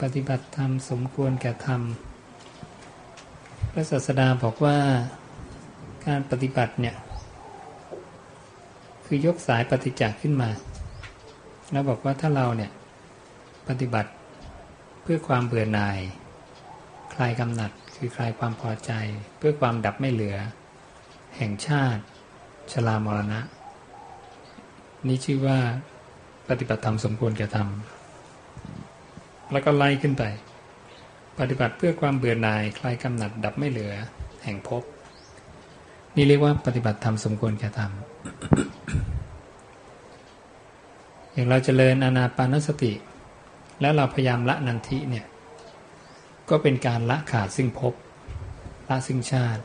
ปฏิบัติธรรมสมควรแก่ธรรม พระศาสดาบอกว่าการปฏิบัติเนี่ย คือยกสายปฏิจจ์ขึ้นมา แล้วบอกว่าถ้าเราเนี่ย ปฏิบัติเพื่อความเบื่อหน่าย คลายกำหนัดคือคลายความพอใจ เพื่อความดับไม่เหลือ แห่งชาติชรามรณะ นี่ชื่อว่า ฏิบัติธรรมสมควรแก่ธรรมแล้วก็ไล่ขึ้นไป ปฏิบัติเพื่อความเบื่อหน่ายคลายกำหนัดดับไม่เหลือ แห่งภพนี่เรียกว่าปฏิบัติธรรมสมควรแก่ธรรมอย่างเราจเจริญอานาปานสติ แล้วเราพยายามละนันทิเนี่ยก็เป็นการละขาดซึ่งภพละซึ่งชาติ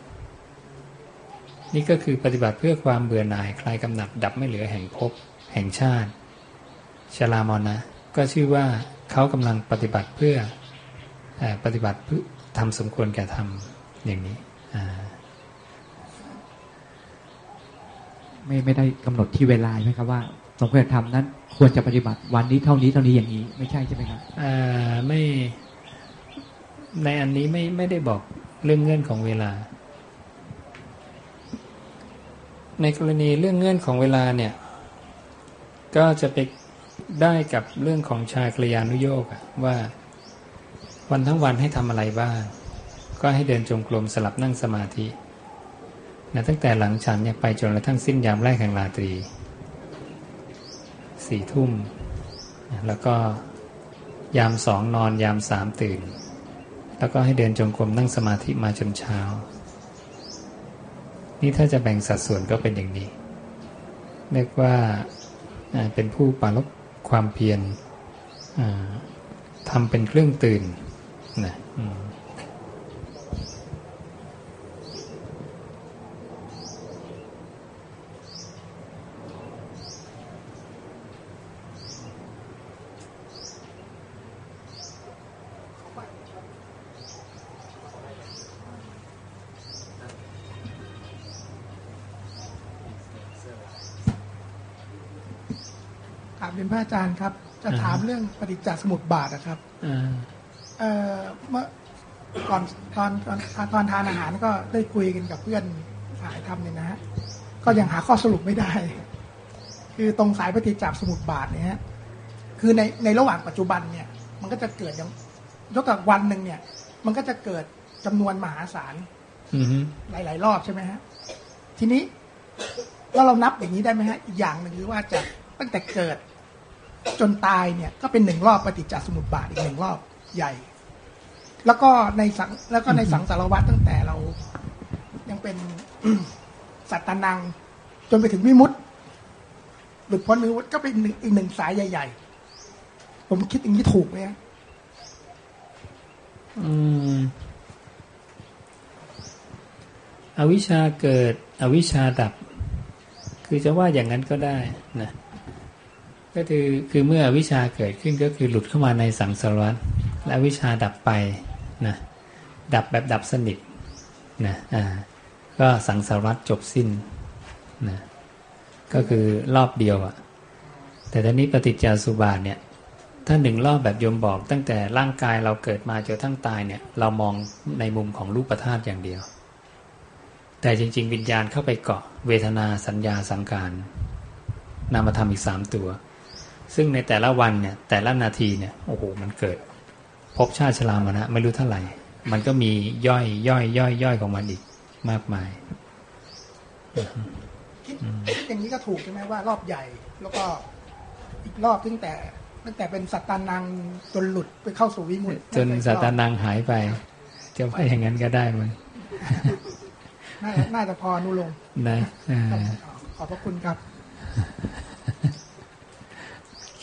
นี่ก็คือปฏิบัติเพื่อความเบื่อหน่ายคลายกำหนัดดับไม่เหลือแห่งภพแห่งชาติ ชลามอนะก็ชื่อว่าเขากำลังปฏิบัติเพื่ออปฏิบัติเพื่อทำสมควรแก่ทำอย่างนี้ไม่ไม่ได้กำหนดที่เวลาใช่ไหมครับว่าสมควรทำนั้นควรจะปฏิบัติวันนี้เท่านี้เท่านี้อย่างนี้ ไม่ใช่ใช่ไหมครับอ่าไม่ในอันนี้ไม่ไม่ได้บอกเรื่องเงื่อนของเวลา ในกรณีเรื่องเงื่อนของเวลาเนี่ย ก็จะไป ได้กับเรื่องของชายกรยานุโยกว่าวันทั้งวันให้ทำอะไรบ้าง ก็ให้เดินจงกรมสลับนั่งสมาธินะตั้งแต่หลังฉันเนี่ยไปจนกระทั่งสิ้นยามแรกแห่งราตรีสี่ทุ่ม แล้วก็ยามสองนอนยามสามตื่น แล้วก็ให้เดินจงกรมนั่งสมาธิมาจนเช้า นี่ถ้าจะแบ่งสัดส่วนก็เป็นอย่างนี้เรียกว่าเป็นผู้ปาลบ ความเพียรทำเป็นเครื่องตื่นนะ พระอาจารย์ครับ จะถามเรื่องปฏิจจสมุปบาทนะครับเมื่อก่อนตอนตอนตอนทานอาหารก็ได้คุยกันกับเพื่อนสายธรรมเนี่ยนะฮะก็ยังหาข้อสรุปไม่ได้ คือตรงสายปฏิจจสมุปบาทเนี่ยฮะคือในในระหว่างปัจจุบันเนี่ย มันก็จะเกิดอย่างยกตัววันหนึ่งเนี่ย มันก็จะเกิดจำนวนมหาศาลหลาย ๆ รอบใช่ไหมฮะทีนี้แล้วเรานับอย่างนี้ได้ไหมฮะอีกอย่างหนึ่งคือว่าจะตั้งแต่เกิด จนตายเนี่ยก็เป็นหนึ่งรอบปฏิจจสมุปบาทอีกหนึ่งรอบใหญ่ แล้วก็ในสังแล้วก็ในสังสารวัตตั้งแต่เรา ยังเป็นสัตตนัง จนไปถึงวิมุตต์หลุดพ้นวิมุตต์ก็เป็นอีกหนึ่งสายใหญ่ ๆ ผมคิดอย่างนี้ถูกไหมอืมอวิชชาเกิด อวิชชาดับ คือจะว่าอย่างนั้นก็ได้นะ ก็คือคือเมื่อวิชาเกิดขึ้นก็คือหลุดเข้ามาในสังสารวัฏและวิชาดับไปนะดับแบบดับสนิทนะอ่าก็สังสารวัฏจบสิ้นนะก็คือรอบเดียวอะแต่ตอนนี้ปฏิจจสุบาทเนี่ยถ้าหนึ่งรอบแบบโยมบอกตั้งแต่ร่างกายเราเกิดมาจนทั้งตายเนี่ยเรามองในมุมของรูปธาตุอย่างเดียว แต่จริง ๆ วิญญาณเข้าไปเกาะเวทนาสัญญาสังการนามธรรมอีกสามตัว ซึ่งในแต่ละวันเนี่ยแต่ละนาทีเนี่ยโอ้โหมันเกิดพบชาติชรามนะไม่รู้เท่าไหร่ มันก็มีย่อยย่อยย่อยย่อยของมันอีกมากมายคิดอย่างนี้ก็ถูกใช่ไหมว่ารอบใหญ่ แล้วก็อีกรอบตั้งแต่ตั้งแต่เป็นสัตตานังจนหลุดไปเข้าสู่วิมุตติจนสัตตานังหายไป จะว่าอย่างนั้นก็ได้มั้งน่าจะพอนุลงนะขอบพระคุณครับ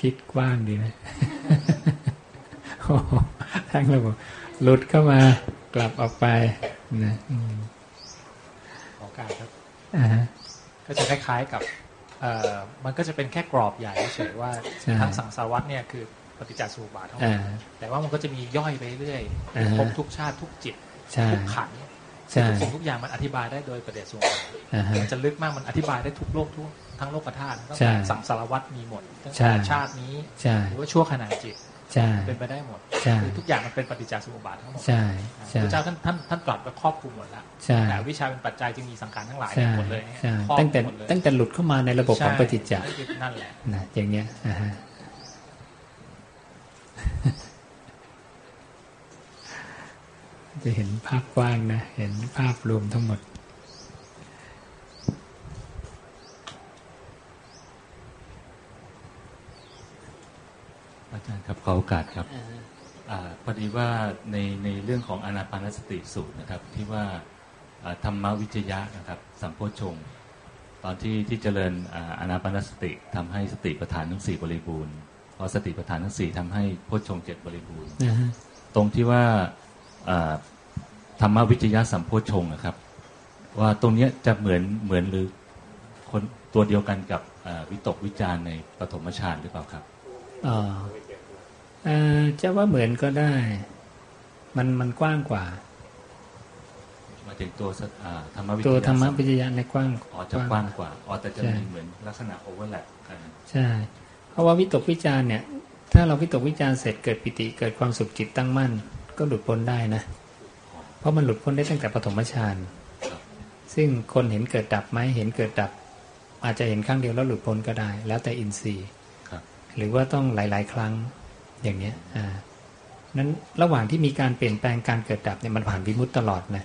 คิดกว้างดีนะทั้งระบบหลุดเข้ามากลับออกไปนะขอการครับก็จะคล้ายๆกับเอ่อมันก็จะเป็นแค่กรอบใหญ่เฉยว่าทั้งสังสารวัตเนี่ยคือปฏิจจสมุปบาทเท่านั้นแต่ว่ามันก็จะมีย่อยไปเรื่อยพบทุกชาติทุกจิตทุกขันทุกสิ่งทุกอย่างมันอธิบายได้โดยประเดชสมุปบาทมันจะลึกมากมันอธิบายได้ทุกโลกทุก ทั้งโลกธาตุตั้งแต่สังสารวัตรมีหมดตั้งแต่ชาตินี้หรือว่าชั่วขณะจิตเป็นไปได้หมดคือทุกอย่างมันเป็นปฏิจจสมุปบาททั้งหมดใช่พระเจ้าท่านท่านท่านตรัสไปครอบคลุมหมดแล้วแต่วิชาเป็นปัจจัยจึงมีสังขารทั้งหลายหมดเลยตั้งแต่ตั้งแต่หลุดเข้ามาในระบบของปฏิจจนั่นแหละนะอย่างเงี้ยจะเห็นภาพกว้างนะ เห็นภาพรวมทั้งหมด อาจารย์ครับขอโอกาสครับอพอดีว่าในในเรื่องของอนาปานสติสูตรนะครับ ที่ว่าธรรมวิจยะนะครับสัมโพชงตอนที่ที่เจริญอนาปานสติทำให้สติปัฏฐานทั้งสี่บริบูรณ์พอสติปัฏฐานทั้งสี่ทำให้โพชงเจ็ดบริบูรณ์ตรงที่ว่าธรรมวิจยะสัมโพชงนะครับ ว่าตรงนี้จะเหมือนเหมือนหรือคนตัวเดียวกันกับวิตกวิจารในปฐมฌานหรือเปล่าครับอ๋อ จะว่าเหมือนก็ได้ มันมันกว้างกว่ามาถึงตัวธรรมวิจตัวธรรมวิจยะในกว้างอ๋อจะกว้างกว่าอ๋อแต่จะมีเหมือนลักษณะโอเวอร์แลปกันใช่ เพราะว่าวิตกวิจารเนี่ย ถ้าเราวิตกวิจารเสร็จเกิดปิติเกิดความสุขจิตตั้งมั่น ก็หลุดพ้นได้นะ เพราะมันหลุดพ้นได้ตั้งแต่ปฐมฌานซึ่งคนเห็นเกิดดับไหมเห็นเกิดดับ อาจจะเห็นครั้งเดียวแล้วหลุดพ้นก็ได้ แล้วแต่อินทรีย์หรือว่าต้องหลาย ๆ ครั้ง อย่างเนี้ยอ่านั้นระหว่างที่มีการเปลี่ยนแปลงการเกิดดับเนี่ยมันผ่านวิมุตตลอดนะ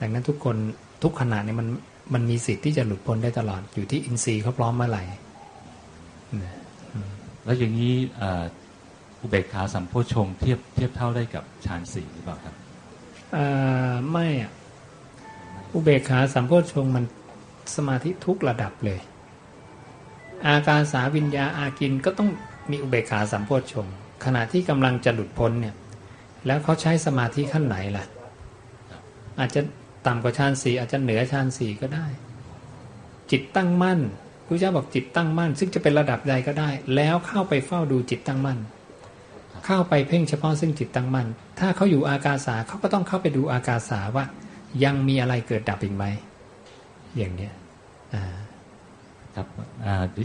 ดังนั้นทุกคนทุกขณะเนี่ยมันมันมีสิทธิ์ที่จะหลุดพ้นได้ตลอดอยู่ที่อินทรีย์เขาพร้อมเมื่อไหร่แล้วอย่างนี้อุเบกขาสัมโพชงเทียบเทียบเท่าได้กับฌานสี่หรือเปล่าครับไม่อะอุเบกขาสัมโพชงมันสมาธิทุกระดับเลย อาการสาวิญญาอากินก็ต้องมีอุเบกขาสัมโพชฌง ขณะที่กำลังจะหลุดพ้นเนี่ยแล้วเขาใช้สมาธิขั้นไหนล่ะ อาจจะต่ำกว่าฌานสี่อาจจะเหนือฌานสี่ก็ได้ จิตตั้งมั่นพระเจ้าบอกจิตตั้งมั่น ซึ่งจะเป็นระดับใดก็ได้ แล้วเข้าไปเฝ้าดูจิตตั้งมั่น เข้าไปเพ่งเฉพาะซึ่งจิตตั้งมั่น ถ้าเขาอยู่อากาสาเขาก็ต้องเข้าไปดูอากาสาว่า ยังมีอะไรเกิดดับอีกไหมอย่างเนี้ยอ่าครับ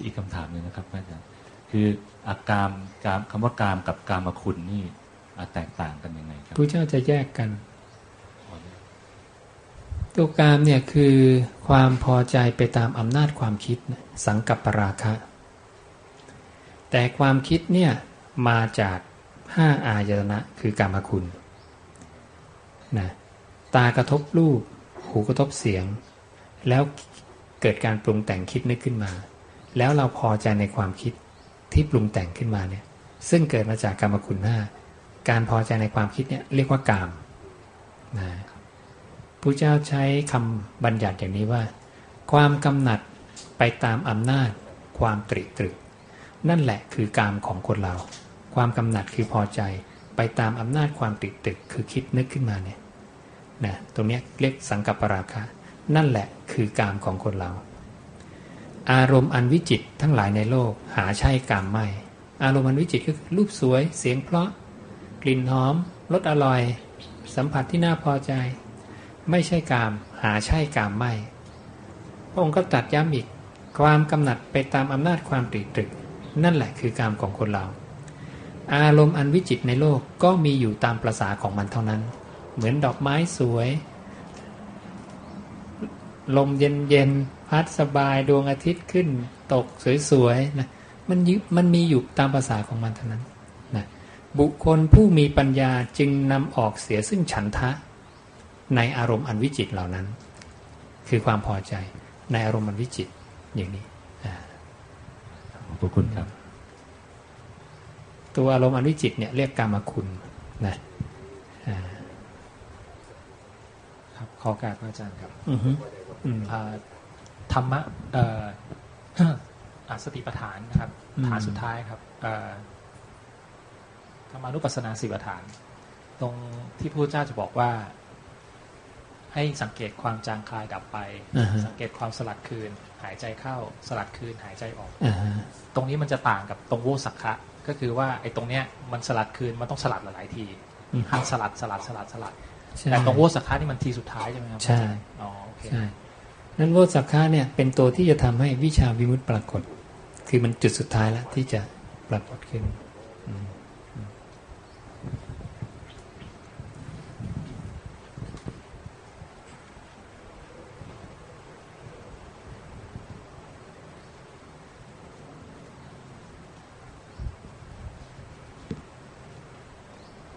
อีกคำถามหนึ่งนะครับอาจารย์ คืออากามกามคำว่ากามกับกามคุณนี่แตกต่างกันยังไงครับพระเจ้าจะแยกกันตัวกามเนี่ยคือความพอใจไปตามอำนาจความคิดสังกับปราคะ แต่ความคิดเนี่ยมาจากห้าอายตนะคือกามคุณนะตากระทบรูป หูกระทบเสียง แล้วเกิดการปรุงแต่งคิดนึกขึ้นมา แล้วเราพอใจในความคิด ที่ปรุงแต่งขึ้นมาเนี่ยซึ่งเกิดมาจากกรรมคุณห้าการพอใจในความคิดเนี่ยเรียกว่ากามนะพระเจ้าใช้คำบัญญัติอย่างนี้ว่า ความกำหนัดไปตามอำนาจ ความตริตรึก นั่นแหละคือกามของคนเรา ความกำหนัดคือพอใจไปตามอำนาจความตริตรึกคือคิดนึกขึ้นมาเนี่ยนะตรงนี้เรียกสังกัปปราคะ นั่นแหละคือกามของคนเรา อารมณ์อันวิจิตทั้งหลายในโลกหาใช่กามไม่ อารมณ์อันวิจิตก็คือรูปสวย เสียงเพราะ กลิ่นหอมรสอร่อย สัมผัสที่น่าพอใจ ไม่ใช่กามหาใช่กามไม่ พระองค์ก็ตัดย้ำอีกความกำหนัดไปตามอำนาจความตรีตรึก นั่นแหละคือกามของคนเรา อารมณ์อันวิจิตในโลกก็มีอยู่ตามประษาของมันเท่านั้น เหมือนดอกไม้สวย ลมเย็นๆพัดสบายดวงอาทิตย์ขึ้น ตกสวยๆนะมันยึมันมีอยู่ตามภาษาของมันเท่านั้นนะบุคคลผู้มีปัญญาจึงนำออกเสียซึ่งฉันทะ ในอารมณ์อันวิจิตเหล่านั้น คือความพอใจในอารมณ์อันวิจิตอย่างนี้ขอบคุณครับ ตัวอารมณ์อันวิจิตเนี่ยเรียกกรรมคุณนะครับขอการพระอาจารย์ครับ ธรรมะสติปัฏฐานนะครับฐานสุดท้ายครับธรรมานุปัสสนาสิบฐาน ตรงที่พระเจ้าจะบอกว่า ให้สังเกตความจางคลายดับไป สังเกตความสลัดคืน หายใจเข้าสลัดคืน หายใจออกตรงนี้มันจะต่างกับตรงโวสักคะก็คือว่าไอ้ตรงเนี้ยมันสลัดคืนมันต้องสลัดหลายทีหันสลัดสลัดสลัดสลัดแต่ตรงโวสักคะนี่มันทีสุดท้ายใช่ไหมครับใช่อ๋อโอเค นั้นโวสักขะเนี่ยเป็นตัวที่จะทำให้วิชาวิมุตติปรากฏ คือมันจุดสุดท้ายแล้วที่จะปรากฏขึ้น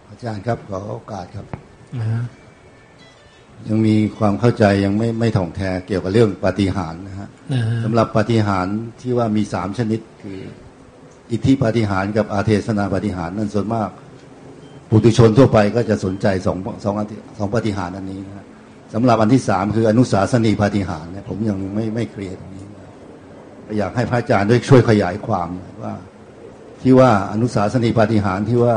อาจารย์ครับขอโอกาสครับ ยังมีความเข้าใจยังไม่ไม่ถ่องแท้เกี่ยวกับเรื่องปฏิหารนะฮะสำหรับปฏิหารที่ว่ามีสามชนิดคือ อิทธิปฏิหารกับอาเทศนาปฏิหารนั่นส่วนมากปุถุชนทั่วไปก็จะสนใจสองสองสองปฏิหารอันนี้นะสำหรับอันที่สามคืออนุสาสนีปฏิหารเนี่ยผมยังไม่ไม่เคลียร์ตรงนี้อยากให้พระอาจารย์ด้วยช่วยขยายความว่า ที่ว่าอนุสาสนีปฏิหารที่ว่า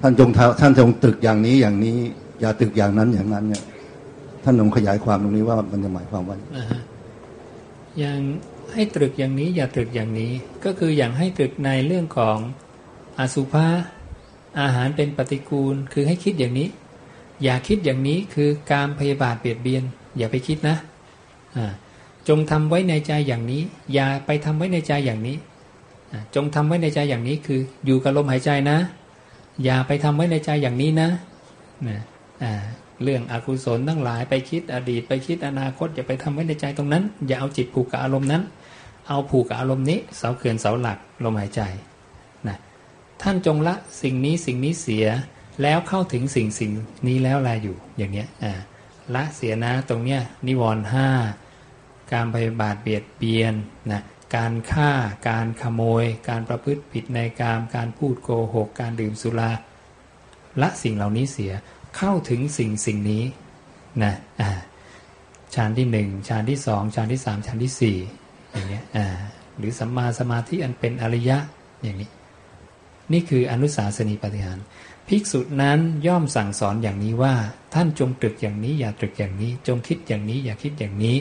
ท่านจงท่านจงตึกอย่างนี้อย่างนี้ อย่าตึกอย่างนั้นอย่างนั้นเนี่ย ท่านลองขยายความตรงนี้ว่ามันจะหมายความว่าอย่างให้ตรึกอย่างนี้อย่าตรึกอย่างนี้ก็คืออย่างให้ตรึกในเรื่องของอสุภะอาหารเป็นปฏิกูล คือให้คิดอย่างนี้ อย่าคิดอย่างนี้คือการพยาบาทเบียดเบียน อย่าไปคิดนะจงทำไว้ในใจอย่างนี้ อย่าไปทำไว้ในใจอย่างนี้จงทำไว้ในใจอย่างนี้คืออยู่กับลมหายใจนะ อย่าไปทำไว้ในใจอย่างนี้นะนะ เรื่องอกุศลทั้งหลายไปคิดอดีตไปคิดอนาคตอย่าไปทำไว้ในใจตรงนั้น อย่าเอาจิตผูกกับอารมณ์นั้น เอาผูกกับอารมณ์นี้เสาเขื่อนเสาหลักลมหายใจนะท่านจงละสิ่งนี้สิ่งนี้เสียแล้วเข้าถึงสิ่งสิ่งนี้แล้วแลอยู่อย่างเนี้ยอ่าละเสียนะตรงเนี้ยนิวรณ์ห้าการพยาบาทเบียดเบียนนะการฆ่าการขโมย การประพฤติผิดในกามการพูดโกหก การดื่มสุราละสิ่งเหล่านี้เสีย เข้าถึงสิ่งสิ่งนี้นะอ่าฌานที่หนึ่งฌานที่สองฌานที่สามฌานที่สี่อย่างเงี้ยอ่าหรือสัมมาสมาธิอันเป็นอริยะอย่างนี้ นี่คืออนุสาสนีปฏิหารภิกษุนั้นย่อมสั่งสอนอย่างนี้ว่า ท่านจงตรึกอย่างนี้ อย่าตรึกอย่างนี้ จงคิดอย่างนี้ อย่าคิดอย่างนี้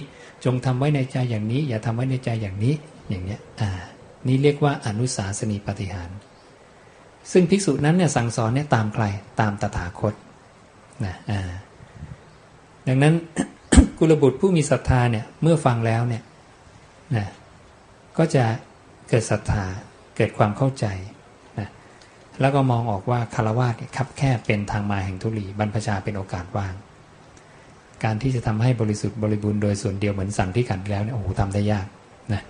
จงทำไว้ในใจอย่างนี้ อย่าทำไว้ในใจอย่างนี้อย่างเนี้ยอ่านี่เรียกว่าอนุสาสนีปฏิหาร ซึ่งภิกษุนั้นเนี่ยสั่งสอนเนี่ยตามใครตามตถาคต นะดังนั้นกุลบุตรผู้มีศรัทธาเนี่ยเมื่อฟังแล้วเนี่ยนะก็จะเกิดศรัทธาเกิดความเข้าใจนะแล้วก็มองออกว่าคารวะคับแค่เป็นทางมาแห่งทุลีบรรพชาเป็นโอกาสว่าง การที่จะทำให้บริสุทธิ์บริบูรณ์โดยส่วนเดียวเหมือนสั่งที่ขันแล้วเนี่ยโอ้โหทำได้ยากนะ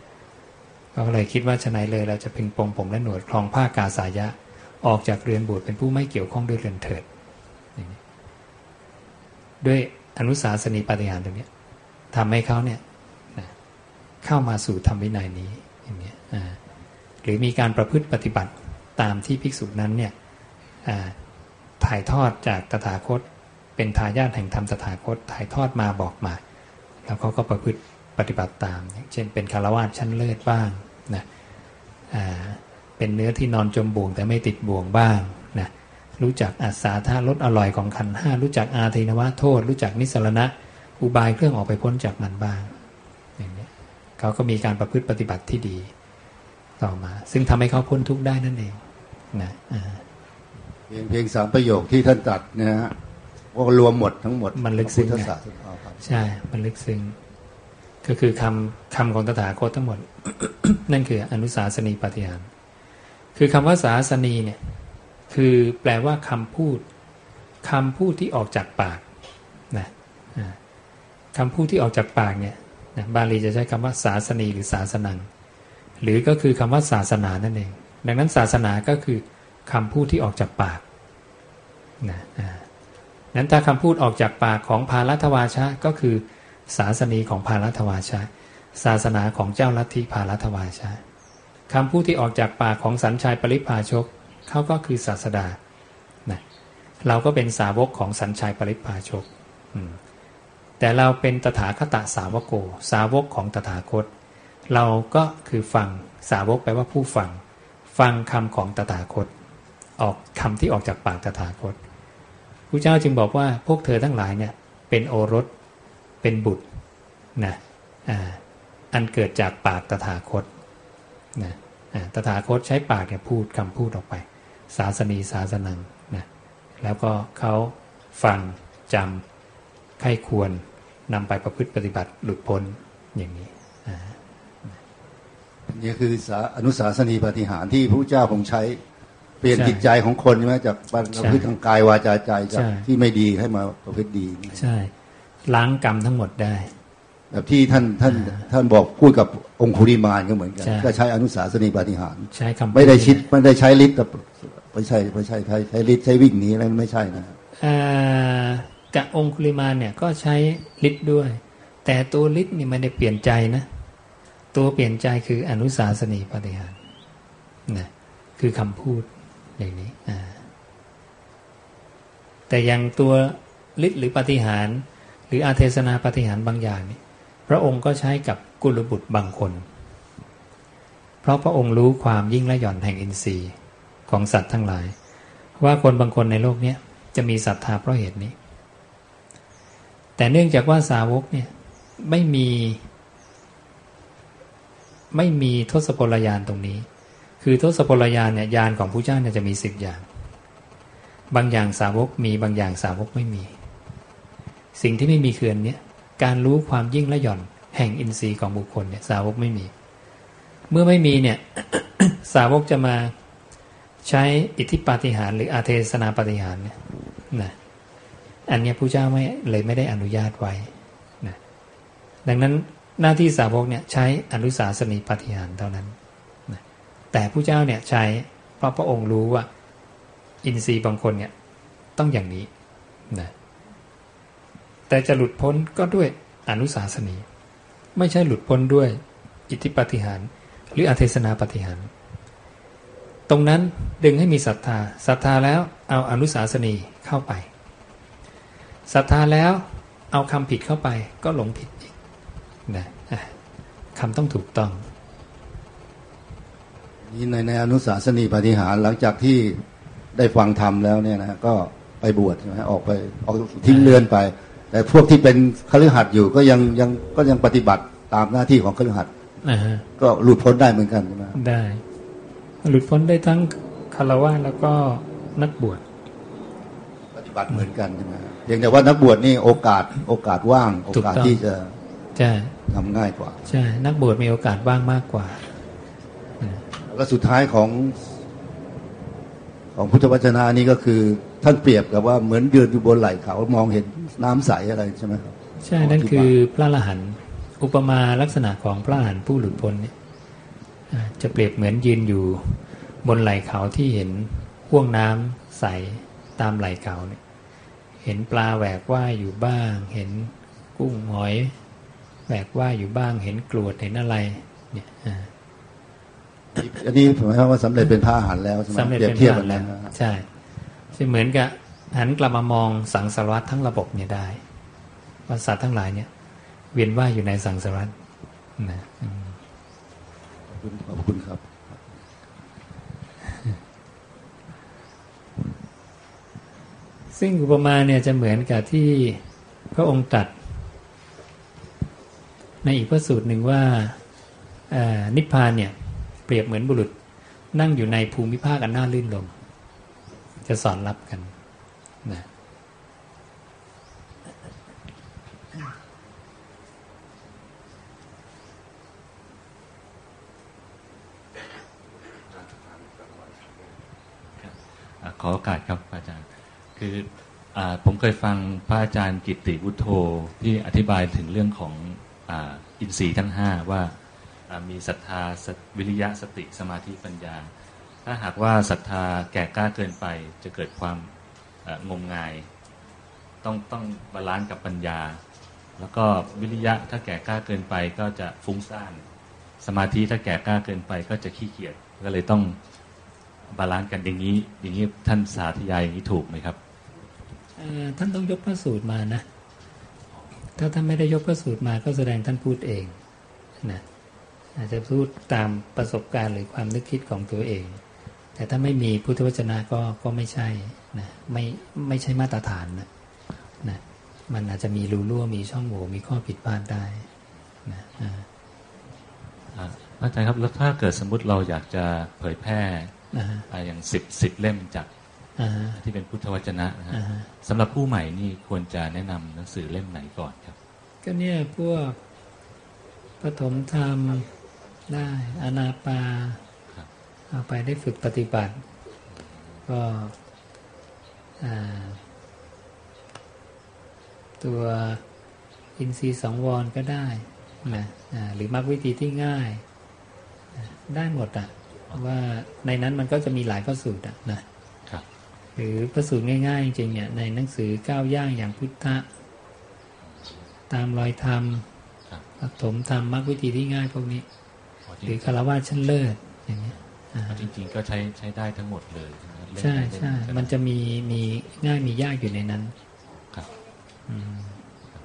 ก็เลยคิดว่าชนัยเลยเราจะพึงปงผมและหนวดคลองผ้ากาสายะ ออกจากเรือนบวชเป็นผู้ไม่เกี่ยวข้องด้วยเรือนเถิด ด้วยอนุสาสนีปฏิหารตรงนี้ทำให้เขาเนี่ยเข้ามาสู่ธรรมวินัยนี้อย่างนี้หรือมีการประพฤติปฏิบัติตามที่ภิกษุนั้นเนี่ยถ่ายทอดจากตถาคต เป็นทายาทแห่งธรรมตถาคต ถ่ายทอดมาบอกมา แล้วเขาก็ประพฤติปฏิบัติตาม เช่นเป็นคารวะชั้นเลิศบ้างนะเป็นเนื้อที่นอนจมบ่วงแต่ไม่ติดบ่วงบ้าง รู้จักอัศาธารสอร่อยของขันห้ารู้จักอาทินวะโทษ รู้จักนิสรณะ อุบายเครื่องออกไปพ้นจากมันบ้างอย่างนี้เขาก็มีการประพฤติปฏิบัติที่ดีต่อมา ซึ่งทำให้เขาพ้นทุกข์ได้นั่นเองนะเพียงเพียงสามประโยคที่ท่านตัดนะฮะว่ารวมหมดทั้งหมดมันลึกซึ้งใช่ มันลึกซึ้งก็คือคำคำของตถาคตทั้งหมด นั่นคืออนุสาสนีปฏิหาร คือคำว่าสาสนีเนี่ย คือแปลว่าคำพูดคำพูดที่ออกจากปากนะคำพูดที่ออกจากปากเนี่ยนะบาลีจะใช้คำว่าศาสนีหรือศาสนัง หรือก็คือคำว่าศาสนานั่นเอง ดังนั้นศาสนาก็คือคำพูดที่ออกจากปากนะนั้นถ้าคำพูดออกจากปากของพาลัทวาชะก็คือ ศาสนีของพาลัทวาชาศาสนาของเจ้าลัทธิพาลัทวาชาคำพูดที่ออกจากปากของสัญชัยปริพาชก เขาก็คือศาสดานะเราก็เป็นสาวกของสัญชัยปริพาชก แต่เราเป็นตถาคตสาวโก สาวกของตถาคต เราก็คือฟังสาวกแปลว่าผู้ฟัง ฟังคำของตถาคต ออกคำที่ออกจากปากตถาคตพระเจ้าจึงบอกว่าพวกเธอทั้งหลายเนี่ยเป็นโอรสเป็นบุตรนะอันเกิดจากปากตถาคตนะตถาคตใช้ปากเนี่ยพูดคำพูดออกไป ศาสนีศาสนังนะแล้วก็เขาฟังจำไข้ควรนำไปประพฤติปฏิบัติหลุดพ้นอย่างนี้นี่คืออนุสาสนีปฏิหารที่พระเจ้าผมใช้เปลี่ยนจิตใจของคนใช่ไหมจากประพฤติทางกายวาจาใจจากที่ไม่ดีให้มาประพฤติดี ใช่ ล้างกรรมทั้งหมดได้ แบบที่ท่านท่านท่านบอกพูดกับองคุริมานก็เหมือนกันก็ใช้อนุสาสนีปฏิหารใช้คำไม่ได้ชิดไม่ได้ใช้ฤทธิ์แต่ไม่ใช่ไม่ใช่ใช้ใช้ฤทธิ์ใช้วิ่งหนีอะไรไม่ใช่นะกับองคุลิมานเนี่ยก็ใช้ฤทธิ์ด้วย แต่ตัวฤทธิ์นี่ไม่ได้เปลี่ยนใจนะ ตัวเปลี่ยนใจคืออนุสาสนีปฏิหารนะคือคำพูดอย่างนี้แต่ยังตัวฤทธิ์หรือปฏิหารหรืออาเทศนาปฏิหารบางอย่างนี่ พระองค์ก็ใช้กับกุลบุตรบางคน เพราะพระองค์รู้ความยิ่งและหย่อนแห่งอินทรีย์ของสัตว์ทั้งหลาย ว่าคนบางคนในโลกนี้จะมีศรัทธาเพราะเหตุนี้ แต่เนื่องจากว่าสาวกเนี่ยไม่มี ไม่มีทศพลยานตรงนี้ คือทศพลยานเนี่ยยานของผู้เจ้าเนี่ยจะมีสิบอย่าง บางอย่างสาวกมีบางอย่างสาวกไม่มี สิ่งที่ไม่มีคืออันนี้ การรู้ความยิ่งและหย่อนแห่งอินทรีย์ของบุคคลเนี่ยสาวกไม่มี เมื่อไม่มีเนี่ยสาวกจะมาใช้อิทธิปาฏิหารหรืออาเทศนาปาฏิหารเนี่ยนะอันนี้พระเจ้าไม่เลยไม่ได้อนุญาตไว้นะดังนั้นหน้าที่สาวกเนี่ยใช้อนุสาสนีปาฏิหารเท่านั้นนะแต่พระเจ้าเนี่ยใช้เพราะพระองค์รู้ว่า อินทรีย์บางคนเนี่ยต้องอย่างนี้นะ แต่จะหลุดพ้นก็ด้วยอนุสาสนี ไม่ใช่หลุดพ้นด้วยอิทธิปฏิหารหรืออเทศนาปฏิหาร ตรงนั้นดึงให้มีศรัทธาศรัทธาแล้วเอาอนุสาสนีเข้าไปศรัทธาแล้วเอาคำผิดเข้าไปก็หลงผิดอีกนะคำต้องถูกต้องนี่ในในอนุสาสนีปฏิหารหลังจากที่ได้ฟังธรรมแล้วเนี่ยนะก็ไปบวชใช่ไหมออกไปออกทิ้งเรือนไป แต่พวกที่เป็นคฤหัสถ์อยู่ก็ยังยังก็ยังปฏิบัติตามหน้าที่ของคฤหัสถ์ก็หลุดพ้นได้เหมือนกันใช่ไหมได้ หลุดพ้นได้ทั้งคารวะแล้วก็นักบวชปฏิบัติเหมือนกันใช่ไหมเพียงแต่ว่านักบวชนี่โอกาสโอกาสว่าง โอกาสที่จะใช่ทำง่ายกว่า ใช่ นักบวชมีโอกาสว่างมากกว่าแล้วสุดท้ายของของพุทธวจนะนี้ก็คือ ท่านเปรียบกับว่าเหมือนเดือนอยู่บนไหล่เขามองเห็นน้ำใสอะไรใช่ไหมครับใช่นั่นคือพระละหันอุปมาลักษณะของพระหันผู้หลุดพ้นเนี่ยจะเปรียบเหมือนยืนอยู่บนไหล่เขาที่เห็นห่วงน้ำใสตามไหล่เขาเนี่ยเห็นปลาแหวกว่ายอยู่บ้าง เห็นกุ้งหอยแหวกว่ายอยู่บ้าง เห็นกลวดเห็นอะไรเนี่ยอันนี้ผมหมายว่าสำเร็จเป็นพระอาหารแล้วใช่ไหมสำเร็จเป็นพระอาหารแล้วใช่ จะเหมือนกับหันกลับมามองสังสารวัตทั้งระบบเนี่ยได้ว่าสัตว์ทั้งหลายเนี่ย เวียนว่ายอยู่ในสังสารวัตนะคุณขอบคุณครับ ซึ่งอุปมาเนี่ยจะเหมือนกับที่พระองค์ตัด ในอีกพระสูตรหนึ่งว่านิพพานเนี่ย เปรียบเหมือนบุรุษนั่งอยู่ในภูมิภาคอันน่าลื่นลม จะสอนรับกันนะขอโอกาสครับอาจารย์ คืออผมเคยฟังพระอาจารย์กิติวุฒโธที่อธิบายถึงเรื่องของออินทรีย์ทั้งห้าว่ามีศรัทธาวิริยะสติสมาธิปัญญา ถ้าหากว่าศรัทธาแก่กล้าเกินไป จะเกิดความงมงาย ต้องต้อง balance กับปัญญา แล้วก็วิริยะถ้าแก่กล้าเกินไปก็จะฟุ้งซ่าน สมาธิถ้าแก่กล้าเกินไปก็จะขี้เกียจก็เลยต้อง balance กันอย่างนี้ อย่างนี้ท่านสาธยายอย่างนี้ถูกไหมครับท่านต้องยกพระสูตรมานะ ถ้าท่านไม่ได้ยกพระสูตรมาก็แสดงท่านพูดเองนะอาจจะพูดตามประสบการณ์หรือความนึกคิดของตัวเอง แต่ถ้าไม่มีพุทธวจนะก็ก็ไม่ใช่นะไม่ไม่ใช่มาตรฐานนะนะมันอาจจะมีรูรั่วมีช่องโหว่มีข้อผิดพลาดได้นะอาจารย์ครับแล้วถ้าเกิดสมมติเราอยากจะเผยแพร่อย่างสิบสิบเล่มจากที่เป็นพุทธวจนะนะฮะสำหรับผู้ใหม่นี่ควรจะแนะนำหนังสือเล่มไหนก่อนครับ ก็เนี่ยพวกปฐมธรรมได้อนาปา เอาไปได้ฝึกปฏิบัติ ก็ตัวอินทรีย์สองวรก็ได้นะหรือมรรควิธีที่ง่าย ได้หมดอะว่าในนั้นมันก็จะมีหลายพระสูตรอะนะหรือพระสูตรง่ายๆจริงๆเนี่ยในหนังสือก้าวย่างอย่างพุทธะ ตามรอยธรรมปฐมธรรมมรรควิธีที่ง่ายพวกนี้ หรือคารวะชั้นเลิศอย่างเงี้ย จริงๆก็ใช้ใช้ได้ทั้งหมดเลยใช่ใช่มันจะมีมีง่ายมียากอยู่ในนั้นครับ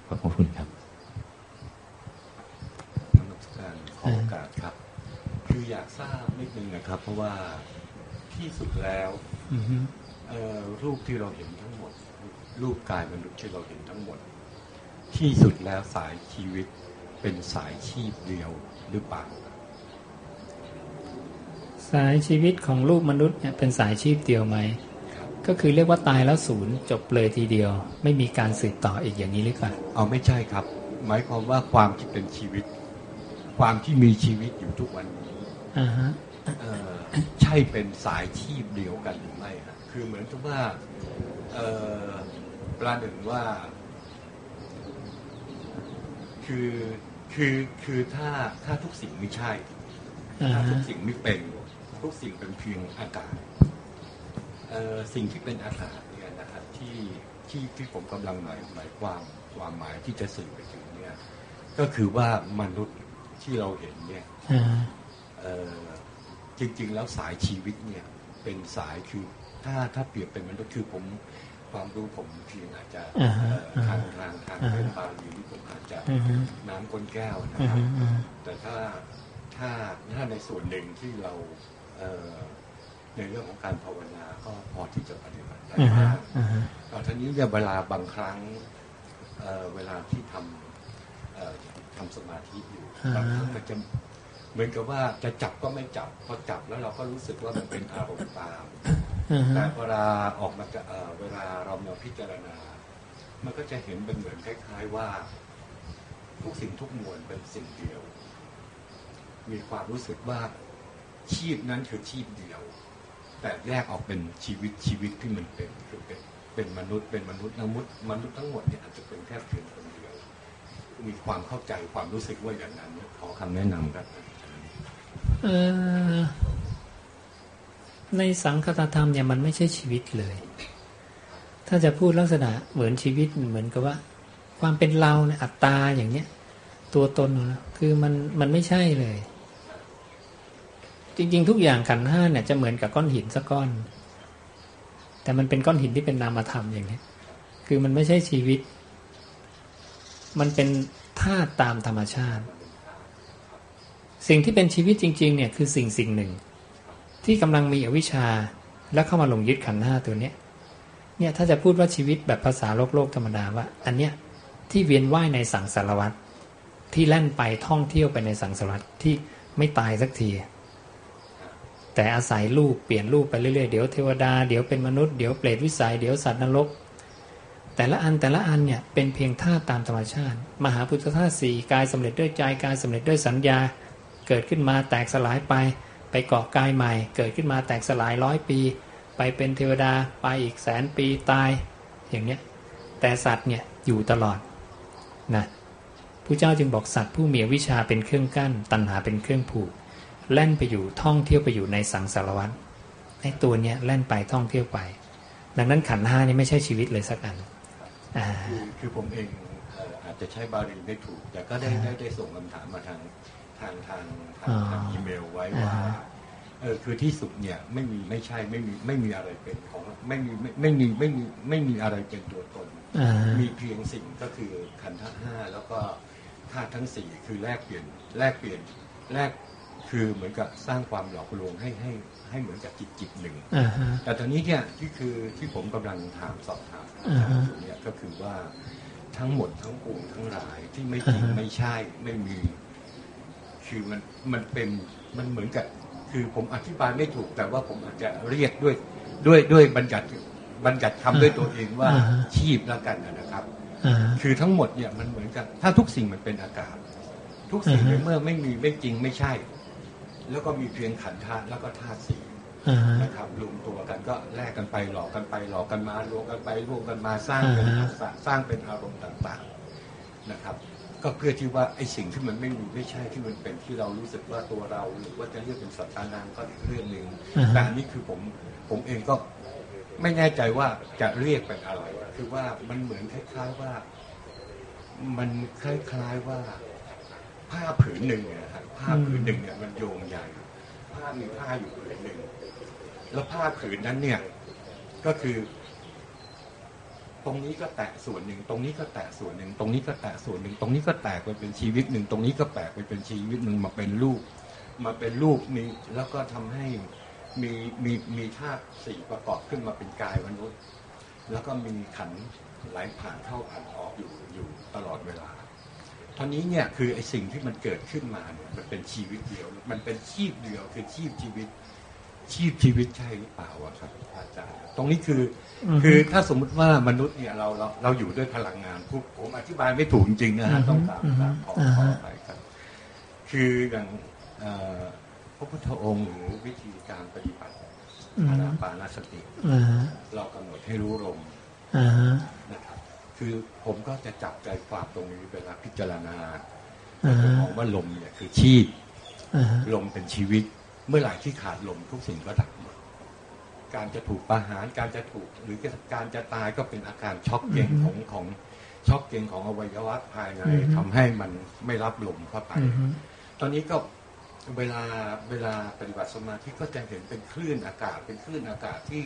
ขอบคุณครับนมัสการขอโอกาสครับ คืออยากทราบนิดนึงนะครับ เพราะว่าที่สุดแล้วรูปที่เราเห็นทั้งหมด รูปกายมนุษย์ที่เราเห็นทั้งหมด ที่สุดแล้วสายชีวิตเป็นสายชีพเดียวหรือเปล่า สายชีวิตของลูกมนุษย์เนี่ยเป็นสายชีพเดียวไหม ก็คือเรียกว่าตายแล้วศูนย์จบเลยทีเดียว ไม่มีการสืบต่ออีกอย่างนี้หรือเปล่าเอาไม่ใช่ครับ หมายความว่าความที่เป็นชีวิต ความที่มีชีวิตอยู่ทุกวันนี้อ่าฮะใช่เป็นสายชีพเดียวกันหรือไม่ครับคือเหมือนกับว่าปลาหนึ่งว่า คือคือคือถ้าถ้าทุกสิ่งไม่ใช่ ถ้าทุกสิ่งไม่เป็น ทุกสิ่งเป็นเพียงอากาศสิ่งที่เป็นอากาศเนี่ยนะครับที่ที่ที่ผมกำลังหมายหมายความความหมายที่จะสื่อไปถึงเนี่ย ก็คือว่ามนุษย์ที่เราเห็นเนี่ยจริง ๆ แล้วสายชีวิตเนี่ย เป็นสายคือถ้าถ้าเปรียบเป็นมนุษย์คือผมความรู้ผมเพียงอาจจะทางทางทางเป็นบาลีที่ผมอาจจะน้ำก้นแก้วนะครับแต่ถ้าถ้าถ้าในส่วนหนึ่งที่เรา ในเรื่องของการภาวนาก็พอที่จะปฏิบัติได้บ้างทีนี้เนี่ยเวลาบางครั้งเวลาที่ทำทำสมาธิอยู่บางครั้งก็จะเหมือนกับว่าจะจับก็ไม่จับพอจับแล้วเราก็รู้สึกว่ามันเป็นอารมณ์ตามแต่เวลาออกมาเวลาเรามาพิจารณา มันก็จะเห็นเป็นเหมือนคล้าย ๆ ว่าทุกสิ่งทุกมวลเป็นสิ่งเดียว มีความรู้สึกว่า ชีพนั้นคือชีพเดียว แต่แยกออกเป็นชีวิตชีวิตที่มันเป็นคือเป็นเป็นมนุษย์เป็นมนุษย์มนุษย์มนุษย์ทั้งหมดเนี่ยอาจจะเป็นแค่เพียงคนเดียว มีความเข้าใจความรู้สึกว่าอย่างนั้นขอคำแนะนำครับในสังคตธรรมเนี่ยมันไม่ใช่ชีวิตเลย ถ้าจะพูดลักษณะเหมือนชีวิตเหมือนกับว่า ความเป็นเราเนี่ยอัตตาอย่างเนี้ย ตัวตนนะคือมันมันไม่ใช่เลย จริง ๆ ทุกอย่างขันห้าเนี่ยจะเหมือนกับก้อนหินสักก้อน แต่มันเป็นก้อนหินที่เป็นนามธรรมอย่างนี้คือมันไม่ใช่ชีวิต มันเป็นธาตุตามธรรมชาติ สิ่งที่เป็นชีวิตจริง ๆ เนี่ยคือสิ่งสิ่งหนึ่ง ที่กำลังมีอวิชชาแล้วเข้ามาหลงยึดขันห้าตัวเนี้ยเนี่ยถ้าจะพูดว่าชีวิตแบบภาษาโลกโลกธรรมดาว่า อันเนี้ยที่เวียนว่ายในสังสารวัฏที่แล่นไปท่องเที่ยวไปในสังสารวัฏที่ไม่ตายสักที แต่อาศัยรูปเปลี่ยนรูปไปเรื่อยๆ เดี๋ยวเทวดา เดี๋ยวเป็นมนุษย์ เดี๋ยวเปรตวิสัย เดี๋ยวสัตว์นรก แต่ละอันแต่ละอันเนี่ยเป็นเพียงธาตุตามธรรมชาติ มหาพุทธธาตุสี่กายสำเร็จด้วยใจกายสำเร็จด้วยสัญญา เกิดขึ้นมาแตกสลายไป ไปเกาะกายใหม่ เกิดขึ้นมาแตกสลายร้อยปี ไปเป็นเทวดาไปอีกแสนปีตายอย่างเนี้ยแต่สัตว์เนี่ยอยู่ตลอดนะผู้เจ้าจึงบอกสัตว์ผู้มีวิชาเป็นเครื่องกั้น ตัณหาเป็นเครื่องผูก แล่นไปอยู่ท่องเที่ยวไปอยู่ในสังสารวัฏไอ้ตัวเนี้ยแล่นไปท่องเที่ยวไป ดังนั้นขันห้านี่ไม่ใช่ชีวิตเลยสักอันคือผมเองอาจจะใช้บาลีไม่ถูก แต่ก็ได้ได้ได้ส่งคำถามมาทางทางทางทางอีเมลไว้ว่าเออคือที่สุดเนี่ยไม่มีไม่ใช่ไม่มีไม่มีอะไรเป็นของไม่มีไม่มีไม่มีไม่มีอะไรเป็นตัวตนมีเพียงสิ่งก็คือขันธ์ห้าแล้วก็ธาตุทั้งสี่คือแลกเปลี่ยนแลกเปลี่ยนแลก คือเหมือนกับสร้างความหลอกลวงให้ให้ให้เหมือนกับจิตจิตหนึ่งแต่ตอนนี้เนี่ยที่คือที่ผมกำลังถามสอบถามเนี่ยก็คือว่าทั้งหมดทั้งปวงทั้งหลายที่ไม่จริงไม่ใช่ไม่มีคือมันมันเป็นมันเหมือนกับ คือผมอธิบายไม่ถูกแต่ว่าผมอาจจะเรียกด้วยด้วยด้วยบัญญัติบัญญัติคำด้วยตัวเองว่าชีพแล้วกันนะครับคือทั้งหมดเนี่ยมันเหมือนกันถ้าทุกสิ่งมันเป็นอากาศ ทุกสิ่งเมื่อไม่มีไม่จริงไม่ใช่ แล้วก็มีเพียงขันธาตุแล้วก็ธาตุสี่นะครับรวมตัวกันก็แลกกันไปหลอกกันไปหลอกกันมารวมกันไปรวมกันมาสร้างเป็นทักษะสร้างเป็นอารมณ์ต่างๆนะครับ ก็เพื่อที่ว่าไอ้สิ่งที่มันไม่มีไม่ใช่ที่มันเป็นที่เรารู้สึกว่าตัวเรา หรือว่าจะเรียกเป็นสัตตานามก็อีกเรื่องหนึ่งแต่อันนี้คือผมผมเองก็ไม่แน่ใจว่าจะเรียกเป็นอะไร คือว่ามันเหมือนคล้ายๆว่า มันคล้ายๆว่า ผ้าผืนหนึ่งนะครับผ้าผืนหนึ่งเนี่ยมันโยงใหญ่ ผ้ามีผ้าอยู่ผืนหนึ่ง แล้วผ้าผืนนั้นเนี่ย ก็คือ ตรงนี้ก็แตะส่วนหนึ่ง ตรงนี้ก็แตะส่วนหนึ่ง ตรงนี้ก็แตะส่วนหนึ่ง ตรงนี้ก็แตกไปเป็นชีวิตหนึ่ง ตรงนี้ก็แตกไปเป็นชีวิตหนึ่งมาเป็นรูปมาเป็นรูปมีแล้วก็ทำให้มีมีมีธาตุสี่ประกอบขึ้นมาเป็นกายมนุษย์ แล้วก็มีขันไหลผ่านเข้าผ่านออกอยู่อยู่ตลอดเวลา ท่านี้เนี่ยคือไอ้สิ่งที่มันเกิดขึ้นมาเนี่ยมันเป็นชีวิตเดียว มันเป็นชีพเดียวคือชีพชีวิต ชีพชีวิตใช่หรือเปล่าครับอาจารย์ตรงนี้คือ คือถ้าสมมุติว่ามนุษย์เนี่ยเราเราเราอยู่ด้วยพลังงานพูดผมอธิบายไม่ถูกจริงๆนะฮะต้องตามตามขอขอไปครับ คืออย่างพระพุทธองค์หรือวิธีการปฏิบัติอานาปานสติเรากำหนดให้รู้ลมนะ ครับคือผมก็จะจับใจความตรงนี้เวลาพิจารณาผมมองว่าลมเนี่ยคือชีพลมเป็นชีวิต เมื่อไหร่ที่ขาดลมทุกสิ่งก็ดับหมดการจะถูกประหารการจะถูกหรือการจะตายก็เป็นอาการช็อกเก่งของของช็อกเก่งของอวัยวะภายในทำให้มันไม่รับลมเข้าไป ตอนนี้ก็เวลาเวลาปฏิบัติสมาธิก็จะเห็นเป็นคลื่นอากาศ เป็นคลื่นอากาศที่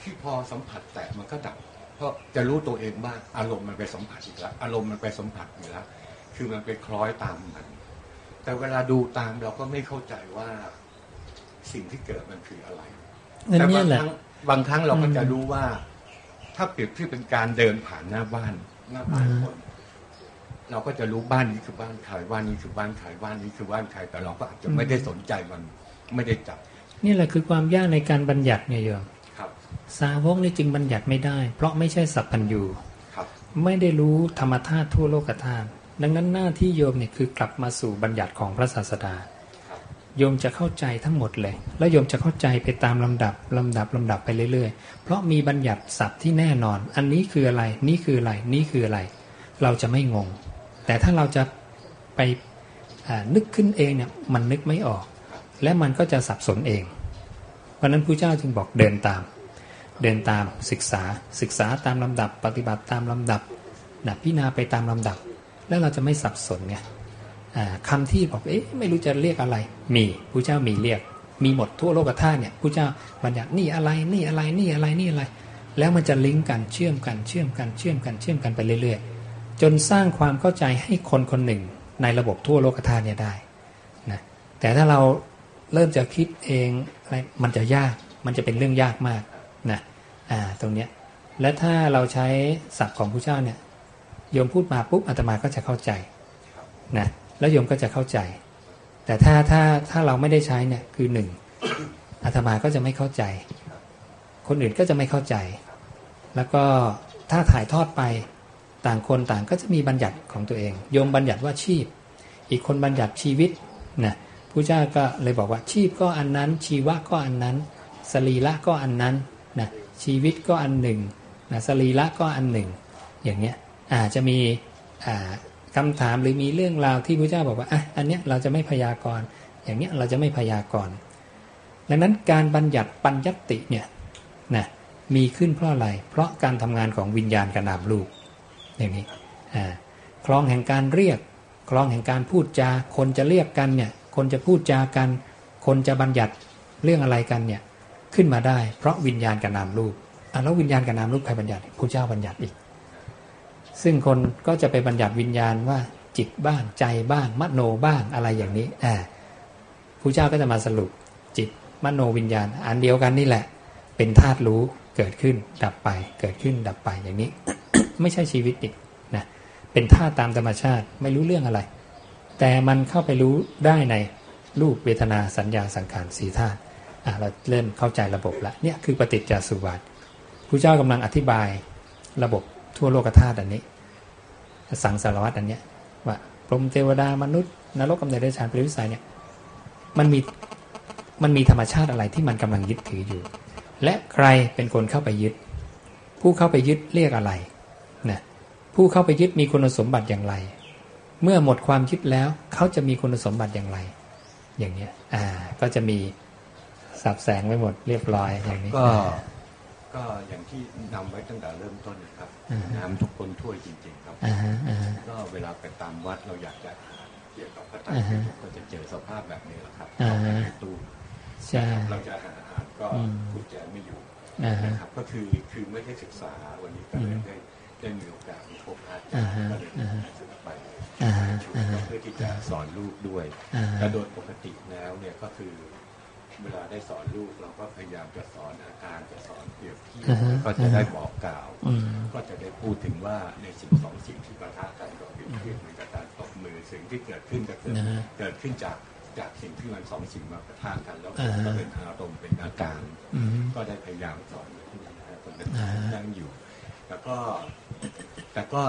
ที่พอสัมผัสแตะมันก็ดับ เพราะจะรู้ตัวเองว่าอารมณ์มันไปสัมผัสอีกแล้วอารมณ์มันไปสัมผัสอีกแล้วคือมันไปคล้อยตามมัน แต่เวลาดูตามเราก็ไม่เข้าใจว่าสิ่งที่เกิดมันคืออะไรแต่บางครั้งบางครั้งเราก็จะรู้ว่า ถ้าเปรียบที่เป็นการเดินผ่านหน้าบ้านหน้าบ้านคนเราก็จะรู้บ้านนี้คือบ้านใครบ้านนี้คือบ้านใครบ้านนี้คือบ้านใครแต่เราก็อาจจะไม่ได้สนใจมันไม่ได้จับ นี่แหละคือความยากในการบัญญัติเนี่ยโยมครับ สาวกนี่จึงบัญญัติไม่ได้ เพราะไม่ใช่สัพพัญญูครับไม่ได้รู้ธรรมธาตุทั่วโลกธาตุดังนั้นหน้าที่โยมเนี่ยคือกลับมาสู่บัญญัติของพระศาสดาโยมจะเข้าใจทั้งหมดเลย แล้วโยมจะเข้าใจไปตามลำดับลำดับลำดับไปเรื่อยๆ เพราะมีบัญญัติศัพท์ที่แน่นอน อันนี้คืออะไร นี่คืออะไร นี่คืออะไร เราจะไม่งง แต่ถ้าเราจะไปนึกขึ้นเองเนี่ยมันนึกไม่ออก และมันก็จะสับสนเอง เพราะนั้นพระเจ้าจึงบอกเดินตาม เดินตามศึกษาศึกษาตามลำดับ ปฏิบัติตามลำดับนะพิจารณาไปตามลำดับ แล้วเราจะไม่สับสนไงคำที่บอกเอ๊ะไม่รู้จะเรียกอะไร มีพระเจ้ามีเรียก มีหมดทั่วโลกธาตุเนี่ยพระเจ้าบัญญัตินี่อะไรนี่อะไรนี่อะไรนี่อะไร แล้วมันจะลิงก์กันเชื่อมกันเชื่อมกันเชื่อมกันเชื่อมกันไปเรื่อยๆ จนสร้างความเข้าใจให้คนคนหนึ่งในระบบทั่วโลกธาตุเนี่ยได้นะแต่ถ้าเราเริ่มจะคิดเองอะไรมันจะยากมันจะเป็นเรื่องยากมากนะ อ่าตรงเนี้ยและถ้าเราใช้ศัพท์ของพระเจ้าเนี่ยโยมพูดมาปุ๊บอาตมาก็จะเข้าใจนะแล้วโยมก็จะเข้าใจ แต่ถ้าถ้าถ้าเราไม่ได้ใช้เนี่ยคือหนึ่งอาตมาก็จะไม่เข้าใจ คนอื่นก็จะไม่เข้าใจ แล้วก็ถ้าถ่ายทอดไปต่างคนต่างก็จะมีบัญญัติของตัวเอง โยมบัญญัติว่าชีพ อีกคนบัญญัติชีวิตนะพระเจ้าก็เลยบอกว่าชีพก็อันนั้น ชีวะก็อันนั้น สรีละก็อันนั้น ชีวิตก็อันหนึ่งนะสรีละก็อันหนึ่ง อย่างเงี้ยอาจจะมีคำถามหรือมีเรื่องราวที่พระเจ้าบอกว่าอะอันเนี้ยเราจะไม่พยากรณ์อย่างเนี้ยเราจะไม่พยากรณ์ดังนั้นการบัญญัติปัญญติเนี่ยนะมีขึ้นเพราะอะไร เพราะการทำงานของวิญญาณกระนามลูกอย่างนี้คลองแห่งการเรียกคลองแห่งการพูดจา คนจะเรียกกันเนี่ยคนจะพูดจากัน คนจะบัญญัติเรื่องอะไรกันเนี่ย ขึ้นมาได้ เพราะวิญญาณกับนามรูปอะแล้ววิญญาณกับนามรูปใครบัญญัติพระเจ้าบัญญัติอีก ซึ่งคนก็จะไปบัญญัติวิญญาณว่าจิตบ้างใจบ้างมโนบ้างอะไรอย่างนี้อ่าพระเจ้าก็จะมาสรุปจิตมโนวิญญาณ อันเดียวกันนี่แหละ เป็นธาตุรู้เกิดขึ้นดับไป เกิดขึ้นดับไปอย่างนี้ ไม่ใช่ชีวิตอีกนะเป็นท่าตามธรรมชาติไม่รู้เรื่องอะไร แต่มันเข้าไปรู้ได้ในรูปเวทนาสัญญาสังขารสีธาตุ เราเริ่มเข้าใจระบบละเนี่ยคือปฏิจจสุบาทพระเจ้ากำลังอธิบายระบบทั่วโลกธาตุอันนี้ สังสารวัตอันเนี้ยว่าพรหมเทวดามนุษย์นรกกำเนิดเดชานปรตวิสัยเนี่ยมันมีมันมีธรรมชาติอะไรที่มันกำลังยึดถืออยู่ และใครเป็นคนเข้าไปยึด ผู้เข้าไปยึดเรียกอะไรนะผู้เข้าไปยึดมีคุณสมบัติอย่างไร เมื่อหมดความยึดแล้วเขาจะมีคุณสมบัติอย่างไร อย่างเนี้ยอ่าก็จะมี สับแสงไว้หมดเรียบร้อยอย่างนี้ก็ก็อย่างที่นำไว้ตั้งแต่เริ่มต้นนะครับน้ำทุกคนถ้วยจริง ๆ ครับก็เวลาไปตามวัดเราอยากจะเกี่ยวกับพระไตรปิฎกก็จะเจอสภาพแบบนี้แหละครับในตู้เราจะหาอาหารก็กุญแจไม่อยู่นะครับก็คือคือไม่ได้ศึกษาวันนี้ก็เลยได้ได้มีโอกาสพบอาจารย์ก็เลยศึกไปเพื่อที่จะสอนลูกด้วยแต่โดยปกติแล้วเนี่ยก็คือ เวลาได้สอนลูกเราก็พยายามจะสอนอาการจะสอนเปรียบเทียบก็จะได้บอกกล่าว ก็จะได้พูดถึงว่าในสิ่งสองสิ่งที่ประทะกันก็เปรียบเทียบเหมือนกับการตบมือสิ่งที่เกิดขึ้นก็เกิดเกิดขึ้นจากจากสิ่งที่มันสองสิ่งมาประทะกัน แล้วก็เป็นอารมณ์เป็นอาการ ก็ได้พยายามสอนคนนั้นนั่งอยู่ แล้วก็แต่ก็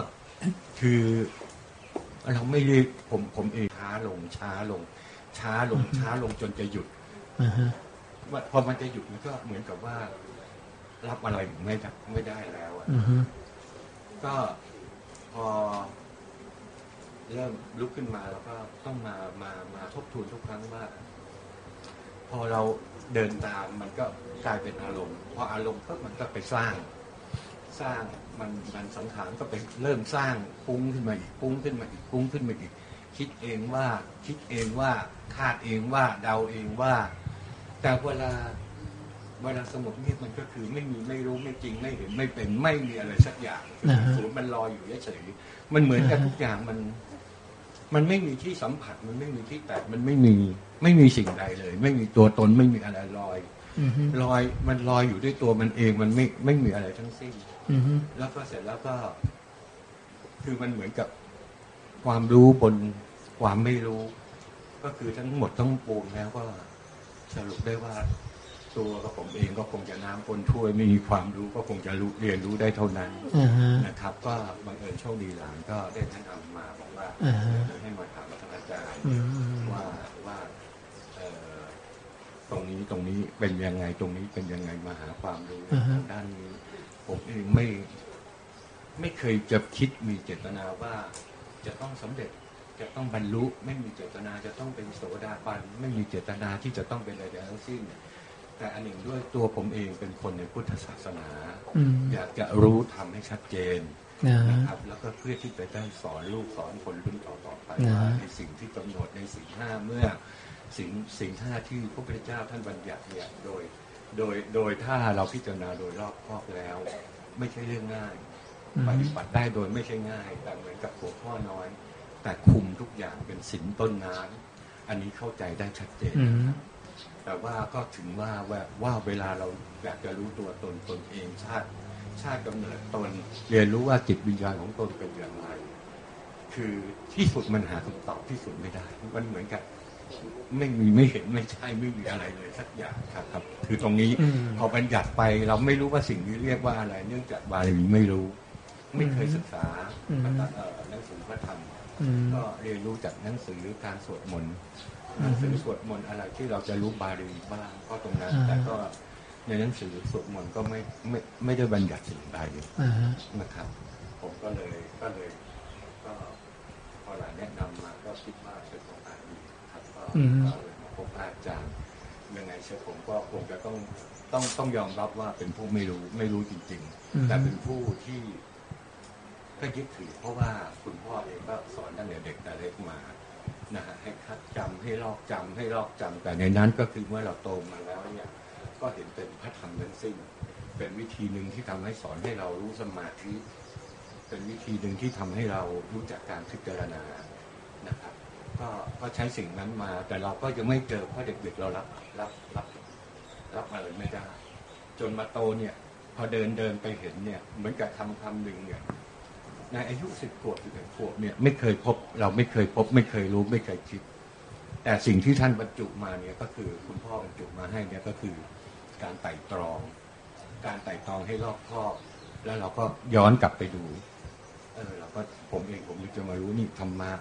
คือเราไม่เรียกผมผมเองช้าลงช้าลง ช้าลงช้าลงจนจะหยุด ว่าพอมันจะหยุดมันก็เหมือนกับว่า รับอะไรไม่ได้ไม่ได้แล้วอะก็พอ เริ่มลุกขึ้นมาแล้วก็ต้องมามามาทบทวนทุกครั้งว่า พอเราเดินตามมันก็กลายเป็นอารมณ์ พออารมณ์ก็มันก็ไปสร้าง สร้างมันมันสังขารก็ไปเริ่มสร้างปุ้งขึ้นมาอีกปุ้งขึ้นมาอีกปุ้งขึ้นมาอีกคิดเองว่าคิดเองว่าคาดเองว่าเดาเองว่า แต่เวลาเวลาสงบเงียบมันก็คือไม่มีไม่รู้ไม่จริงไม่เห็นไม่เป็นไม่มีอะไรสักอย่างศูนย์มันลอยอยู่เฉยมันเหมือนกับทุกอย่างมัน มันไม่มีที่สัมผัส มันไม่มีที่แตะมันไม่มีไม่มีสิ่งใดเลย ไม่มีตัวตนไม่มีอะไรลอยลอยมันลอยอยู่ด้วยตัวมันเองมันไม่ไม่มีอะไรทั้งสิ้นแล้วก็เสร็จแล้วก็ คือมันเหมือนกับความรู้บนความไม่รู้ ก็คือทั้งหมดทั้งปวงแล้วก็ สรุปได้ว่าตัวกับผมเองก็คงจะน้ำคนช่วยไม่มีความรู้ก็คงจะรู้เรียนรู้ได้เท่านั้นนะครับ ก็บังเอิญโชคดีหลังก็ได้แนะนำมาบอกว่าให้มาถามท่านอาจารย์ว่าว่าตรงนี้ตรงนี้เป็นยังไงตรงนี้เป็นยังไงมาหาความรู้ด้านนี้ ผมเองไม่ ไม่เคยจะคิดมีเจตนาว่าจะต้องสำเร็จ จะต้องบรรลุ ไม่มีเจตนาจะต้องเป็นโสดาบันไม่มีเจตนาที่จะต้องเป็นอะไรทั้งสิ้น แต่อันหนึ่งด้วยตัวผมเองเป็นคนในพุทธศาสนา อยากจะรู้ทำให้ชัดเจนนะครับแล้วก็เพื่อที่จะได้สอนลูกสอนคนรุ่นต่อๆไปว่าในสิ่งที่กำหนดในสิ่งห้าเมื่อสิ่งสิ่งห้าที่พระพุทธเจ้าท่านบัญญัติเนี่ยโดย โดยโดยถ้าเราพิจารณาโดยรอบครอบแล้ว ไม่ใช่เรื่องง่ายปฏิบัติได้โดยไม่ใช่ง่าย แต่เหมือนกับหัวข้อน้อย แต่คุมทุกอย่างเป็นสินต้นน้ำอันนี้เข้าใจได้ชัดเจนแต่ว่าก็ถึงว่าว่าว่าเวลาเราอยากจะรู้ตัวตนตนเองชาติ ชาติกำเนิดตน เรียนรู้ว่าจิตวิญญาณของตนเป็นอย่างไร คือที่สุดมันหาคำตอบที่สุดไม่ได้ มันเหมือนกับไม่มีไม่เห็นไม่ใช่ไม่มีอะไรเลยสักอย่างครับครับ คือตรงนี้พอบัญญัติไปเราไม่รู้ว่าสิ่งนี้เรียกว่าอะไร เนื่องจากบาลีไม่รู้ ไม่เคยศึกษาหนังสือพระธรรม ก็เรียนรู้จากหนังสือการสวดมนต์หนังสือสวดมนต์อะไรที่เราจะรู้บาลีบ้างก็ตรงนั้น แต่ก็ในหนังสือสวดมนต์ก็ไม่ไม่ไม่ได้บัญญัติสิ่งใดนะครับ ผมก็เลยก็เลยก็พอหลานแนะนำมาก็คิดว่าเป็นโอกาสดีครับก็เลยมาพบอาจารย์ยังไงเชื่อผมก็คงจะต้องต้องต้องยอมรับว่าเป็นผู้ไม่รู้ไม่รู้จริง ๆ แต่เป็นผู้ที่ ก็ยึดถือเพราะว่าคุณพ่อเองก็สอนตั้งแต่เด็กแต่เล็กมานะฮะให้คัดจำให้ลอกจำให้ลอกจำแต่ในนั้นก็คือเมื่อเราโตมาแล้วเนี่ยก็เห็นเป็นพระธรรมทั้งสิ้น เป็นวิธีหนึ่งที่ทำให้สอนให้เรารู้สมาธิเป็นวิธีหนึ่งที่ทำให้เรารู้จักการพิจารณานะครับก็ก็ใช้สิ่งนั้นมา แต่เราก็ยังไม่เจอเพราะเด็กๆเรารับรับรับรับอะไรไม่ได้ จนมาโตเนี่ย พอเดินเดินไปเห็นเนี่ยเหมือนกับทำคำหนึ่งเนี่ย ในอายุสิบขวบสิบเอ็ดขวบเนี่ยไม่เคยพบ เราไม่เคยพบ ไม่เคยรู้ไม่เคยคิด แต่สิ่งที่ท่านบรรจุมาเนี่ยก็คือคุณพ่อบรรจุมาให้เนี่ยก็คือการไต่ตรอง การไต่ตรองให้รอบคอบ แล้วเราก็ย้อนกลับไปดูเออเราก็ผมเองผมจะมารู้นี่ธรรมะ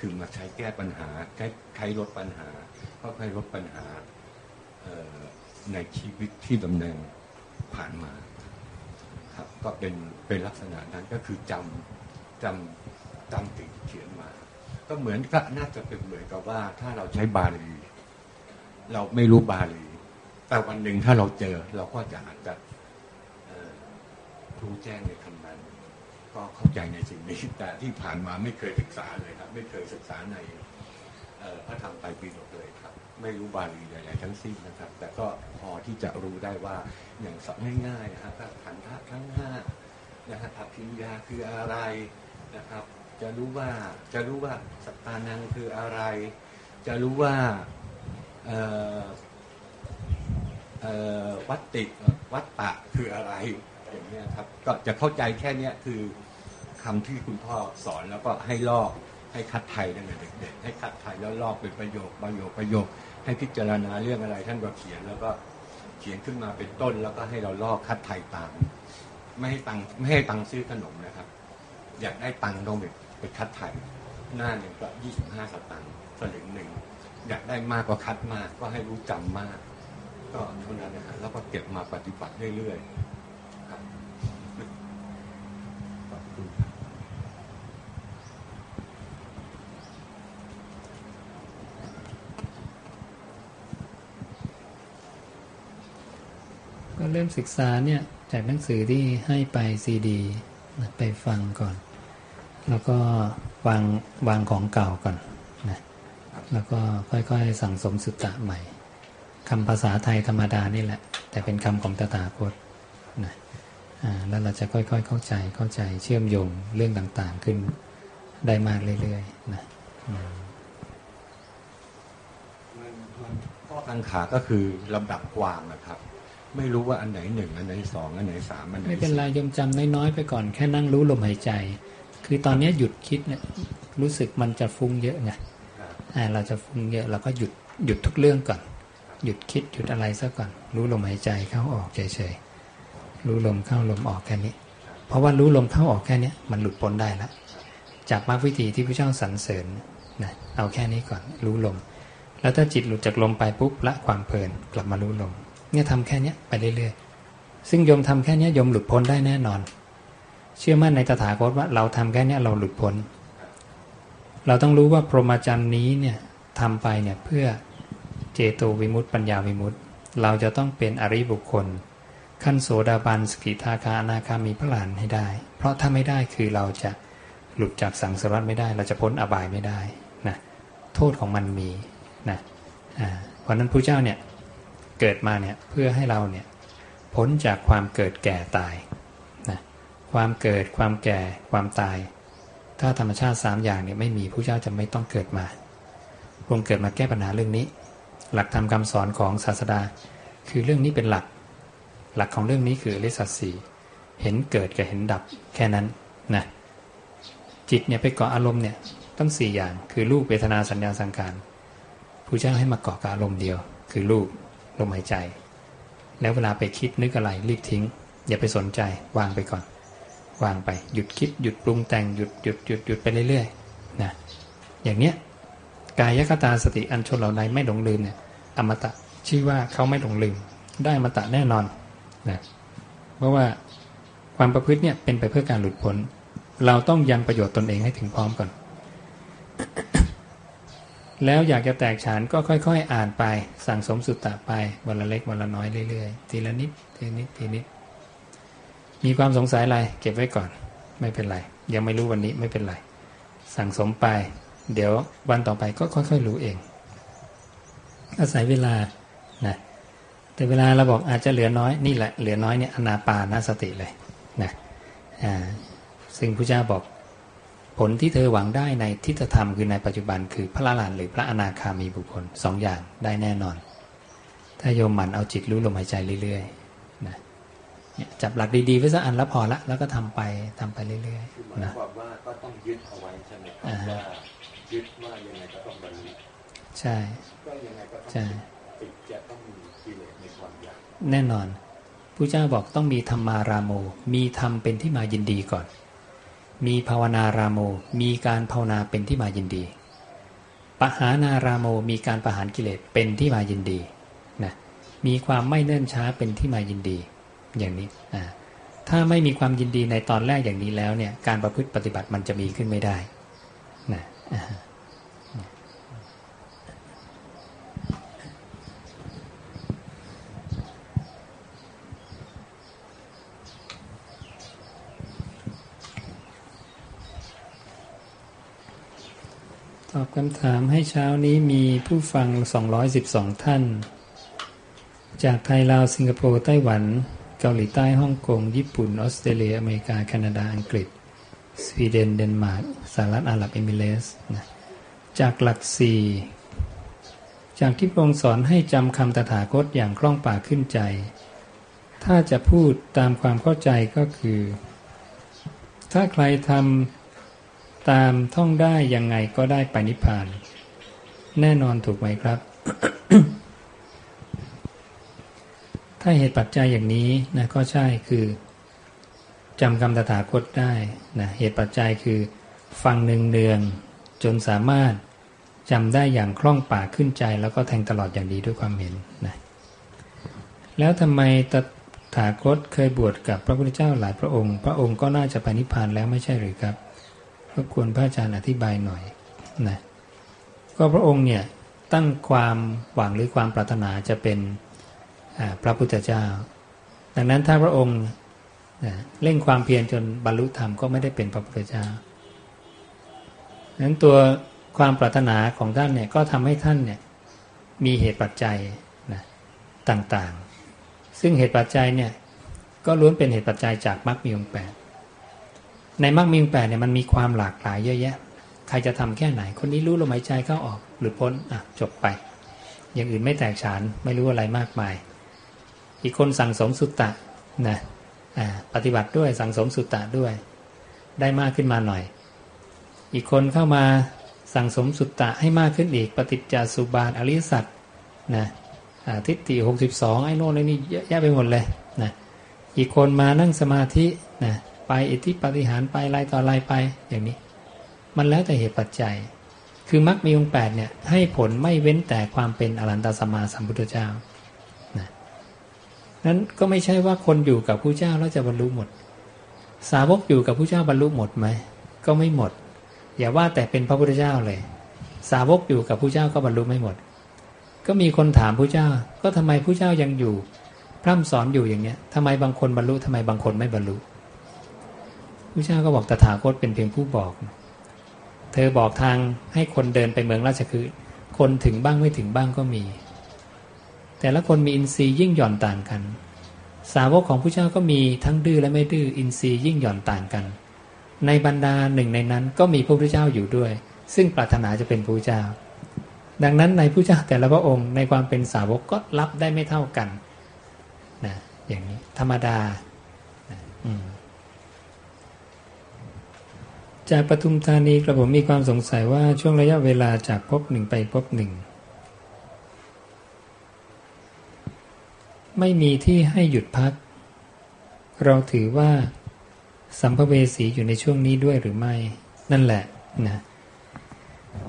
คือมาใช้แก้ปัญหาใช้ใช้ลดปัญหาก็ใช้ลดปัญหาในชีวิตที่ดำเนินผ่านมาครับก็เป็นเป็นลักษณะนั้นก็คือจำ จำจำติดเขียนมา ก็เหมือนก็น่าจะเป็นเหมือนกับว่า ถ้าเราใช้บาลี เราไม่รู้บาลี แต่วันหนึ่งถ้าเราเจอ เราก็จะอาจจะรู้แจ้งในคำนั้น ก็เข้าใจในสิ่งนี้ แต่ที่ผ่านมาไม่เคยศึกษาเลยครับ ไม่เคยศึกษาในพระธรรมไตรปิฎกเลยครับ ไม่รู้บาลีใดๆทั้งสิ้นนะครับ แต่ก็พอที่จะรู้ได้ว่าอย่างสอนง่ายๆนะครับขันธ์ทั้งห้านะครับอภิญญาคืออะไร นะครับ จะรู้ว่าจะรู้ว่าสัตตานังคืออะไร จะรู้ว่าวัตติวัตตะคืออะไรอย่างนี้ครับก็จะเข้าใจแค่นี้คือคำที่คุณพ่อสอนแล้วก็ให้ลอกให้คัดไทยตั้งแต่เด็กๆให้คัดไทยแล้วลอกเป็นประโยคประโยคประโยค ให้พิจารณาเรื่องอะไรท่านก็เขียนแล้วก็เขียนขึ้นมาเป็นต้นแล้วก็ให้เราลอกคัดไทยตาม ไม่ให้ตังไม่ให้ตังซื้อขนมนะครับ อยากได้ตังต้องไปไปคัดไทยหน้าหนึ่งก็ยี่สิบห้าสตางค์สลึงหนึ่งอยากได้มากก็คัดมาก ก็ให้รู้จำมาก ก็เท่านั้นนะฮะแล้วก็เก็บมาปฏิบัติเรื่อยๆก็เริ่มศึกษาเนี่ยจากหนังสือที่ให้ไปซีดี ไปฟังก่อน แล้วก็วางวางของเก่าก่อนนะแล้วก็ค่อยๆ สั่งสมสุตตะใหม่คำภาษาไทยธรรมดานี่แหละ แต่เป็นคำของตถาคตนะอ่าแล้วเราจะค่อยๆ เข้าใจเข้าใจเชื่อมโยงเรื่องต่างๆ ขึ้นได้มากเรื่อยๆนะข้อกังขาก็คือลำดับกวางนะครับ ไม่รู้ว่าอันไหนหนึ่งอันไหนสองอันไหนสามอันไหนไม่เป็นไรยมจำน้อยๆไปก่อนแค่นั่งรู้ลมหายใจ คือตอนนี้หยุดคิดเนี่ยรู้สึกมันจะฟุ้งเยอะไงอ่าเราจะฟุ้งเยอะเราก็หยุดหยุดทุกเรื่องก่อน หยุดคิดหยุดอะไรซะก่อน รู้ลมหายใจเข้าออกเฉยๆรู้ลมเข้าลมออกแค่นี้ เพราะว่ารู้ลมเข้าออกแค่นี้มันหลุดพ้นได้แล้วจากมรรควิธีที่พระเจ้าสรรเสริญนะเอาแค่นี้ก่อนรู้ลม แล้วถ้าจิตหลุดจากลมไปปุ๊บละความเพลินกลับมารู้ลม เนี่ยทำแค่นี้ไปเรื่อยๆ ซึ่งโยมทำแค่นี้โยมหลุดพ้นได้แน่นอน เชื่อมั่นในตถาคตว่าเราทำแค่นี้เราหลุดพ้น เราต้องรู้ว่าพรหมจรรย์นี้เนี่ยทำไปเนี่ยเพื่อเจโตวิมุตติปัญญาวิมุตติ เราจะต้องเป็นอริบุคคล ขั้นโสดาบันสกิทาคาอนาคามีพระหลานให้ได้ เพราะถ้าไม่ได้คือเราจะหลุดจากสังสารวัฏไม่ได้ เราจะพ้นอบายไม่ได้นะโทษของมันมีนะอ่าเพราะนั้นพระเจ้าเนี่ย เกิดมาเนี่ยเพื่อให้เราเนี่ยพ้นจากความเกิดแก่ตายนะความเกิดความแก่ความตาย ถ้าธรรมชาติสามอย่างเนี่ยไม่มีผู้เจ้าจะไม่ต้องเกิดมาพงเกิดมาแก้ปัญหาเรื่องนี้ หลักธรรมคำสอนของศาสดา คือเรื่องนี้เป็นหลัก หลักของเรื่องนี้คืออริสัตสีเห็นเกิดกับเห็นดับแค่นั้นนะจิตเนี่ยไปเกาะอารมณ์เนี่ยต้องสี่อย่างคือรูปเวทนาสัญญาสังขารผู้เจ้าให้มาเกาะกับอารมณ์เดียว คือรูป ลมหายใจ แล้วเวลาไปคิดนึกอะไรรีบทิ้ง อย่าไปสนใจวางไปก่อน วางไปหยุดคิดหยุดปรุงแต่งหยุดหยุดหยุดหยุดไปเรื่อยๆนะอย่างเนี้ยกายคตาสติอันชนเหล่าใดไม่หลงลืมเนี่ยอมตะชื่อว่าเขาไม่หลงลืม ได้อมตะแน่นอนนะเพราะว่าความประพฤติเนี่ยเป็นไปเพื่อการหลุดพ้น เราต้องยังประโยชน์ตนเองให้ถึงพร้อมก่อน แล้วอยากจะแตกฉานก็ค่อย ๆ อ่านไป สั่งสมสุตตะไปวันละเล็กวันละน้อยเรื่อยๆทีละนิดทีนิดทีนิด มีความสงสัยอะไรเก็บไว้ก่อน ไม่เป็นไร ยังไม่รู้วันนี้ไม่เป็นไร สั่งสมไป เดี๋ยววันต่อไปก็ค่อย ๆ รู้เอง อาศัยเวลานะแต่เวลาเราบอกอาจจะเหลือน้อยนี่แหละเหลือน้อยเนี่ยอนาปานาสติเลยนะอ่าซึ่งพระเจ้าบอก ผลที่เธอหวังได้ในทิฏฐธรรมคือในปัจจุบันคือพระลานหรือพระอนาคามีบุคคลสองอย่างได้แน่นอน ถ้าโยมหมั่นเอาจิตรู้ลมหายใจเรื่อยๆนะจับหลักดีๆไว้สักอันแล้วพอละแล้วก็ทำไปทำไปเรื่อยๆนะความว่าก็ต้องยึดเอาไว้ใช่ไหมครับว่ายึดว่ายังไงก็ต้องบรรลุใช่ก็ยังไงก็ต้องติดจะต้องมีกิเลสในความอยากแน่นอนผู้เจ้าบอกต้องมีธรรมารามโมมีธรรมเป็นที่มายินดีก่อน มีภาวนารามโม มีการภาวนาเป็นที่มายินดี ปหานารามโม มีการประหารกิเลสเป็นที่มายินดีนะมีความไม่เนิ่นช้าเป็นที่มายินดี อย่างนี้อ่าถ้าไม่มีความยินดีในตอนแรกอย่างนี้แล้วเนี่ยการประพฤติปฏิบัติมันจะมีขึ้นไม่ได้นะต อบคำถามให้เช้านี้มีผู้ฟัง 212 ท่าน จากไทยลาวสิงคโปร์ไต้หวัน เกาหลีใต้ฮ่องกง ญี่ปุ่น ออสเตรเลีย อเมริกา แคนาดา อังกฤษ สวีเดน เดนมาร์กสหรัฐอาหรับเอมิเรสนะจากหลักสี่จากที่พระองค์สอนให้จำคำตถาคตอย่างคล่องปากขึ้นใจ ถ้าจะพูดตามความเข้าใจก็คือ ถ้าใครทำ ตามท่องได้ยังไงก็ได้ไปนิพพาน แน่นอนถูกไหมครับ ถ้าเหตุปัจจัยอย่างนี้นะก็ใช่คือจำคำตถาคตได้นะเหตุปัจจัยคือฟังเนืองๆจนสามารถจำได้อย่างคล่องปากขึ้นใจ แล้วก็แทงตลอดอย่างดีด้วยความเห็นนะแล้วทำไมตถาคตเคยบวชกับพระพุทธเจ้าหลายพระองค์ พระองค์ก็น่าจะไปนิพพานแล้วไม่ใช่หรือครับ รบกวนพระอาจารย์อธิบายหน่อยนะก็พระองค์เนี่ยตั้งความหวังหรือความปรารถนาจะเป็นพระพุทธเจ้า ดังนั้นถ้าพระองค์เร่งความเพียรจนบรรลุธรรมก็ไม่ได้เป็นพระพุทธเจ้าดังนั้นตัวความปรารถนาของท่านเนี่ยก็ทำให้ท่านเนี่ยมีเหตุปัจจัยนะต่างๆ ซึ่งเหตุปัจจัยเนี่ยก็ล้วนเป็นเหตุปัจจัยจากมรรคมีองค์แปด ในมรรคมีองแปดเนี่ยมันมีความหลากหลายเยอะแยะ ใครจะทำแค่ไหน คนนี้รู้ลมหายใจเข้าออกหรือพ้นอะจบไป อย่างอื่นไม่แตกฉานไม่รู้อะไรมากมาย อีกคนสั่งสมสุตตะนะปฏิบัติด้วยสั่งสมสุตตะด้วย ได้มากขึ้นมาหน่อย อีกคนเข้ามาสั่งสมสุตตะให้มากขึ้นอีก ปฏิจจสุบาทอริสัตนะทิฏฐิหกสิบสองไอ้โน่นไอ้นี่เยอะแยะไปหมดเลยนะอีกคนมานั่งสมาธินะ ไปอิทธิปฏิหารไปไล่ต่อไล่ไปอย่างนี้ มันแล้วแต่เหตุปัจจัย คือมรรคมีองค์แปดเนี่ยให้ผลไม่เว้นแต่ความเป็นอรันตสมาสัมพุทธเจ้านะนั้นก็ไม่ใช่ว่าคนอยู่กับผู้เจ้าแล้วจะบรรลุหมด สาวกอยู่กับผู้เจ้าบรรลุหมดไหมก็ไม่หมด อย่าว่าแต่เป็นพระพุทธเจ้าเลย สาวกอยู่กับผู้เจ้าก็บรรลุไม่หมด ก็มีคนถามผู้เจ้า ก็ทำไมผู้เจ้ายังอยู่พร่ำสอนอยู่อย่างเนี้ยทำไมบางคนบรรลุทำไมบางคนไม่บรรลุ พระเจ้าก็บอกตถาคตเป็นเพียงผู้บอก เธอบอกทางให้คนเดินไปเมืองราชคือคนถึงบ้างไม่ถึงบ้างก็มี แต่ละคนมีอินทรีย์ยิ่งหย่อนต่างกัน สาวกของพระเจ้าก็มีทั้งดื้อและไม่ดื้ออินทรีย์ยิ่งหย่อนต่างกัน ในบรรดาหนึ่งในนั้นก็มีพระพุทธเจ้าอยู่ด้วย ซึ่งปรารถนาจะเป็นพระเจ้า ดังนั้นในพระเจ้าแต่ละพระองค์ในความเป็นสาวกก็รับได้ไม่เท่ากันนะอย่างนี้ธรรมดานะอืม จากปทุมธานีกระผมมีความสงสัยว่าช่วงระยะเวลาจากพบหนึ่งไปพบหนึ่งไม่มีที่ให้หยุดพัก เราถือว่าสัมภเวสีอยู่ในช่วงนี้ด้วยหรือไม่ นั่นแหละนะ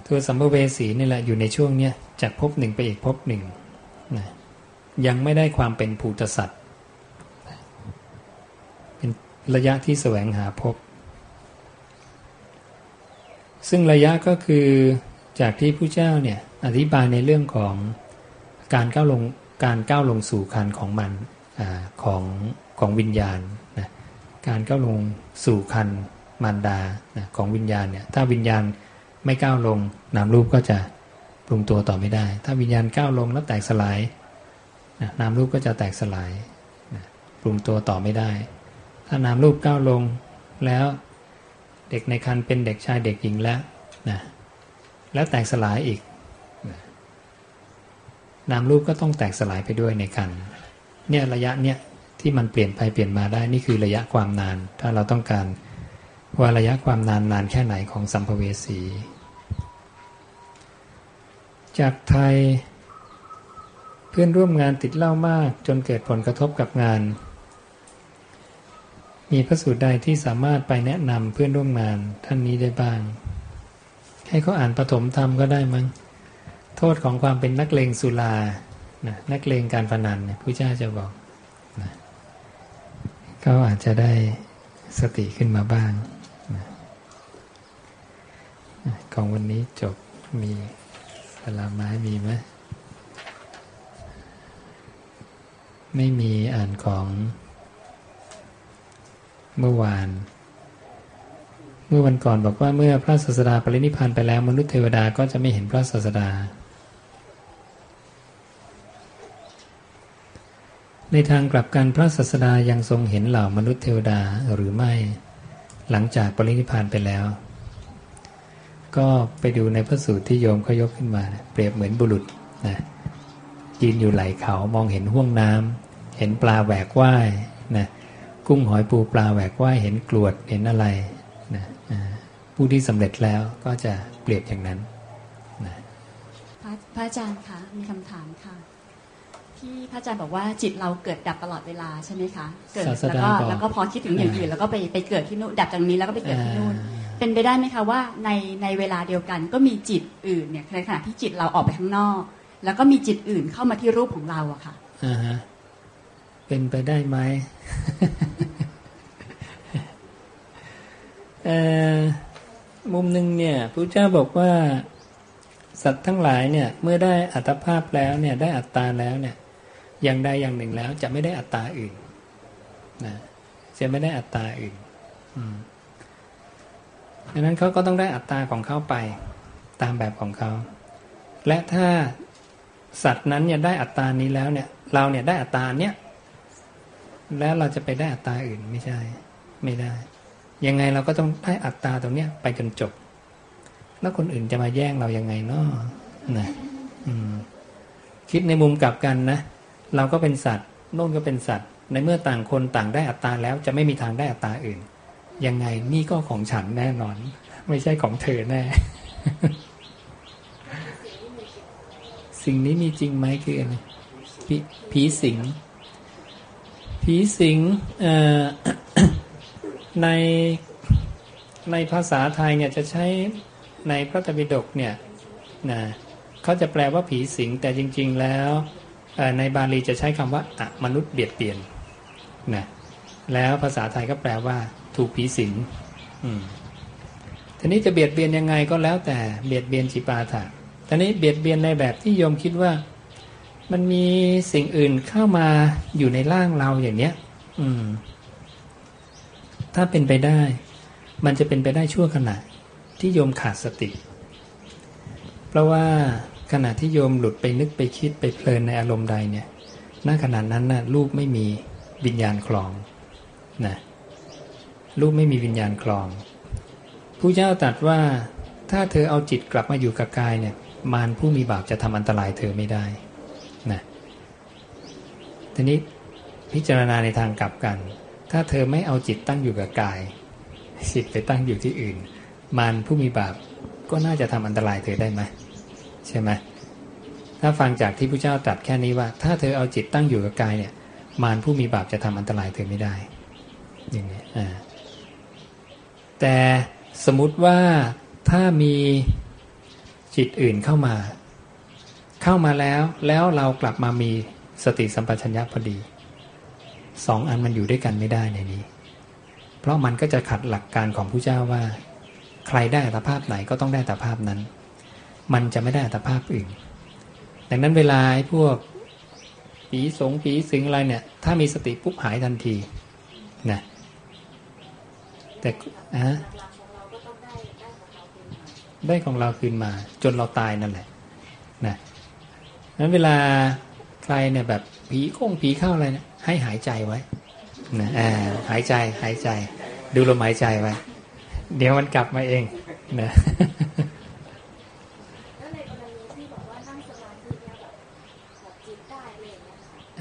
ตัวสัมภเวสีนี่แหละอยู่ในช่วงเนี้ยจากพบหนึ่งไปอีกพบหนึ่งนะยังไม่ได้ความเป็นภูตสัตว์เป็นระยะที่แสวงหาพบ ซึ่งระยะก็คือจากที่ผู้เจ้าเนี่ยอธิบายในเรื่องของการก้าวลงการก้าวลงสู่คันของมันอของของวิญญาณนะการก้าวลงสู่คันมารดานะของวิญญาณเนี่ยถ้าวิญญาณไม่ก้าวลงนามรูปก็จะปรุงตัวต่อไม่ได้ ถ้าวิญญาณก้าวลงแล้วแตกสลายนะนามรูปก็จะแตกสลายนะปรุงตัวต่อไม่ได้ ถ้านามรูปก้าวลงแล้ว เด็กในคันเป็นเด็กชายเด็กหญิงแล้วนะแล้วแตกสลายอีกนามรูปก็ต้องแตกสลายไปด้วยในคันเนี่ยระยะเนี้ยที่มันเปลี่ยนไปเปลี่ยนมาได้นี่คือระยะความนาน ถ้าเราต้องการว่าระยะความนานนานแค่ไหนของสัมภเวสี จากไทยเพื่อนร่วมงานติดเหล้ามากจนเกิดผลกระทบกับงาน มีพระสูตรใดที่สามารถไปแนะนำเพื่อนร่วมงานท่านนี้ได้บ้าง ให้เขาอ่านปฐมธรรมก็ได้มั้งโทษของความเป็นนักเลงสุรานะนักเลงการพนันเนี่ยพระเจ้าจะบอกนะเขาอาจจะได้สติขึ้นมาบ้างนะของวันนี้จบมีสลาไม้มีไหมไม่มีอ่านของ เมื่อวาน เมื่อวันก่อนบอกว่าเมื่อพระศาสดาปรินิพานไปแล้วมนุษย์เทวดาก็จะไม่เห็นพระศาสดา ในทางกลับกันพระศาสดายังทรงเห็นเหล่ามนุษย์เทวดาหรือไม่ หลังจากปรินิพานไปแล้ว ก็ไปดูในพระสูตรที่โยมเขายกขึ้นมา เปรียบเหมือนบุรุษนะยืนอยู่ไหลเขามองเห็นห่วงน้ำเห็นปลาแหวกว่ายนะ กุ้งหอยปูปลาแหวกว่ายเห็นกลวดเห็นอะไรนะผู้ที่สำเร็จแล้วก็จะเปรียบอย่างนั้นนะพระอาจารย์คะมีคำถามค่ะ ที่พระอาจารย์บอกว่าจิตเราเกิดดับตลอดเวลาใช่ไหมคะเกิดแล้วก็แล้วก็พอคิดถึงอย่างอื่นแล้วก็ไปไปเกิดที่นู่นดับจากนี้แล้วก็ไปเกิดที่นู่นเป็นไปได้ไหมคะว่าในในเวลาเดียวกันก็มีจิตอื่นเนี่ยในขณะที่จิตเราออกไปข้างนอก แล้วก็มีจิตอื่นเข้ามาที่รูปของเราอะค่ะอ่าฮะ เป็นไปได้ไหมมุมหนึ่งเนี่ยพระเจ้าบอกว่าสัตว์ทั้งหลายเนี่ยเมื่อได้อัตภาพแล้วเนี่ยได้อัตตาแล้วเนี่ยอย่างใดอย่างหนึ่งแล้วจะไม่ได้อัตตาอื่นนะจะไม่ได้อัตตาอื่นดังนั้นเขาก็ต้องได้อัตตาของเขาไปตามแบบของเขา และถ้าสัตว์นั้นเนี่ยได้อัตตานี้แล้วเนี่ยเราเนี่ยได้อัตตาเนี้ย แล้วเราจะไปได้อัตตาอื่นไม่ใช่ ไม่ได้ ยังไงเราก็ต้องได้อัตตาตรงเนี้ยไปจนจบ แล้วคนอื่นจะมาแย่งเรายังไงเนาะนะคิดในมุมกลับกันนะ เราก็เป็นสัตว์โน่นก็เป็นสัตว์ ในเมื่อต่างคนต่างได้อัตตาแล้วจะไม่มีทางได้อัตตาอื่น ยังไงนี่ก็ของฉันแน่นอน ไม่ใช่ของเธอแน่ สิ่งนี้มีจริงไหมคืออะไรผีสิง ผีสิงในในภาษาไทยเนี่ยจะใช้ในพระธรรมปิฎกเนี่ยนะเขาจะแปลว่าผีสิงแต่จริง ๆแล้วในบาลีจะใช้คำว่าอะมนุษย์เบียดเบียนนะแล้วภาษาไทยก็แปลว่าถูกผีสิงทีนี้จะเบียดเบียนยังไงก็แล้วแต่เบียดเบียนจิปาถะทีนี้เบียดเบียนในแบบที่โยมคิดว่า มันมีสิ่งอื่นเข้ามาอยู่ในร่างเราอย่างเนี้ย อืม ถ้าเป็นไปได้ มันจะเป็นไปได้ชั่วขณะที่โยมขาดสติ เพราะว่าขณะที่โยมหลุดไปนึกไปคิดไปเพลินในอารมณ์ใดเนี่ยณขณะนั้นนะ่ะรูปไม่มีวิญญาณคลองนะรูปไม่มีวิญญาณคลองผู้เจ้าตรัสว่าถ้าเธอเอาจิตกลับมาอยู่กับกายเนี่ย มารผู้มีบาปจะทำอันตรายเธอไม่ได้ ทีนี้พิจารณาในทางกลับกัน ถ้าเธอไม่เอาจิตตั้งอยู่กับกาย จิตไปตั้งอยู่ที่อื่น มารผู้มีบาปก็น่าจะทำอันตรายเธอได้ไหมใช่ไหมถ้าฟังจากที่พระเจ้าตรัสแค่นี้ว่า ถ้าเธอเอาจิตตั้งอยู่กับกายเนี่ย มารผู้มีบาปจะทำอันตรายเธอไม่ได้อย่างนี้อ่าแต่สมมติว่าถ้ามีจิตอื่นเข้ามา เข้ามาแล้วแล้วเรากลับมามี สติสัมปชัญญะพอดีสองอันมันอยู่ด้วยกันไม่ได้ในนี้ เพราะมันก็จะขัดหลักการของผู้เจ้าว่า ใครได้อัตภาพไหนก็ต้องได้อัตภาพนั้น มันจะไม่ได้อัตภาพอื่น ดังนั้นเวลาพวกผีสงผีสิงอะไรเนี่ย ถ้ามีสติปุ๊บหายทันทีนะแต่อะได้ของเราคืนมา จนเราตายนั่นแหละนะนั้นเวลา ใครเนี่ยแบบผีโค้งผีเข้าอะไรเนี่ยให้หายใจไว้นะอ่าหายใจหายใจ ดูลมหายใจไว้ เดี๋ยวมันกลับมาเองนะ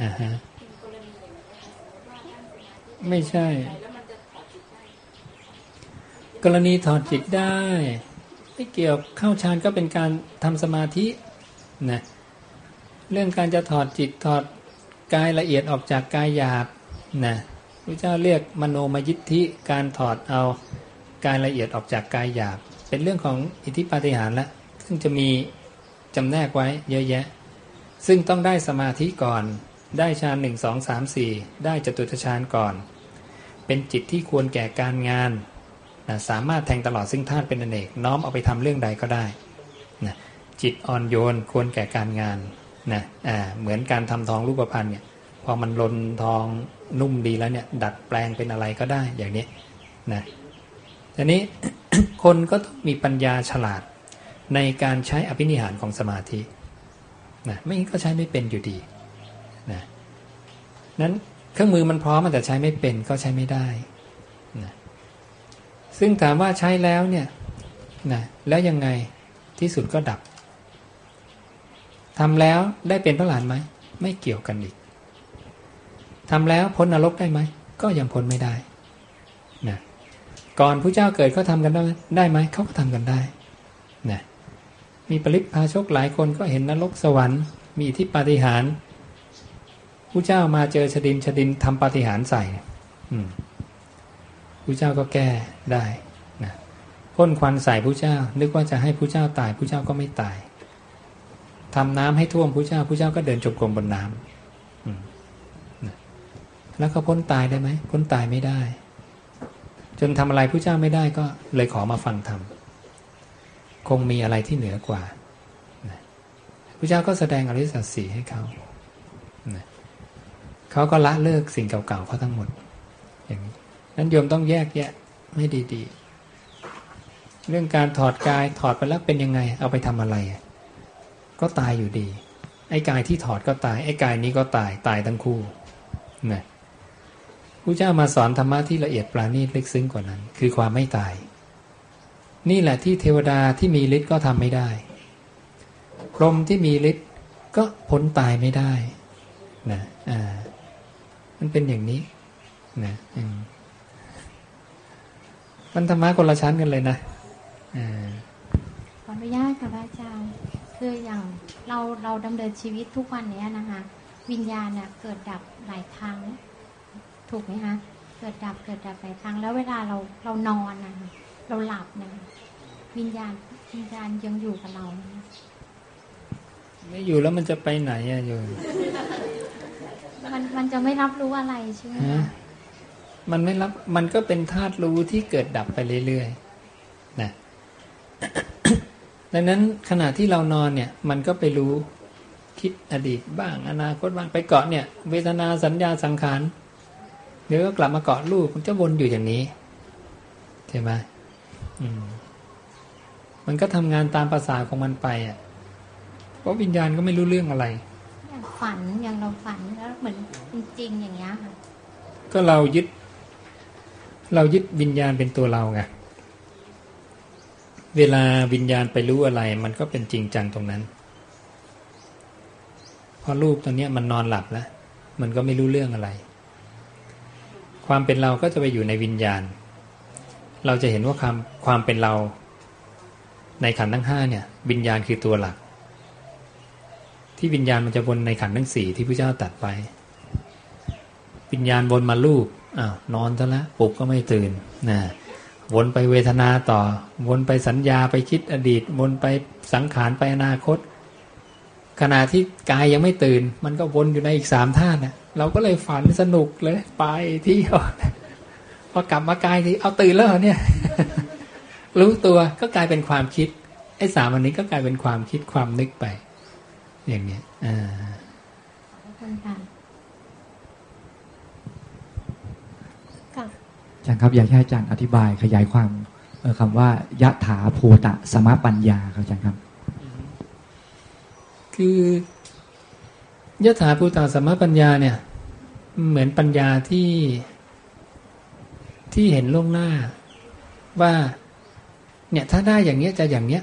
อ่าฮะไม่ใช่ กรณีถอดจิตได้ไม่เกี่ยวเข้าฌานก็เป็นการทำสมาธินะ เรื่องการจะถอดจิตถอดกายละเอียดออกจากกายหยาบนะพระเจ้าเรียกมโนมยิทธิการถอดเอากายละเอียดออกจากกายหยาบ เป็นเรื่องของอิทธิปาฏิหาริย์ละซึ่งจะมีจำแนกไว้เยอะแยะ ซึ่งต้องได้สมาธิก่อน ได้ฌานหนึ่งสองสามสี่ได้จตุตฌานก่อน เป็นจิตที่ควรแก่การงานนะสามารถแทงตลอดซึ่งธาตุเป็นอเนกน้อมเอาไปทำเรื่องใดก็ได้นะจิตอ่อนโยนควรแก่การงาน นะอ่าเหมือนการทำทองรูปพรรณเนี่ยพอมันลนทองนุ่มดีแล้วเนี่ย ดัดแปลงเป็นอะไรก็ได้อย่างนี้นะทีนี้คนก็ต้องมีปัญญาฉลาดในการใช้อภินิหารของสมาธินะไม่งั้นก็ใช้ไม่เป็นอยู่ดีนะนั้นเครื่องมือมันพร้อมแต่ใช้ไม่เป็นก็ใช้ไม่ได้นะซึ่งถามว่าใช้แล้วเนี่ยนะแล้วยังไงที่สุดก็ดับ ทำแล้วได้เป็นพระหลานไหม ไม่เกี่ยวกันอีกทำแล้วพ้นนรกได้ไหม ก็ยังพ้นไม่ได้นะก่อนผู้เจ้าเกิดเขาทากันได้ได้ไหมเขาก็ทำกันได้นะมีปริพาชกหลายคนก็เห็นนรกสวรรค์ มีที่ปาฏิหารผู้เจ้ามาเจอชดินชดินทำปาฏิหารใส่ผู้เจ้าก็แก้ได้นะพ่นควันใส่ผู้เจ้า นึกว่าจะให้ผู้เจ้าตายผู้เจ้าก็ไม่ตาย ทำน้ำให้ท่วมผู้เจ้าผู้เจ้าก็เดินจมกรมบนน้ำแล้วก็พ้นตายได้ไหมพ้นตายไม่ได้ จนทำอะไรผู้เจ้าไม่ได้ก็เลยขอมาฟังธรรมคงมีอะไรที่เหนือกว่าพระเจ้าก็แสดงอริสัตสีให้เขาเขาก็ละเลิกสิ่งเก่าๆเขาทั้งหมด อย่างนี้นั้นโยมต้องแยกแยะไม่ดีๆ เรื่องการถอดกายถอดไปแล้วเป็นยังไง เอาไปทำอะไร ก็ตายอยู่ดี ไอ้กายที่ถอดก็ตาย ไอ้กายนี้ก็ตายตายทั้งคู่นะพระเจ้ามาสอนธรรมะที่ละเอียดปราณีตลึกซึ้งกว่านั้น คือความไม่ตาย นี่แหละที่เทวดาที่มีฤทธิ์ก็ทำไม่ได้ พรหมที่มีฤทธิ์ก็พ้นตายไม่ได้นะอ่ามันเป็นอย่างนี้นะมันธรรมะคนละชั้นกันเลยนะอ่าขออนุญาตค่ะพระอาจารย์ คืออย่างเราเราดำเนินชีวิตทุกวันนี้นะคะวิญญาณเนี่ยเกิดดับหลายครั้ง ถูกไหมคะเกิดดับเกิดดับหลายครั้ง แล้วเวลาเราเรานอนนะคะเราหลับนะคะวิญญาณวิญญาณยังอยู่กับเราไม่อยู่แล้วมันจะไปไหนอะโยมมันมันจะไม่รับรู้อะไรใช่ไหมมันไม่รับมันก็เป็นธาตุรู้ที่เกิดดับไปเรื่อยๆนะ ดังนั้นขณะที่เรานอนเนี่ยมันก็ไปรู้คิดอดีตบ้างอนาคตบ้างไปเกาะเนี่ย เวทนาสัญญาสังขารเดี๋ยวก็กลับมาเกาะลูกมันจะวนอยู่อย่างนี้ใช่ไหมมมันก็ทำงานตามภาษาของมันไปอะ เพราะวิญญาณก็ไม่รู้เรื่องอะไร อย่างฝันอย่างเราฝันแล้วเหมือนจริงอย่างเงี้ยค่ะก็เรายึด เรายึดวิญญาณเป็นตัวเราไง เวลาวิญญาณไปรู้อะไร มันก็เป็นจริงจังตรงนั้น เพอรูปตัวนี้มันนอนหลับแล้วมันก็ไม่รู้เรื่องอะไร ความเป็นเราก็จะไปอยู่ในวิญญาณ เราจะเห็นว่าความความเป็นเรา ในขันทั้งห้าเนี่ย วิญญาณคือตัวหลัก ที่วิญญาณมันจะวนในขันทั้งสี่ที่พระเจ้าตัดไป วิญญาณวนมาลูกอ้าวนอนซะแล้วปลุกก็ไม่ตื่นนะ วนไปเวทนาต่อ วนไปสัญญาไปคิดอดีต วนไปสังขารไปอนาคต ขณะที่กายยังไม่ตื่น มันก็วนอยู่ในอีกสามท่านะเราก็เลยฝันสนุกเลยไปที่พอกลับมากายที่เอาตื่นแล้วเนี่ย รู้ตัวก็กลายเป็นความคิดไอ้สามวันนี้ก็กลายเป็นความคิดความนึกไป อย่างเนี้ยอ่าอา จารย์ครับอยากให้อาจารย์อธิบายขยายความคำว่ายะถาภูตะสมปัญญาครับอาจารย์ครับ คือยะถาภูตาสมปัญญาเนี่ย เหมือนปัญญาที่ที่เห็นล่วงหน้า ว่า เนี่ยถ้าได้อย่างเนี้ยจะอย่างเนี้ย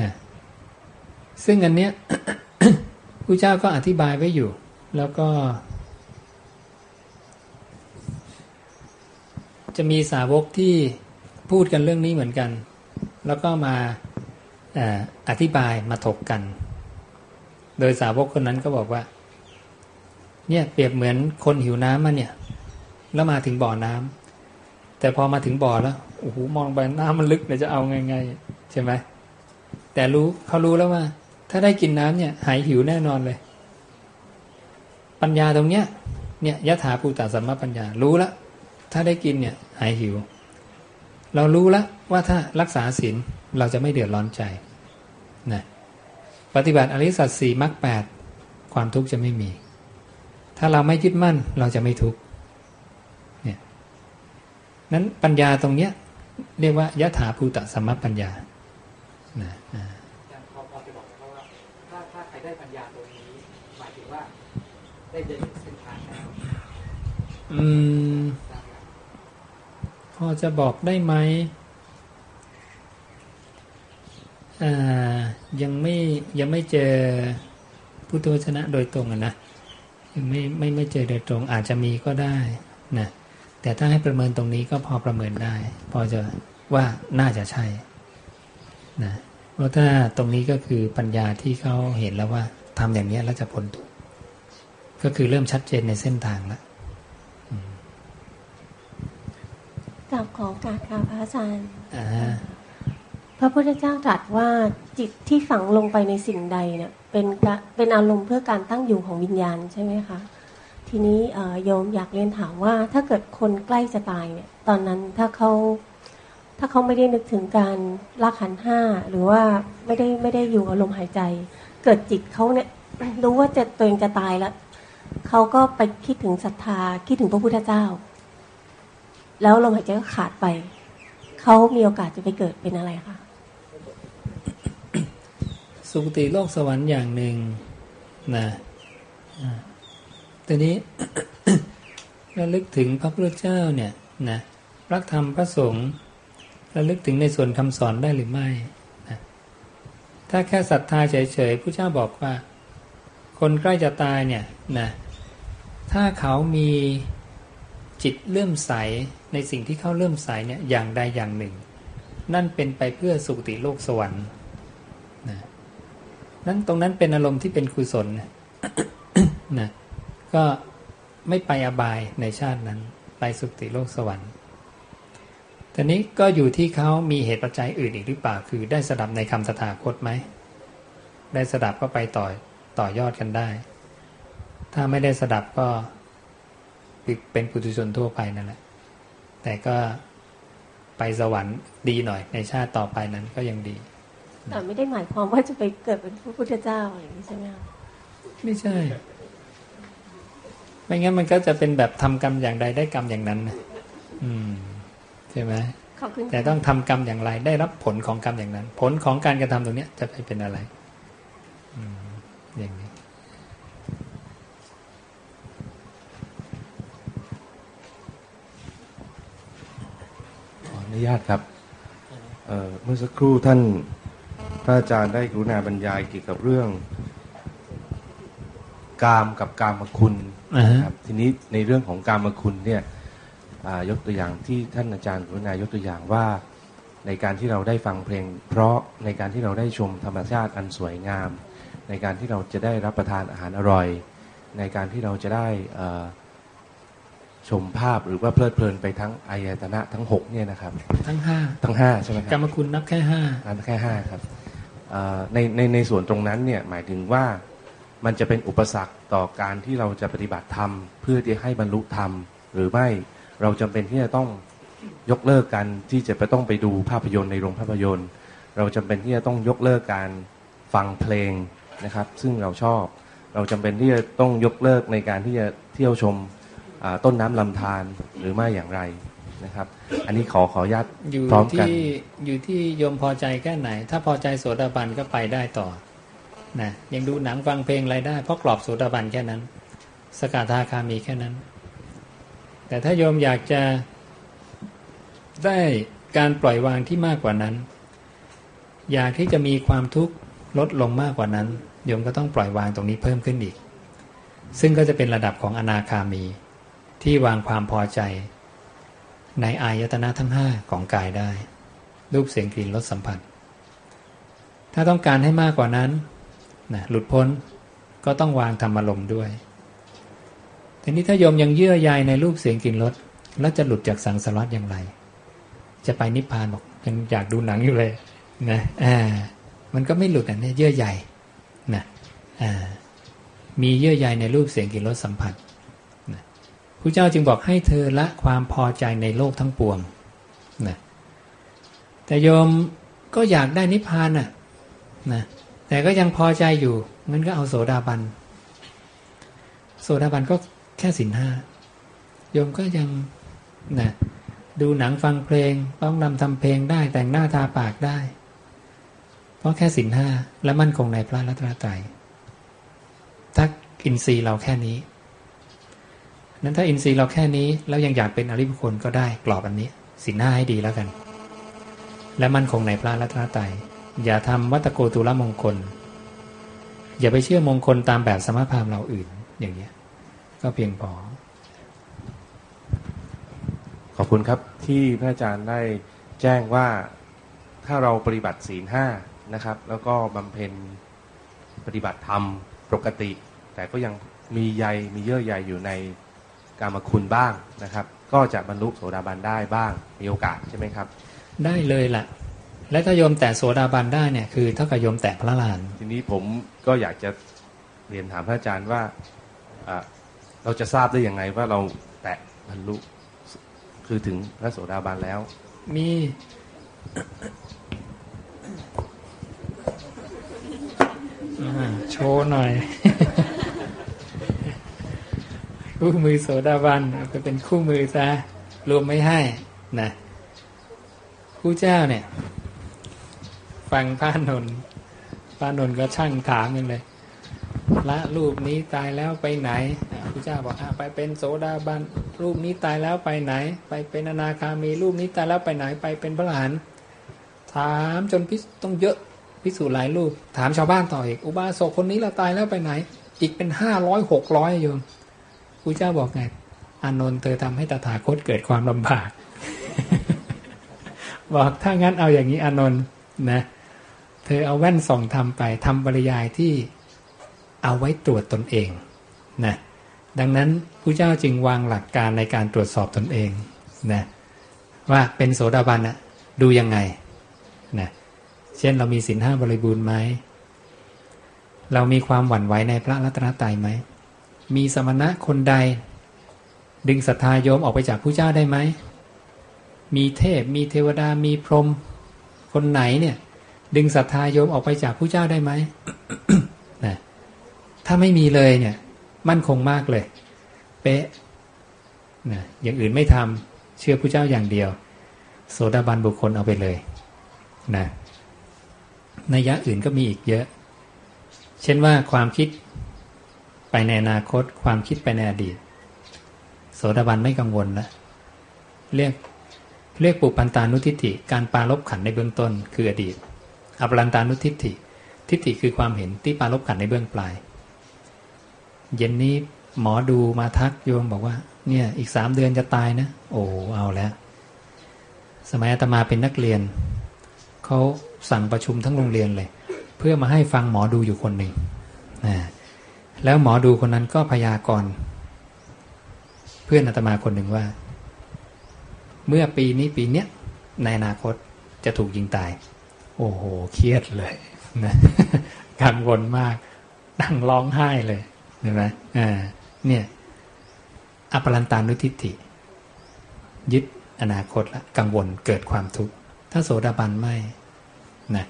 นะซึ่งอันเนี้ยพระเจ้าก็อธิบายไว้อยู่ แล้วก็ จะมีสาวกที่พูดกันเรื่องนี้เหมือนกัน แล้วก็มาอธิบายมาถกกัน โดยสาวกคนนั้นก็บอกว่า เนี่ยเปรียบเหมือนคนหิวน้ำมาเนี่ย แล้วมาถึงบ่อน้ำแต่พอมาถึงบ่อแล้วโอ้โหมองไปน้ำมันลึกเนี่ยจะเอาไงไงใช่ไหมแต่รู้เขารู้แล้วว่า ถ้าได้กินน้ำเนี่ย หายหิวแน่นอนเลย ปัญญาตรงเนี้ยเนี่ยยะถาภูตาสัมมาปัญญารู้แล้ว ถ้าได้กินเนี่ยหายหิว เรารู้แล้วว่าถ้ารักษาศีลเราจะไม่เดือดร้อนใจนะปฏิบัติอริสัตสีมรรคแปดความทุกข์จะไม่มี ถ้าเราไม่ยึดมั่นเราจะไม่ทุกข์เนี่ยนั้นปัญญาตรงเนี้ยเรียกว่ายะถาภูตสัมมปัญญานะนะพอพอจะบอกเขาว่าถ้าถ้าใครได้ปัญญาตรงนี้หม อืมพอจะบอกได้ไหมยังไม่ยังไม่เจอพุทธวจนะโดยตรงนะยังไม่ไม่ไม่เจอโดยตรงอาจจะมีก็ได้นะแต่ถ้าให้ประเมินตรงนี้ก็พอประเมินได้ พอจะว่าน่าจะใช่นะเพราะถ้าตรงนี้ก็คือปัญญาที่เขาเห็นแล้วว่าทำอย่างนี้แล้วจะพ้นทุกข์ก็คือเริ่มชัดเจนในเส้นทางแล้ว กับของการค่ะพระอาจารย์พระพุทธเจ้าตรัสว่าจิตที่ฝังลงไปในสิ่งใดเนี่ยเป็นเป็นอารมณ์เพื่อการตั้งอยู่ของวิญญาณใช่ไหมคะทีนี้โยมอยากเรียนถามว่าถ้าเกิดคนใกล้จะตายเนี่ย ตอนนั้นถ้าเขาถ้าเขาไม่ได้นึกถึงการละขันห้าหรือว่าไม่ได้ไม่ได้อยู่อารมณ์หายใจ เกิดจิตเขาเนี่ยรู้ว่าจะตัวเองจะตายแล้วเขาก็ไปคิดถึงศรัทธาคิดถึงพระพุทธเจ้า แล้วลมหายใจก็ขาดไป เขามีโอกาสจะไปเกิดเป็นอะไรคะสุคติโลกสวรรค์อย่างหนึ่งนะแต่นี้ระลึกถึงพระพุทธเจ้าเนี่ยนะรักธรรมพระสงฆ์ระลึกถึงในส่วนคำสอนได้หรือไม่นะถ้าแค่ศรัทธาเฉยๆผู้เจ้าบอกว่า คนใกล้จะตายเนี่ยนะถ้าเขามีจิตเลื่อมใส ในสิ่งที่เขาเลื่มใสเนี่ยอย่างใดอย่างหนึ่ง นั่นเป็นไปเพื่อสุติโลกสวรรค์นะนั้นตรงนั้นเป็นอารมณ์ที่เป็นกุศลนะก็ไม่ไปอบายในชาตินั้น ไปสุติโลกสวรรค์ทีนี้ก็อยู่ที่เขามีเหตุปัจจัยอื่นอีกหรือเปล่า คือได้สดับในคำสถาคตไหม ได้สดับก็ไปต่อต่อยอดกันได้ ถ้าไม่ได้สดับก็เป็นปุถุชนทั่วไปนั่นแหละ แต่ก็ไปสวรรค์ดีหน่อย ในชาติต่อไปนั้นก็ยังดี แต่ไม่ได้หมายความว่าจะไปเกิดเป็นพระพุทธเจ้าอะไรอย่างนี้ใช่ไหมคะไม่ใช่ ไม่งั้นมันก็จะเป็นแบบทำกรรมอย่างใดได้กรรมอย่างนั้นอืมใช่ไหมแต่ต้องทำกรรมอย่างไร ได้รับผลของกรรมอย่างนั้น ผลของการกระทำตรงนี้จะไปเป็นอะไร อืมอย่างนี้ ออนุญาตครับเมื่อสักครู่ท่านพระอาจารย์ได้กรุณาบรรยายเกี่ยวกับเรื่อง กามกับกามคุณนะครับทีนี้ในเรื่องของกามคุณเนี่ยยกตัวอย่างที่ท่านอาจารย์กรุณายกตัวอย่างว่า ในการที่เราได้ฟังเพลง เพราะในการที่เราได้ชมธรรมชาติอันสวยงาม ในการที่เราจะได้รับประทานอาหารอร่อย ในการที่เราจะได้ ชมภาพหรือว่าเพลิดเพลินไปทั้งอายตนะทั้งหกเนี่ยนะครับ ทั้งห้าทั้งห้าใช่ไหมครับกรรมคุณนับแค่ห้านับแค่ห้าครับในในในส่วนตรงนั้นเนี่ยหมายถึงว่ามันจะเป็นอุปสรรคต่อการที่เราจะปฏิบัติธรรม เพื่อที่ให้บรรลุธรรม หรือไม่เราจำเป็นที่จะต้องยกเลิกกันที่จะไปต้องไปดูภาพยนตร์ในโรงภาพยนตร์ เราจำเป็นที่จะต้องยกเลิกการฟังเพลงนะครับ ซึ่งเราชอบ เราจำเป็นที่จะต้องยกเลิกในการที่จะเที่ยวชม ต้นน้ำลำธารหรือไม่อย่างไรนะครับ อันนี้ขอขอญาตพร้อมกันอยู่ที่โยมพอใจแค่ไหน ถ้าพอใจโสดาบันก็ไปได้ต่อนะยังดูหนังฟังเพลงอะไรได้เพราะกรอบโสดาบันแค่นั้น สกทาคามีแค่นั้น แต่ถ้าโยมอยากจะได้การปล่อยวางที่มากกว่านั้น อยากที่จะมีความทุกข์ลดลงมากกว่านั้นโยมก็ต้องปล่อยวางตรงนี้เพิ่มขึ้นอีก ซึ่งก็จะเป็นระดับของอนาคามี ที่วางความพอใจ ในอายตนะทั้งห้าของกายได้ รูปเสียงกลิ่นรสสัมผัส ถ้าต้องการให้มากกว่านั้นนะหลุดพ้นก็ต้องวางธรรมอารมณ์ด้วยทีนี้ถ้าโยมยังเยื่อใยในรูปเสียงกลิ่นรสแล้วจะหลุดจากสังสารวัฏอย่างไร จะไปนิพพานบอกยังอยากดูหนังอยู่เลยนะอ่ามันก็ไม่หลุดอะเนี่ยเยื่อใยนะอ่ามีเยื่อใยในรูปเสียงกลิ่นรสสัมผัส พระเจ้าจึงบอกให้เธอละความพอใจในโลกทั้งปวงนะแต่โยมก็อยากได้นิพพานอะนะแต่ก็ยังพอใจอยู่งั้นก็เอาโสดาบัน โสดาบันก็แค่สินห้าโยมก็ยังนะดูหนังฟังเพลงต้องนำทำเพลงได้แต่งหน้าทาปากได้ เพราะแค่สินห้าและมั่นคงในพระรัตนตรัยถ้าอินทรีย์เราแค่นี้ นั้นถ้าอินทรีย์เราแค่นี้แล้วยังอยากเป็นอริบุคคลก็ได้กรอบอันนี้สินห้าให้ดีแล้วกัน และมั่นคงในพระรัตนตรัยอย่าทำวัตโกตุลมงคล อย่าไปเชื่อมงคลตามแบบสมภารเราอื่นอย่างนี้ก็เพียงพอขอบคุณครับที่พระอาจารย์ได้แจ้งว่าถ้าเราปฏิบัติศีลห้านะครับ แล้วก็บำเพ็ญปฏิบัติธรรมปกติ แต่ก็ยังมีใยมีเยื่อใยอยู่ใน กามคุณบ้างนะครับ ก็จะบรรลุโสดาบันได้บ้างมีโอกาสใช่ไหมครับ ได้เลยแหละและถ้าโยมแตะโสดาบันได้เนี่ยคือเท่ากับโยมแตะพระลาน ทีนี้ผมก็อยากจะเรียนถามพระอาจารย์ว่าเราจะทราบได้ยังไงว่าเราแตะบรรลุคือถึงพระโสดาบันแล้ว มีโชว์หน่อย คู่มือโสดาบันไปเป็นคู่มือซะรวมไม่ให้นะผู้เจ้าเนี่ย ฟังพระนนท์พระนนท์ก็ช่างถามกันเลยละรูปนี้ตายแล้วไปไหนพระเจ้าบอกอไปเป็นโสดาบันรูปนี้ตายแล้วไปไหน ไปเป็นอนาคามีรูปนี้ตายแล้วไปไหนไปเป็นพระหลานถามจนพิต้องเยอะพิสูจน์หลายรูป ถามชาวบ้านต่ออีกอุบาสกคนนี้เราตายแล้วไปไหน อีกเป็นห้าร้อยหกร้อยโยม พระเจ้าบอกไง อานนท์เธอทำให้ตถาคตเกิดความลำบาก บอกถ้างั้นเอาอย่างนี้อานนท์นะ เธอเอาแว่นส่องทำไปทำบริยายที่เอาไว้ตรวจตนเองนะดังนั้นผู้เจ้าจึงวางหลักการในการตรวจสอบตนเองนะว่าเป็นโสดาบันอะดูยังไงนะเช่นเรามีศีลห้าบริบูรณ์ไหมเรามีความหวั่นไหวในพระรัตนตรัยไหม มีสมณะคนใด ดึงศรัทธาโยมออกไปจากผู้เจ้าได้ไหม มีเทพมีเทวดามีพรหมคนไหนเนี่ย ดึงศรัทธาโยมออกไปจากผู้เจ้าได้ไหมนะถ้าไม่มีเลยเนี่ย มั่นคงมากเลย เป๊ะนะอย่างอื่นไม่ทำเชื่อผู้เจ้าอย่างเดียว โสดาบันบุคคลเอาไปเลยนะนัยยะอื่นก็มีอีกเยอะ เช่นว่าความคิด ไปในอนาคตความคิดไปในอดีต โสดาบันไม่กังวลนะเรียกเรียกปุปันตานุทิฏฐิการปาลบขันในเบื้องต้นคืออดีตอปรันตานุทิฏฐิทิฏฐิคือความเห็นที่ปาลบขันในเบื้องปลาย เย็นนี้หมอดูมาทักโยมบอกว่า เนี่ยอีกสามเดือนจะตายนะ โอ้เอาแล้ว สมัยอาตมาเป็นนักเรียนเขาสั่งประชุมทั้งโรงเรียนเลย เพื่อมาให้ฟังหมอดูอยู่คนหนึ่งนะ แล้วหมอดูคนนั้นก็พยากรณ์เพื่อนอาตมาคนหนึ่งว่า เมื่อปีนี้ปีเนี้ยในอนาคตจะถูกยิงตาย โอ้โห เครียดเลยนะกังวลมากนั่งร้องไห้เลยเห็นไหมอ่าเนี่ยอปรันตานุทิฏฐิ ยึดอนาคตละกังวลเกิดความทุกข์ถ้าโสดาบันไม่นะ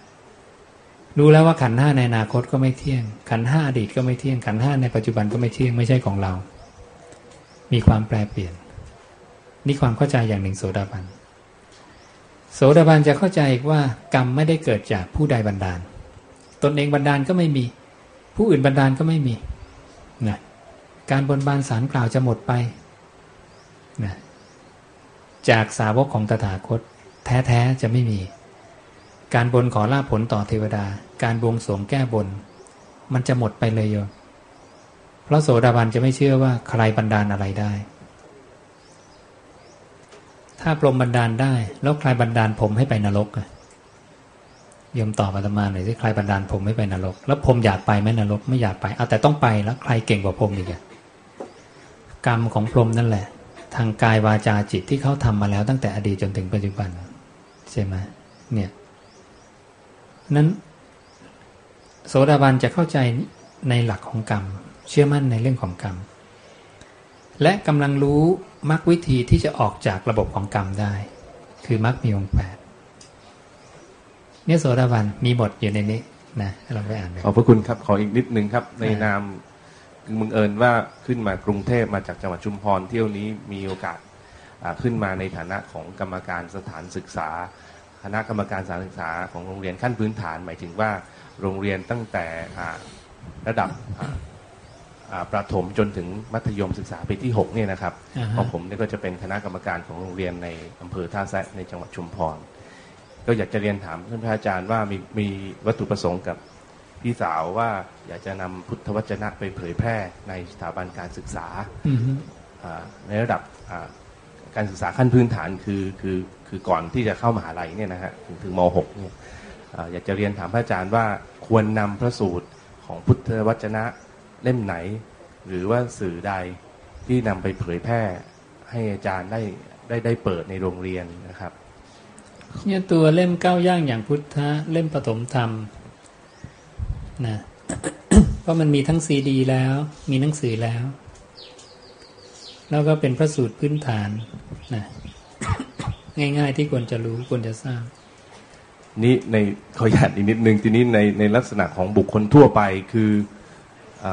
รู้แล้วว่าขันห้าในอนาคตก็ไม่เที่ยง ขันห้าอดีตก็ไม่เที่ยง ขันห้าในปัจจุบันก็ไม่เที่ยงไม่ใช่ของเรา มีความแปรเปลี่ยน นี่ความเข้าใจอย่างหนึ่งโสดาบัน โสดาบันจะเข้าใจว่ากรรมไม่ได้เกิดจากผู้ใดบันดาล ตนเองบันดาลก็ไม่มี ผู้อื่นบันดาลก็ไม่มีนะการบนบานสารกล่าวจะหมดไปนะจากสาวกของตถาคต แท้ ๆ จะไม่มี การบนขอลาผลต่อเทวดา การบวงสรวงแก้บน มันจะหมดไปเลยโยมเพราะโสดาบันจะไม่เชื่อว่าใครบันดาลอะไรได้ ถ้าพรหมบันดาลได้ แล้วใครบันดาลผมให้ไปนรกอะยมตอบอาตมาหน่อยสิใครบันดาลผมให้ไปนรก แล้วผมอยากไปไหมนรกไม่อยากไปเอาแต่ต้องไปแล้วใครเก่งกว่าผมอีกอะกรรมของพรหมนั่นแหละ ทางกายวาจาจิตที่เขาทำมาแล้วตั้งแต่อดีตจนถึงปัจจุบัน ใช่ไหมเนี่ย นั้น โสดาบันจะเข้าใจในหลักของกรรม เชื่อมั่นในเรื่องของกรรม และกำลังรู้มรรควิธีที่จะออกจากระบบของกรรมได้ คือมรรคมีองค์แปดเนี่ยโสดาบันมีบทอยู่ในนี้นะเราไปอ่านขอบพระคุณครับขออีกนิดนึงครับ ในนามมึงเอิญว่าขึ้นมากรุงเทพมาจากจังหวัดชุมพรเที่ยวนี้มีโอกาสขึ้นมาในฐานะของกรรมการสถานศึกษา คณะกรรมการสถานศึกษาของโรงเรียนขั้นพื้นฐาน หมายถึงว่าโรงเรียนตั้งแต่ระดับประถมจนถึงมัธยมศึกษาปีที่6เนี่ยนะครับของผมนี่ก็จะเป็นคณะกรรมการของโรงเรียนในอำเภอท่าแซะในจังหวัดชุมพร ก็อยากจะเรียนถามท่านพระอาจารย์ว่ามีมีวัตถุประสงค์กับพี่สาวว่าอยากจะนำพุทธวจนะไปเผยแพร่ในสถาบันการศึกษาในระดับ การศึกษาขั้นพื้นฐานคือคือคือก่อนที่จะเข้ามหาลัยเนี่ยนะฮะถึงถึงม .6 เนี่ยอยากจะเรียนถามพระอาจารย์ว่าควรนำพระสูตรของพุทธวจนะเล่มไหน หรือว่าสื่อใดที่นำไปเผยแพร่ให้อาจารย์ได้ได้ได้เปิดในโรงเรียนนะครับเนี่ยตัวเล่มก้าวย่างอย่างพุทธะเล่มปฐมธรรมนะเพราะมันมีทั้งซีดีแล้ว มีหนังสือแล้ว แล้วก็เป็นพระสูตรพื้นฐานนะง่ายๆที่ควรจะรู้ควรจะทราบ นี่ในขออนุญาตอีกนิดนึงทีนี้ในในลักษณะของบุคคลทั่วไปคืออ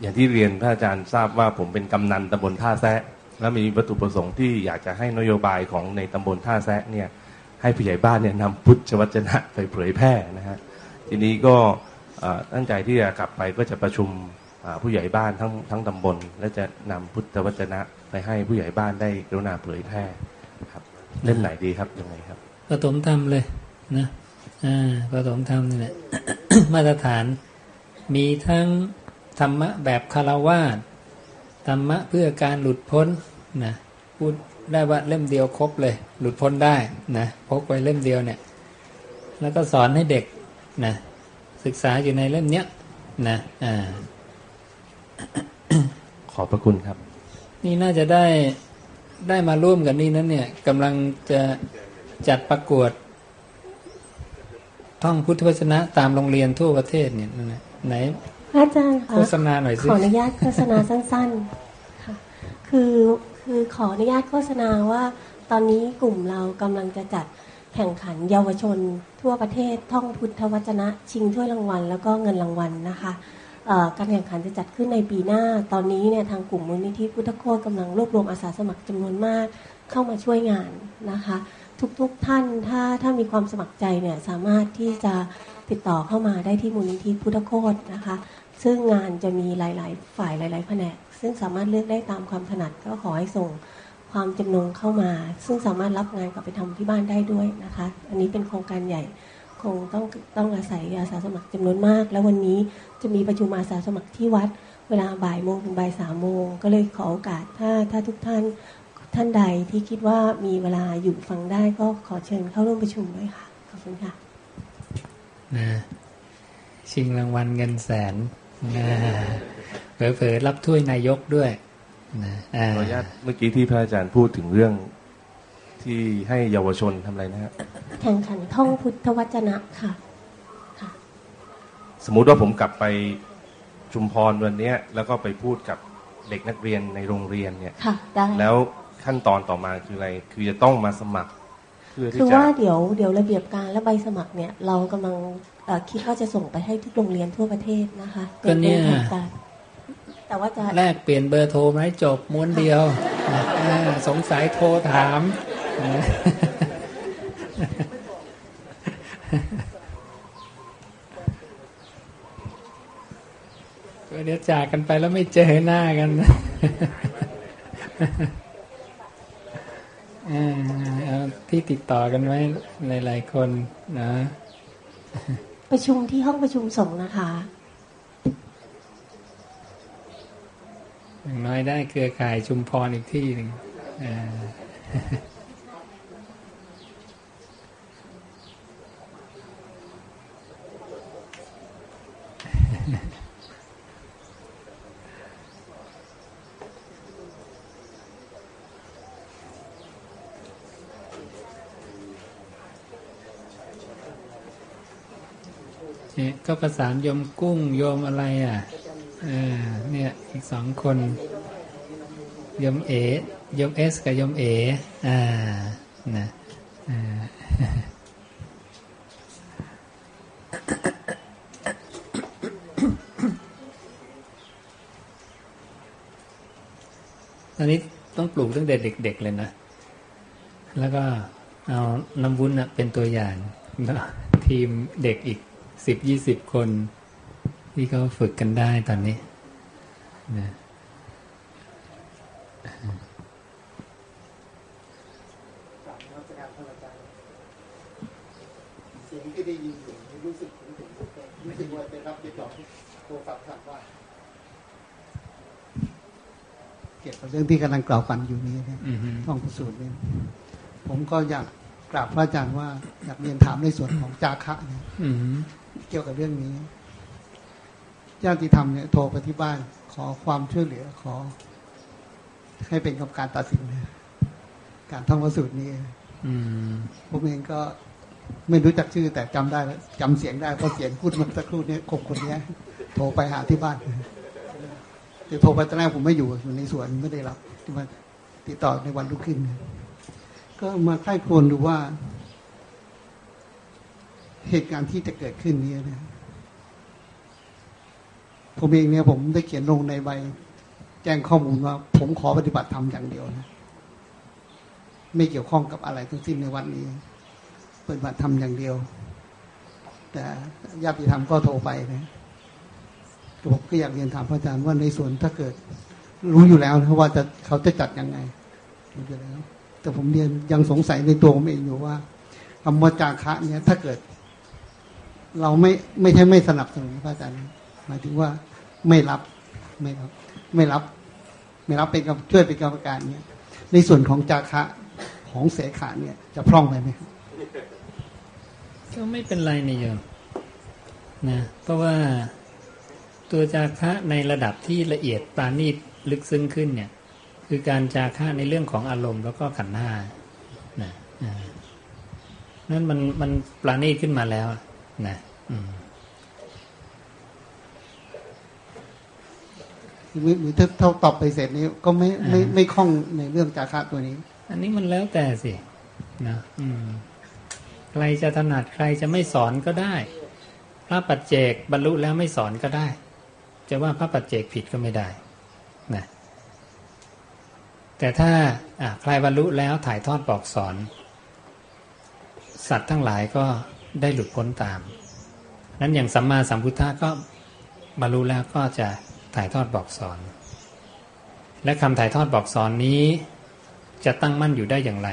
อย่างที่เรียนพระอาจารย์ทราบว่าผมเป็นกำนันตำบลท่าแซะและมีวัตถุประสงค์ที่อยากจะให้นโยบายของในตำบลท่าแซะเนี่ยให้ผู้ใหญ่บ้านเนี่ยนำพุทธวจนะไปเผยแพร่นะฮะทีนี้ก็ตั้งใจที่จะกลับไปก็จะประชุม ผู้ใหญ่บ้านทั้งทั้งตำบล และจะนำพุทธวจนะไปให้ผู้ใหญ่บ้านได้กรุณาเผยแพร่ครับเล่นไหนดีครับยังไงครับผสมธรรมเลยนะอ่าผสมธรรมนี่แหละมาตรฐานมีทั้งธรรมะแบบคารวาสธรรมะเพื่อการหลุดพ้นนะพูดได้ว่าเล่มเดียวครบเลย หลุดพ้นได้นะพกไว้เล่มเดียวเนี่ย แล้วก็สอนให้เด็กนะศึกษาอยู่ในเล่มเนี้ยนะอ่า ขอบพระคุณครับ นี่น่าจะได้ได้มาร่วมกันนี่นั้นเนี่ยกำลังจะจัดประกวด ท่องพุทธวจนะตามโรงเรียนทั่วประเทศเนี่ยไหนอาจารย์โฆษณาหน่อยสิขออนุญาตโฆษณาสั้นๆค่ะคือคือขออนุญาตโฆษณาว่าตอนนี้กลุ่มเรากำลังจะจัดแข่งขันเยาวชนทั่วประเทศท่องพุทธวจนะ ชิงถ้วยรางวัล แล้วก็เงินรางวัลนะคะ การแข่งขันจะจัดขึ้นในปีหน้า ตอนนี้เนี่ยทางกลุ่มมูลนิธิพุทธโคตกำลังรวบรวมอาสาสมัครจำนวนมากเข้ามาช่วยงานนะคะ ทุกๆทท่านถ้าถ้ามีความสมัครใจเนี่ยสามารถที่จะติดต่อเข้ามาได้ที่มูลนิธิพุทธโคตนะคะ ซึ่งงานจะมีหลาย ๆ ฝ่ายหลายๆแผนก ซึ่งสามารถเลือกได้ตามความถนัดก็ขอให้ส่งความจำนงเข้ามา ซึ่งสามารถรับงานกลับไปทำที่บ้านได้ด้วยนะคะ อันนี้เป็นโครงการใหญ่ คงต้องต้องอาศัยอาสาสมัครจำนวนมาก แล้ววันนี้จะมีประชุมอาสาสมัครที่วัด เวลาบ่ายโมงถึงบ่ายสามโมงก็เลยขอโอกาสถ้าถ้าทุกท่านท่านใดที่คิดว่ามีเวลาอยู่ฟังได้ก็ขอเชิญเข้าร่วมประชุมด้วยค่ะขอบคุณค่ะนะชิงรางวัลเงินแสนนะเผลอๆรับถ้วยนายกด้วยนะขออนุญาตเมื่อกี้ที่พระอาจารย์พูดถึงเรื่อง ที่ให้เยาวชนทำอะไรนะฮะแข่งขันท่องพุทธวจนะค่ะ ค่ะ สมมุติว่าผมกลับไปชุมพรวันนี้แล้วก็ไปพูดกับเด็กนักเรียนในโรงเรียนเนี่ย ค่ะ ได้แล้วขั้นตอนต่อมาคืออะไร คือจะต้องมาสมัคร เพื่อที่จะคือว่าเดี๋ยวเดี๋ยวระเบียบการและใบสมัครเนี่ย เรากำลังคิดว่าจะส่งไปให้ทุกโรงเรียนทั่วประเทศนะคะก็เนี่ยแต่ว่าจะ แลกเปลี่ยนเบอร์โทรไหมจบม้วนเดียวสงสัยโทรถาม เดี๋ยวจากกันไปแล้วไม่เจอหน้ากันที่ติดต่อกันไว้หลาย ๆ คนนะ ประชุมที่ห้องประชุมสงนะคะอย่างน้อยได้เครือข่ายชุมพรอีกที่หนึ่ง เนี่ยก็ประสานโยมกุ้งโยมอะไรอะเออเนี่ยอีกสองคนโยมเอโยมเอสกับโยมเออ่านะอ่า อันนี้ต้องปลูกตั้งแต่เด็ก ๆ เลยนะ แล้วก็เอาน้ำวุ้นเป็นตัวอย่างแล้วทีมเด็กอีกสิบยี่สิบคน ที่เขาฝึกกันได้ตอนนี้นะเสียงที่ได้ยินอยู่รู้สึกถึงถึงรู้สึกว่าได้รับได้ตอบโทรศัพท์ถามว่า เกี่ยวกับเรื่องที่กำลังกล่าวกันอยู่นี้นะท่องพิสูจน์เนี่ยผมก็อยากกราบพระอาจารย์ว่าอยากเรียนถามในส่วนของจาคะเนี่ยเกี่ยวกับเรื่องนี้ญาติธรรมเนี่ยโทรไปที่บ้านขอความช่วยเหลือขอ ให้เป็นกรรมการตัดสินการท่องพระสูตรนี้ผมเองก็ไม่รู้จักชื่อแต่จำได้แล้วจำเสียงได้เพราะเสียงพูดเมื่อสักครู่นี้คงคนนี้โทรไปหาที่บ้าน แต่โทรไปตอนแรกผมไม่อยู่อยู่ในสวนไม่ได้รับที่มาติดต่อในวันรุ่งขึ้น ก็มาใคร่ควรดูว่า เหตุการณ์ที่จะเกิดขึ้นนี้นะผมเองเนี่ยผมได้เขียนลงในใบ แจ้งข้อมูลว่า ผมขอปฏิบัติธรรมอย่างเดียวนะไม่เกี่ยวข้องกับอะไรทั้งสิ้นในวันนี้ปฏิบัติธรรมอย่างเดียว แต่ญาติธรรมก็โทรไปนะ ผมก็อยากเรียนถามพระอาจารย์ว่าในส่วนถ้าเกิด รู้อยู่แล้วนะว่าจะเขาจะจัดยังไงรู้อยู่แล้ว แต่ผมเรียนยังสงสัยในตัวผมเองอยู่ว่าคำว่าจาคะเนี่ยถ้าเกิด เราไม่ไม่ใช่ไม่สนับสนุนพระอาจารย์หมายถึงว่าไม่รับไม่รับ ไม่รับ ไม่รับเป็นช่วยเป็นกรรมการเนี่ยในส่วนของจาคะของเสขาเนี่ย จะพร่องไปไหมก็ไม่เป็นไรนี่โยมนะเพราะว่า ตัวจาคะในระดับที่ละเอียดปราณีตลึกซึ้งขึ้นเนี่ย คือการจาคะในเรื่องของอารมณ์แล้วก็ขันธ์ห้านะนั่นมันมันปราณีตขึ้นมาแล้วนะหรือถ้าเท่าตอบไปเสร็จนี้ก็ไม่ไม่ไม่คล่องในเรื่องจาคะตัวนี้ อันนี้มันแล้วแต่สินะอืมใครจะถนัดใครจะไม่สอนก็ได้ พระปัจเจกบรรลุแล้วไม่สอนก็ได้ จะว่าพระปัจเจกผิดก็ไม่ได้นะแต่ถ้าใครบรรลุแล้วถ่ายทอดบอกสอน สัตว์ทั้งหลายก็ได้หลุดพ้นตาม นั้นอย่างสัมมาสัมพุทธะก็บรรลุแล้วก็จะถ่ายทอดบอกสอน และคำถ่ายทอดบอกสอนนี้จะตั้งมั่นอยู่ได้อย่างไร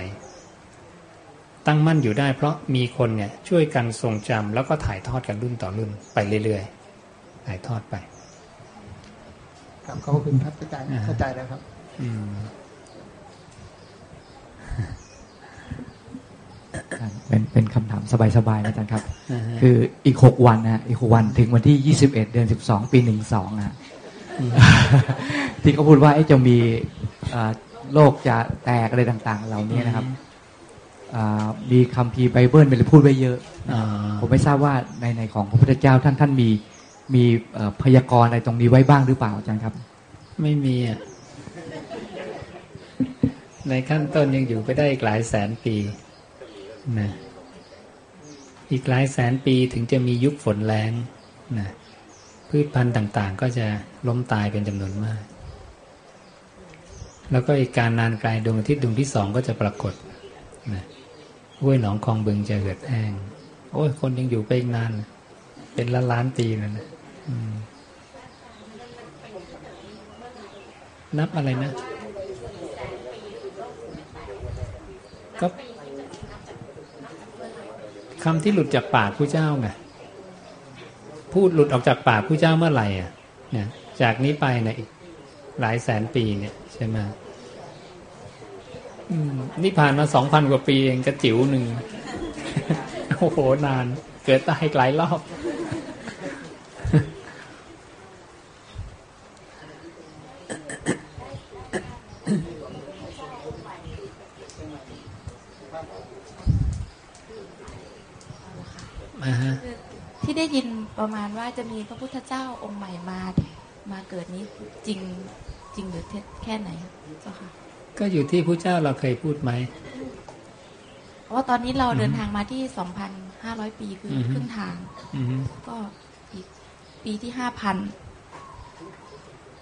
ตั้งมั่นอยู่ได้เพราะมีคนเนี่ยช่วยกันทรงจำแล้วก็ถ่ายทอดกันรุ่นต่อรุ่นไปเรื่อยๆ ถ่ายทอดไป ครับขอบคุณครับเข้าใจเข้าใจแล้วครับอืมเป็นเป็นคำถามสบายๆนะอาจารย์ครับ คืออีกหกวันนะอีกหกวันถึงวันที่ยี่สิบเอ็ดเดือนสิบสองปีหนึ่งสองอะที่เขาพูดว่าจะมีโลกจะแตกอะไรต่าง ๆ เหล่านี้นะครับมีคัมภีร์ไบเบิลเป็นพูดไว้เยอะ ผมไม่ทราบว่าในในของพระพุทธเจ้าท่านท่านมี มีพยากรณ์อะไรตรงนี้ไว้บ้างหรือเปล่าอาจารย์ครับ ไม่มีอะในขั้นต้นยังอยู่ไปได้อีกหลายแสนปีนะอีกหลายแสนปีถึงจะมียุคฝนแรงนะพืชพันธุ์ต่างๆ ก็จะล้มตายเป็นจำนวนมาก แล้วก็อีกการนานไกลดวงอาทิตย์ดวงที่สองก็จะปรากฏนะห้วยหนองคลองบึงจะเหือดแห้ง โอ้ย คนยังอยู่ไปอีกนาน เป็นล้านล้านปีเลยนะ นับอะไรนะ ก็คำที่หลุดจากปากผู้เจ้าไงพูดหลุดออกจากปากผู้เจ้าเมื่อไหร่อะเนี่ยจากนี้ไปเนี่ยอีกหลายแสนปีเนี่ยใช่ไหมนี่ผ่านมาสองพันกว่าปีเองกระจิ๋วหนึ่ง โอ้โห นาน เกิดตายหลายรอบที่ได้ยิน ประมาณว่า จะมีพระพุทธเจ้าองค์ใหม่มามาเกิดนี้จริงจริงหรือเท็จแค่ไหนเจ้าค่ะก็อยู่ที่พระเจ้าเราเคยพูดไหมเพราะว่าตอนนี้เราเดินทางมาที่สองพันห้าร้อยปีคือครึ่งทางก็อีกปีที่ห้าพัน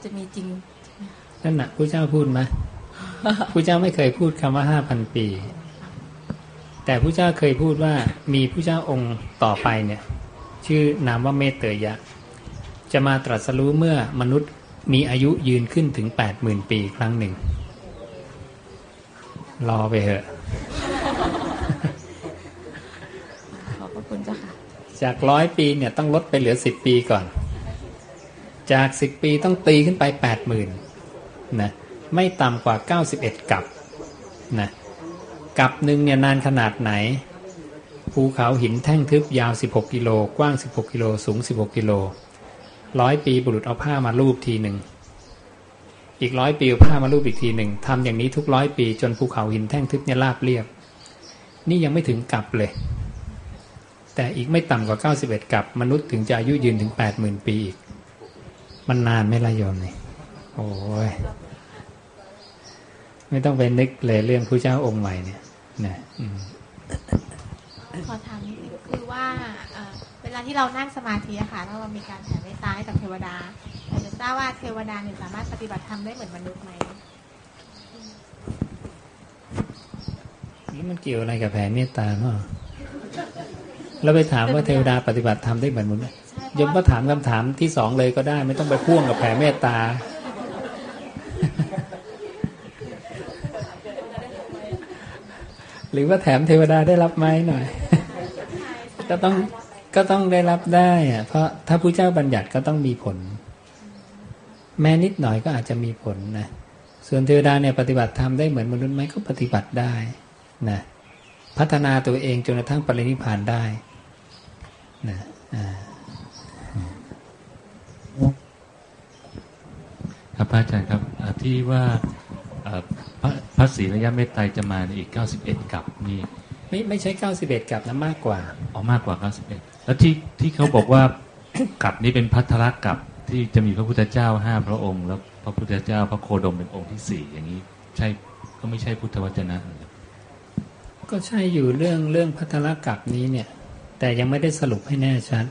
จะมีจริงนั่นแหะพระเจ้าพูดไหมพระเจ้าไม่เคยพูดคำว่าห้าพันปี แต่พระเจ้าเคยพูดว่ามีพระเจ้าองค์ต่อไปเนี่ย ชื่อนามว่าเมตเตยะ จะมาตรัสรู้เมื่อมนุษย์มีอายุยืนขึ้นถึงแปดหมื่นปีครั้งหนึ่ง รอไปเถอะ ขอบพระคุณเจ้าค่ะ จากร้อยปีเนี่ยต้องลดไปเหลือสิบปีก่อน จากสิบปีต้องตีขึ้นไปแปดหมื่นนะไม่ต่ำกว่าเก้าสิบเอ็ดกับนะกับหนึ่งเนี่ยนานขนาดไหน ภูเขาหินแท่งทึบยาว 16 กิโลกว้าง 16 กิโลสูง 16 กิโลร้อยปีบุรุษเอาผ้ามาลูบทีหนึ่งอีกร้อยปีเอาผ้ามาลูบอีกทีหนึ่งทำอย่างนี้ทุกร้อยปี จนภูเขาหินแท่งทึบเนี่ยราบเรียบ นี่ยังไม่ถึงกลับเลย แต่อีกไม่ต่ำกว่า 91 กับ มนุษย์ถึงจะอายุยืนถึง 80,000 ปีอีก มันนานไม่ละยอมนี่โอ้ยไม่ต้องไปนึกเลยเรื่องผู้เจ้าองค์ใหม่เนี่ยนะ ขอถามนิดนึงคือว่าเวลาที่เรานั่งสมาธิอะค่ะแล้วเรามีการแผ่เมตตาให้กับเทวดาอยากจะทราบว่าเทวดาเนี่ยสามารถปฏิบัติธรรมได้เหมือนมนุษย์ไหมนี่มันเกี่ยวอะไรกับแผ่เมตตาเนาะเราไปถามว่าเทวดาปฏิบัติธรรมได้เหมือนมนุษย์ยมก็ถามคำถามที่สองเลยก็ได้ ไม่ต้องไปพ่วงกับแผ่เมตตา หรือว่าแถมเทวดาได้รับไหมหน่อย ก็ต้องก็ต้องได้รับได้อะเพราะถ้าผู้เจ้าบัญญัติก็ต้องมีผล แม้นิดหน่อยก็อาจจะมีผลนะส่วนเทวดาเนี่ยปฏิบัติทำได้เหมือนมนุษย์ไหมก็ปฏิบัติได้นะพัฒนาตัวเองจนกระทั่งปรินิพานได้นะครับอาจารย์ครับที่ว่า พระศรีระยะเมตไตรจะมาในอีก 91กับนี่ไม่ไม่ใช่เก้าสิบเอ็ดกับนะมากกว่าอ๋อมากกว่าเก้าสิบเอ็ดแล้วที่ที่เขาบอกว่ากับนี้เป็นพัทธะกับที่จะมีพระพุทธเจ้าห้าพระองค์ แล้วพระพุทธเจ้าพระโคดมเป็นองค์ที่สี่อย่างนี้ ใช่ก็ไม่ใช่พุทธวจนะ ก็ใช่อยู่เรื่องเรื่องพัทธะกับนี้เนี่ย แต่ยังไม่ได้สรุปให้แน่ชัด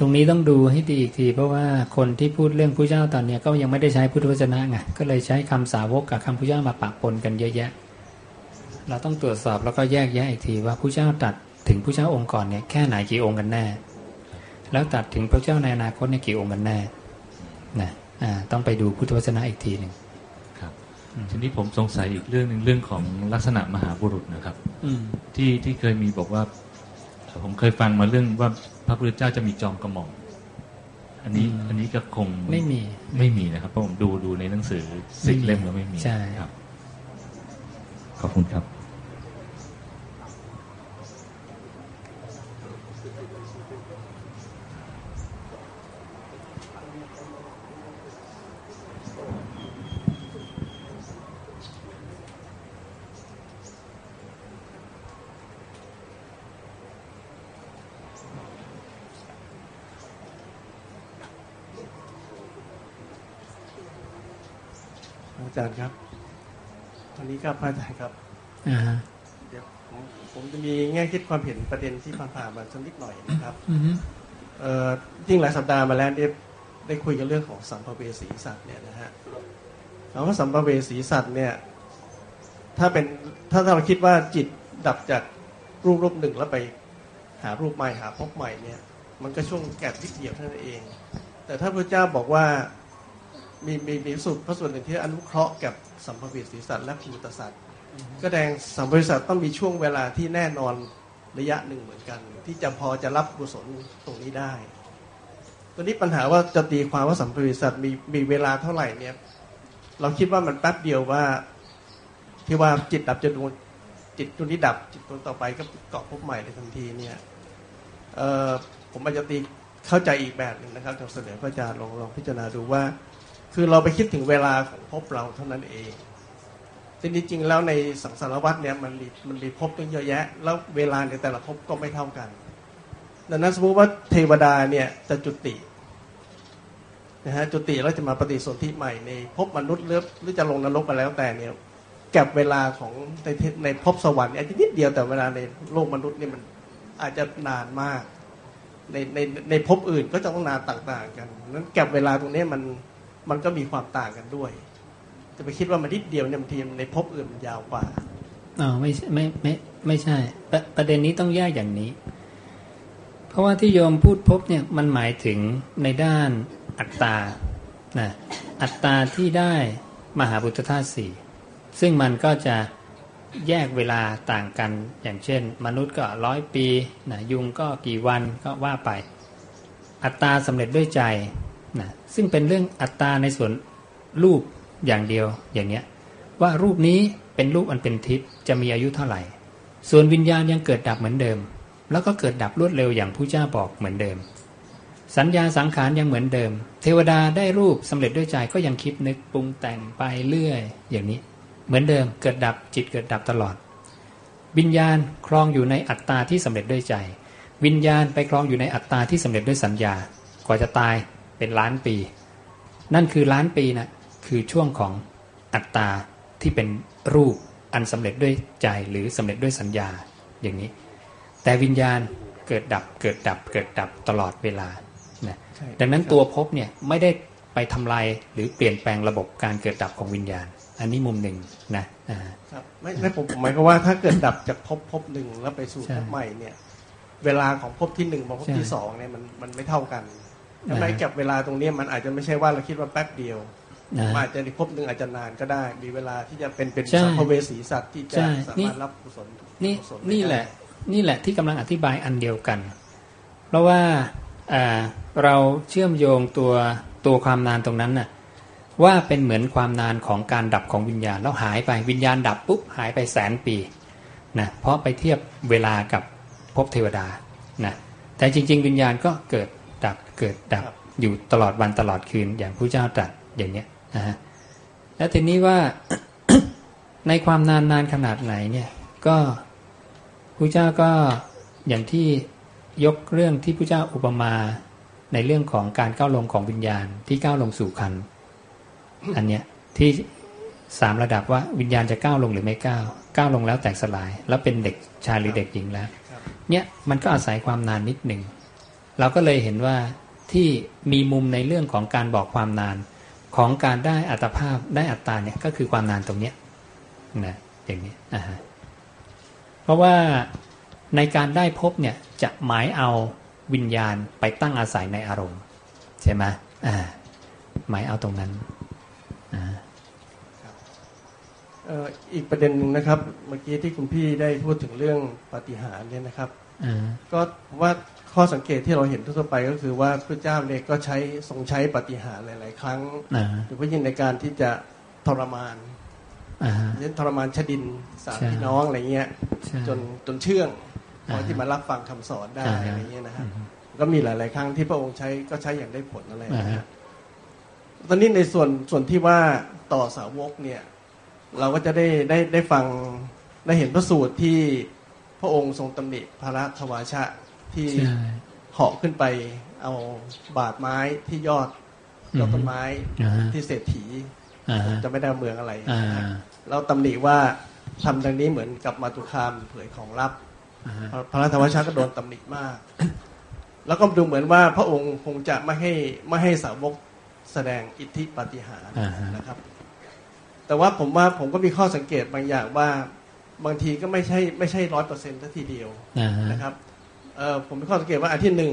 ตรงนี้ต้องดูให้ดีอีกที เพราะว่าคนที่พูดเรื่องพระเจ้าตอนนี้ก็ยังไม่ได้ใช้พุทธวจนะไงก็เลยใช้คำสาวกกับคำพระเจ้ามาปะปนกันเยอะแยะ เราต้องตรวจสอบแล้วก็แยกแยะอีกทีว่าผู้เจ้าตัดถึงผู้เจ้าองค์ก่อนเนี่ยแค่ไหนกี่องค์กันแน่ แล้วตัดถึงพระเจ้าในอนาคตเนี่ยกี่องค์กันแน่นะอ่าต้องไปดูพุทธวจนะอีกทีหนึ่งครับทีนี้ผมสงสัยอีกเรื่องหนึ่งเรื่องของลักษณะมหาบุรุษนะครับที่ที่เคยมีบอกว่า ผมเคยฟังมาเรื่องว่าพ ระพุทธเจ้าจะมีจอมกระหม่อมอันนี้อันนี้ก็คงไม่มีไม่มีนะครับเพราะผมดูดูในหนังสือสิเล่มแล้วไม่มีใช่ครับ ขอบคุณครับ อาจารย์ครับอนนี้ครับพระอาจารย์ครับเดี๋ยวผมผมจะมีแง่คิดความเห็นประเด็นที่ผ่านๆมาสักนิดหน่อยนะครับเอ่อยิ่งหลายสัปดาห์มาแล้วได้ได้คุยกันเรื่องของสัมภเวสีสัตว์เนี่ยนะฮะคำว่าสัมภเวสีสัตว์เนี่ย ถ้าเป็นถ้าเราคิดว่าจิตดับจากรูปรูปหนึ่งแล้วไปหารูปใหม่หาพบใหม่เนี่ย มันก็ช่วงแก่ทิศเดียวเท่านั้นเอง แต่ถ้าพระเจ้าบอกว่า มีมีมีสุดพระส่วนหนึ่งที่อนุเคราะห์กับสัมภเวสีสัตว์และภูตสัตว์ก็แดงสัมภเวสีสัตว์ต้องมีช่วงเวลาที่แน่นอนระยะหนึ่งเหมือนกัน ที่จะพอจะรับกุศลตรงนี้ได้ตัวนี้ปัญหาว่าจะตีความว่าสัมภเวสีสัตว์มีมีเวลาเท่าไหร่เนี่ย เราคิดว่ามันแป๊บเดียวว่า ที่ว่าจิตดับจะดวงจิตตัวนี้ดับจิตตัวต่อไปก็เกาะพบใหม่ในทันทีเนี่ยเออผมอาจจะตีเข้าใจอีกแบบหนึ่งนะครับจะเสนอพระอาจารย์ลองลองพิจารณาดูว่า คือเราไปคิดถึงเวลาของภพเราเท่านั้นเองจริงแล้วในสังสารวัตรเนี่ยมันมีมันมีภพตั้งเยอะแยะ แล้วเวลาในแต่ละภพก็ไม่เท่ากัน ดังนั้นสมมติว่าเทวดาเนี่ยจะจุตินะฮะจุติแล้วจะมาปฏิสนธิใหม่ในภพมนุษย์หรือหรือจะลงนรกไปแล้วแต่เนี่ยแก็บเวลาของในในภพสวรรค์อาจจะนิดเดียวแต่เวลาในโลกมนุษย์นี่มันอาจจะนานมาก ในในในภพอื่นก็จะต้องนานต่าง ๆ กันนั้นแก็บเวลาตรงนี้มัน มันก็มีความต่างกันด้วย จะไปคิดว่ามันนิดเดียวเนี่ยบางทีในภพอื่นมันยาวกว่าอ๋อไม่ไม่ไม่ไม่ใช่ประประเด็นนี้ต้องแยกอย่างนี้ เพราะว่าที่โยมพูดพบเนี่ยมันหมายถึงในด้านอัตตานะอัตตาที่ได้มหาบุตรธาตุสี่ซึ่งมันก็จะแยกเวลาต่างกันอย่างเช่น มนุษย์ก็ร้อยปีนะยุงก็กี่วันก็ว่าไป อัตตาสำเร็จด้วยใจ ซึ่งเป็นเรื่องอัตตาในส่วนรูปอย่างเดียวอย่างเนี้ยว่ารูปนี้เป็นรูปอันเป็นทิพย์จะมีอายุเท่าไหร่ ส่วนวิญญาณยังเกิดดับเหมือนเดิม แล้วก็เกิดดับรวดเร็วอย่างผู้เจ้าบอกเหมือนเดิม สัญญาสังขารยังเหมือนเดิม เทวดาได้รูปสำเร็จด้วยใจก็ยังคิดนึกปรุงแต่งไปเรื่อย อย่างนี้ เหมือนเดิมเกิดดับจิตเกิดดับตลอด วิญญาณครองอยู่ในอัตตาที่สำเร็จด้วยใจ วิญญาณไปครองอยู่ในอัตตาที่สำเร็จด้วยสัญญากว่าจะตาย เป็นล้านปี นั่นคือล้านปีนะคือช่วงของอัตตาที่เป็นรูปอันสำเร็จด้วยใจหรือสำเร็จด้วยสัญญาอย่างนี้ แต่วิญญาณเกิดดับเกิดดับเกิดดับตลอดเวลานะดังนั้นตัวภพเนี่ยไม่ได้ไปทำลายหรือเปลี่ยนแปลงระบบการเกิดดับของวิญญาณ อันนี้มุมหนึ่งนะครับไม่ไม่ผมหมายความว่าถ้าเกิดดับจากภพภพหนึ่งแล้วไปสู่ภพใหม่เนี่ยเวลาของภพที่หนึ่งกับภพที่สองเนี่ยมันมันไม่เท่ากัน ทำไมกับเวลาตรงนี้มันอาจจะไม่ใช่ว่าเราคิดว่าแป๊บเดียวอาจจะในภพหนึ่งอาจจะนานก็ได้ มีเวลาที่จะเป็นเป็นสัพเวสีสัตว์ที่จะสามารถรับกุศลนี่นี่แหละ นี่แหละที่กำลังอธิบายอันเดียวกัน เพราะว่าเราเชื่อมโยงตัวตัวความนานตรงนั้นน่ะว่าเป็นเหมือนความนานของการดับของวิญญาณแล้วหายไปวิญญาณดับปุ๊บหายไปแสนปีนะเพราะไปเทียบเวลากับภพเทวดานะแต่จริง ๆ วิญญาณก็เกิดดับ เกิดดับอยู่ตลอดวันตลอดคืนอย่างพระเจ้าตรัสอย่างเนี้ยนะฮะแล้วทีนี้ว่าในความนานนานขนาดไหนเนี่ยก็พระเจ้าก็อย่างที่ยกเรื่องที่พระเจ้าอุปมาในเรื่องของการก้าวลงของวิญญาณที่ก้าวลงสู่คันอันเนี้ยที่สามระดับว่าวิญญาณจะก้าวลงหรือไม่ก้าวก้าวลงแล้วแตกสลาย แล้วเป็นเด็กชายหรือเด็กหญิงแล้ว เนี่ยมันก็อาศัยความนานนิดหนึ่งเราก็เลยเห็นว่า ที่มีมุมในเรื่องของการบอกความนานของการได้อัตภาพได้อัตตาเนี่ยก็คือความนานตรงเนี้ยนะอย่างนี้อ่าเพราะว่าในการได้พบเนี่ยจะหมายเอาวิญญาณไปตั้งอาศัยในอารมณ์ใช่ไหมอ่าหมายเอาตรงนั้นอีกประเด็นหนึ่งนะครับ เมื่อกี้ที่คุณพี่ได้พูดถึงเรื่องปฏิหารเนี่ยนะครับก็ว่า ข้อสังเกตที่เราเห็นทั่วไปก็คือว่าพระเจ้าเนี่ยก็ใช้ทรงใช้ปฏิหารหลาย ๆ ครั้งโดยเฉพาะยิ่งในการที่จะทรมานเช่นทรมานชดินสามพี่น้องอะไรเงี้ยจนจนเชื่องพอที่มารับฟังคำสอนได้อะไรเงี้ยนะฮะก็มีหลาย ๆ ครั้งที่พระองค์ใช้ก็ใช้อย่างได้ผลอะไรนะฮะตอนนี้ในส่วนส่วนที่ว่าต่อสาวกเนี่ย เราก็จะได้ได้ได้ฟังได้เห็นพระสูตรที่พระองค์ทรงตำหนิพระทวาชะ ที่เหาะขึ้นไป เอาบาดไม้ที่ยอดยอดต้นไม้ที่เศรษฐีจะไม่ได้เมืองอะไรเราตำหนิว่าทำดังนี้เหมือนกับมาตุคามเผยของลับพระธรรมชาก็โดนตำหนิมาก แล้วก็ดูเหมือนว่าพระองค์คงจะไม่ให้ไม่ให้สาวกแสดงอิทธิปฏิหารนะครับ แต่ว่าผมว่าผมก็มีข้อสังเกตบางอย่างว่าบางทีก็ไม่ใช่ไม่ใช่ร้อยเปอร์เซ็นต์ทีเดียวนะครับเออ ผมมีข้อสังเกตว่าอันที่หนึ่ง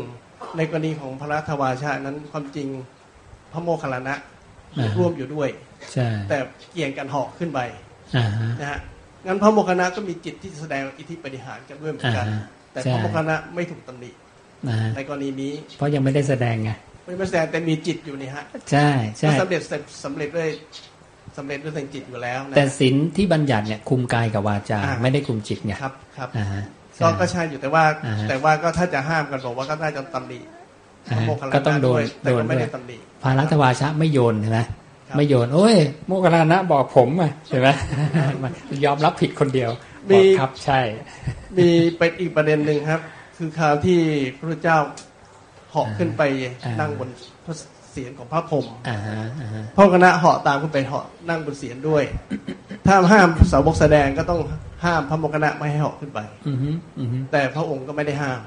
ในกรณีของพระทวาชานั้นความจริงพระโมคคัลลานะร่วมอยู่ด้วยแต่เกี่ยงกันหอกขึ้นไปนะฮะงั้นพระโมคคัลลานะก็มีจิตที่แสดงอิทธิปฏิหารกันด้วยเหมือนกัน แต่พระโมคคัลลานะไม่ถูกตำหนิในกรณีนี้ เพราะยังไม่ได้แสดงไงไม่มาแสดงแต่มีจิตอยู่นี่ฮะใช่ใช่สำเร็จสำเร็จด้วยสำเร็จด้วยทางจิตอยู่แล้วแต่ศีลที่บัญญัติเนี่ยคุมกายกับวาจาไม่ได้คุมจิตไงครับครับ ก็ก็ใช่อยู่แต่ว่า แต่ว่าก็ถ้าจะห้ามกันบอกว่าก็น่าจะตำหนิก็ต้องโดนโดนด้วยภารัตวาชะไม่โยนใช่ไหมไม่โยน โอ้ยโมกขลานะบอกผมอะใช่ไหมยอมรับผิดคนเดียวมีครับใช่ มีเป็นอีกประเด็นหนึ่งครับ คือคราวที่พระเจ้าเหาะขึ้นไปนั่งบน พระเศียรของพระพรหมพระคณะเหาะตามขึ้นไปเหาะนั่งบนเศียรด้วย ถ้าห้ามสาวกแสดงก็ต้องห้ามพระโมคคัลลาไม่ให้เหาะขึ้นไปแต่พระองค์ก็ไม่ได้ห้าม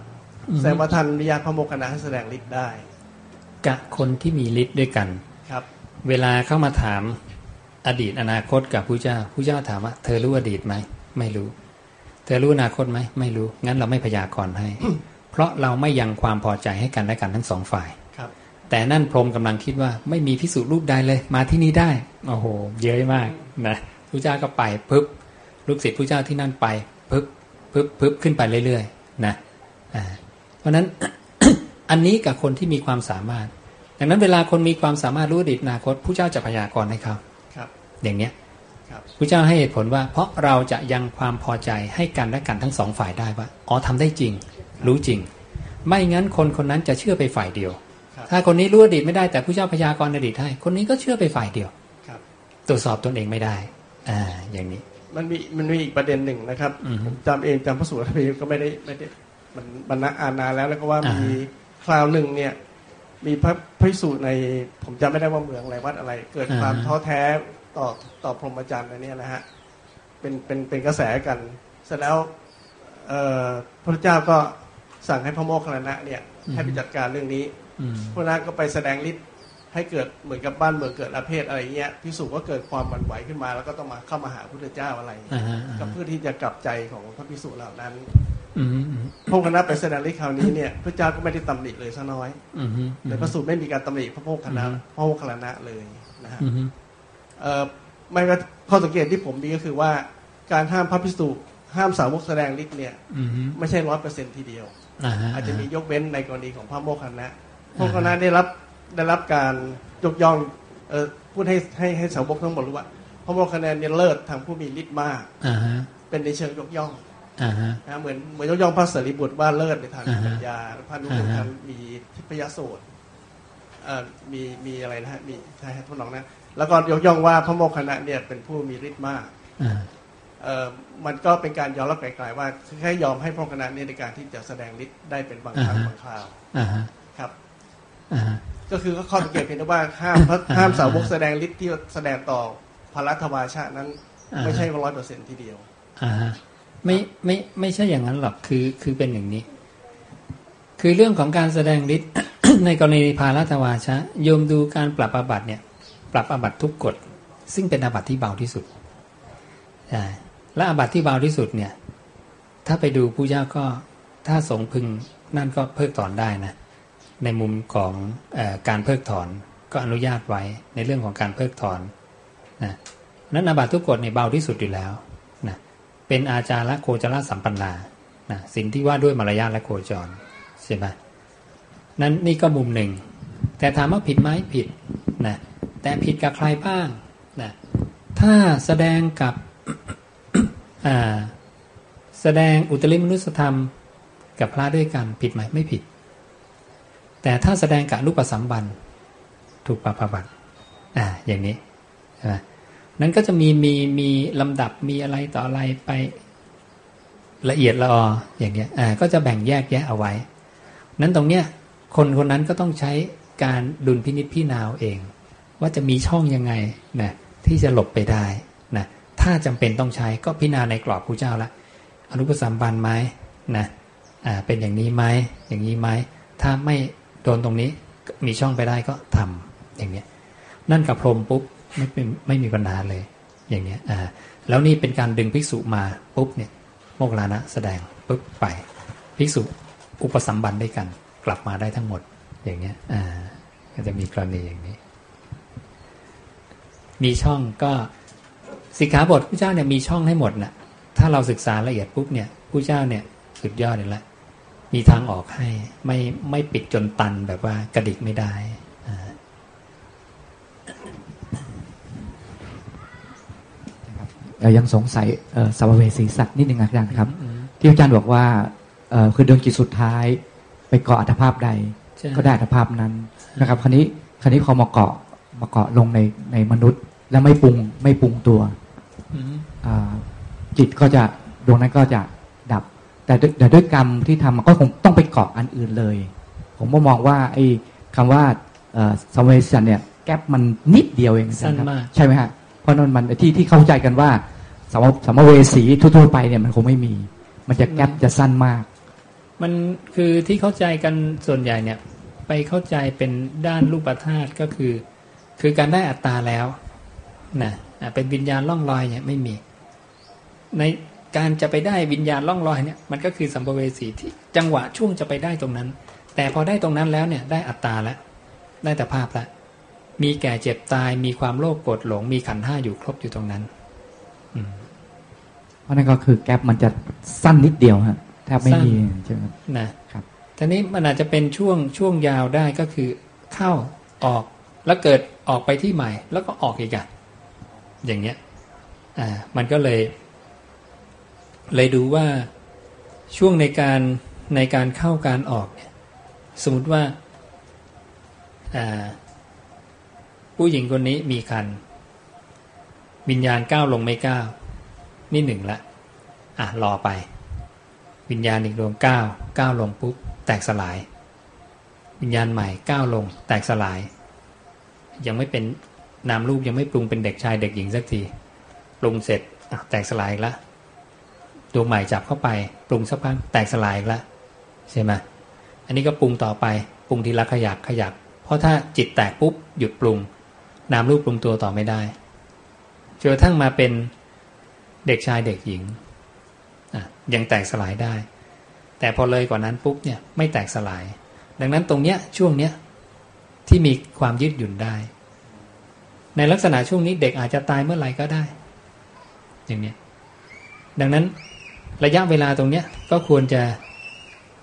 แสดงว่าท่านอนุญาตพระโมคคัลลาให้แสดงฤทธิ์ได้กะคนที่มีฤทธิ์ด้วยกันครับ เวลาเข้ามาถามอดีตอนาคตกับผู้เจ้าผู้เจ้าถามว่า เธอรู้อดีตไหมไม่รู้ เธอรู้อนาคตไหมไม่รู้ งั้นเราไม่พยากรณ์ให้ เพราะเราไม่ยังความพอใจให้กันและกันทั้งสองฝ่ายครับ แต่นั่นพรหมกำลังคิดว่าไม่มีพิสูจน์รูปใดเลย มาที่นี่ได้โอ้โห เยอะมากนะผู้เจ้าก็ไปปึ๊บลูกศิษย์ผู้เจ้าที่นั่นไปปึ๊บปึ๊บปึ๊บขึ้นไปเรื่อยๆนะเพราะนั้นอันนี้กับคนที่มีความสามารถดังนั้นเวลาคนมีความสามารถรู้อดีตอนาคตผู้เจ้าจะพยากรณ์ให้เขาครับ อย่างเนี้ยผู้เจ้าให้เหตุผลว่า เพราะเราจะยังความพอใจให้กันและกันทั้งสองฝ่ายได้ว่าอ๋อทำได้จริง รู้จริง ไม่งั้นคนคนนั้นจะเชื่อไปฝ่ายเดียว ถ้าคนนี้รู้อดีตไม่ได้แต่ผู้เจ้าพยากรณ์อดีตให้ คนนี้ก็เชื่อไปฝ่ายเดียวตรวจสอบตนเองไม่ได้ อ่า อย่างนี้ มันมีมันมีอีกประเด็นหนึ่งนะครับผมจำเองจำพระสูตรพีก็ไม่ได้ไม่ได้ มันบรรณอ่านนานแล้วแล้วก็ว่ามีคราวหนึ่งเนี่ย มีพระพิสูจน์ใน ผมจำไม่ได้ว่าเมืองอะไรวัดอะไร เกิดความท้อแท้ต่อต่อพรหมจรรย์อันนี้นะฮะเป็นเป็นเป็นกระแสกัน เสร็จแล้วพระเจ้าก็สั่งให้พระโมคคัลลานะเนี่ยให้ไปจัดการเรื่องนี้ พระนั้นก็ไปแสดงฤทธิ์ให้เกิดเหมือนกับบ้านเมืองเกิดอาเพศอะไรเงี้ยพิสูจก็เกิดความหวั่นไหวขึ้นมา แล้วก็ต้องมาเข้ามาหาพระเจ้าอะไรกับเพื่อที่จะกลับใจของพระพิสูจเหล่านั้นพระคณะไปแสดงฤทธิ์คราวนี้เนี่ยพระเจ้าก็ไม่ได้ตำหนิเลยซะน้อยแต่พระสูตรไม่มีการตำหนิพระโมคคัลลาพระโมคคัลลานะเลยนะฮะไม่ว่าข้อสังเกตที่ผมมีก็คือว่าการห้ามพระพิสุห้ามสาวกแสดงฤทธิ์เนี่ยไม่ใช่ร้อยเปอร์เซ็นทีเดียว อาจจะมียกเว้นในกรณีของพระโมคคัลลานะ พระโมคคัลลานะได้รับได้รับการยกย่องเออพูดให้ให้ให้สาวกทั้งหมดรู้ว่าพระโมคคัลลานะเนี่ยเลิศทางผู้มีฤทธิ์มากเป็นในเชิงยกย่องนะเหมือนเหมือนยกย่องพระสารีบุตรว่าเลิศในทางปัญญาพระนุรุทันมีทิพยโสตมีมีอะไรนะฮะมีใช่ทดลองนะแล้วก็ยกย่องว่าพระโมคคัลลาเนี่ยเป็นผู้มีฤทธิ์มากเออมันก็เป็นการยอมรับไกลๆว่าแค่ยอมให้พระคณะเนี่ยในการที่จะแสดงฤทธิ์ได้เป็นบางครั้งบางคราวครับ ก็คือข้อสังเกตเพียงแต่ว่าห้ามห้ามสาวกแสดงฤทธิ์ที่แสดงต่อพระรัตวาชานั้น ไม่ใช่ร้อยเปอร์เซ็นทีเดียวไม่ไม่ไม่ใช่อย่างนั้นหรอกคือคือเป็นอย่างนี้ คือเรื่องของการแสดงฤทธิ์ในกรณีพารัตวาชะโยมดูการปรับอาบัติเนี่ย ปรับอาบัตทุกกฎซึ่งเป็นอาบัตที่เบาที่สุดใช่และอาบัตที่เบาที่สุดเนี่ย ถ้าไปดูผู้เจ้าก็ถ้าสงพึงนั่นก็เพิกถอนได้นะ ในมุมของอการเพิกถอนก็อนุญาตไว้ในเรื่องของการเพิกถอนนะนั้นอาบัตทุกกฎในเบาที่สุดอยู่แล้วนะเป็นอาจาระโคจรสัมปันนานะสิ่งที่ว่าด้วยมารยาทและโคจรใช่ไหมนั้นนี่ก็มุมหนึ่ง แต่ถามว่าผิดไหมผิดนะแต่ผิดกับใครบ้างนะถ้าแสดงกับแสดงอุตริมนุสธรรมกับพระด้วยกันผิดไหมไม่ผิด แต่ถ้าแสดงกับรูปสัมบันถูกปรับบัติอ่าอย่างนี้นะนั้นก็จะมีมีมีลำดับมีอะไรต่ออะไรไปละเอียดละอออย่างเนี้ยอ่าก็จะแบ่งแยกแยะเอาไว้ นั้นตรงเนี้ยคนคนนั้นก็ต้องใช้การดุลพินิจพี่นาวเอง ว่าจะมีช่องยังไงนะที่จะหลบไปได้นะถ้าจำเป็นต้องใช้ก็พิจารณาในกรอบครูเจ้าละอนุปสัมบันไหมนะอ่าเป็นอย่างนี้ไหมอย่างนี้ไหมถ้าไม่ โดนตรงนี้มีช่องไปได้ก็ทำอย่างเนี้ย นั่นกับพรมปุ๊บไม่เป็นไม่มีปัญหาเลย อย่างเนี้ยอ่าแล้วนี่เป็นการดึงภิกษุมาปุ๊บเนี่ยโมกลานะแสดงปุ๊บไปภิกษุอุปสัมบันได้กัน กลับมาได้ทั้งหมด อย่างเนี้ยอ่าก็จะมีกรณีอย่างนี้ มีช่องก็สิกขาบทพระเจ้าเนี่ยมีช่องให้หมดนะ่ะถ้าเราศึกษาละเอียดปุ๊บเนี่ยพระเจ้าเนี่ยสุดยอดเลยละ มีทางออกให้ ไม่ไม่ปิดจนตันแบบว่ากระดิกไม่ได้ยังสงสัยสัพเวสีสัตว์นิดนึงอาจารย์ครับ ที่อาจารย์บอกว่าคือดวงจิตสุดท้าย ไปเกาะอัตภาพใด ก็ได้อัตภาพนั้นนะครับคราวนี้คราวนี้พอมาเกาะมาเกาะลงในในมนุษย์ แล้วไม่ปรุงไม่ปรุงตัวจิตก็จะดวงนั้นก็จะดับ แต่แต่ด้วยกรรมที่ทำมันก็คงต้องไปเกาะอันอื่นเลย ผมก็มองว่าไอ้คำว่าสมัยสันเนี่ยแก๊ปมันนิดเดียวเองสั้นมากใช่ไหมฮะเพราะนั่นมันที่ที่เข้าใจกันว่าสมสมเวสีทั่วๆไปเนี่ยมันคงไม่มี มันจะแก๊ปจะสั้นมาก มันคือที่เข้าใจกันส่วนใหญ่เนี่ย ไปเข้าใจเป็นด้านรูปธาตุก็คือ คือการได้อัตตาแล้วนะเป็นวิญญาณล่องลอยเนี่ยไม่มี ใน การจะไปได้วิญญาณล่องลอยเนี่ยมันก็คือสัมภเวสีที่จังหวะช่วงจะไปได้ตรงนั้น แต่พอได้ตรงนั้นแล้วเนี่ยได้อัตตาแล้วได้แต่ภาพละมีแก่เจ็บตายมีความโลภโกรธหลง มีขันห้าอยู่ครบอยู่ตรงนั้นเพราะนั่นก็คือแกลบมันจะสั้นนิดเดียวฮะแทบไม่มีใช่ไหมนะครับทีนี้มันอาจจะเป็นช่วงช่วงยาวได้ก็คือเข้าออกแล้วเกิดออกไปที่ใหม่ แล้วก็ออกอีกอะอย่างเงี้ย อ่า มันก็เลย เลยดูว่าช่วงในการในการเข้าการออกเนี่ยสมมติว่าผู้หญิงคนนี้มีคันวิญญาณก้าวลงไม่ก้าวนี่หนึ่งละอะรอไป วิญญาณอีกดวงก้าวก้าวลงปุ๊บแตกสลาย วิญญาณใหม่ก้าวลง แตกสลาย ยังไม่เป็นนามรูปยังไม่ปรุงเป็นเด็กชายเด็กหญิงสักทีปรุงเสร็จแตกสลายล้ว ดวงใหม่จับเข้าไป ปรุงสักพักแตกสลายแล้วใช่ไหมอันนี้ก็ปรุงต่อไปปรุงทีละขยักขยัก เพราะถ้าจิตแตกปุ๊บหยุดปรุง นามรูปปรุงตัวต่อไม่ได้จนกระทั่งมาเป็นเด็กชายเด็กหญิงยังแตกสลายได้ แต่พอเลยกว่านั้นปุ๊บเนี่ยไม่แตกสลาย ดังนั้นตรงเนี้ยช่วงเนี้ยที่มีความยืดหยุ่นได้ ในลักษณะช่วงนี้เด็กอาจจะตายเมื่อไหร่ก็ได้ อย่างเนี้ยดังนั้น ระยะเวลาตรงเนี้ยก็ควรจะ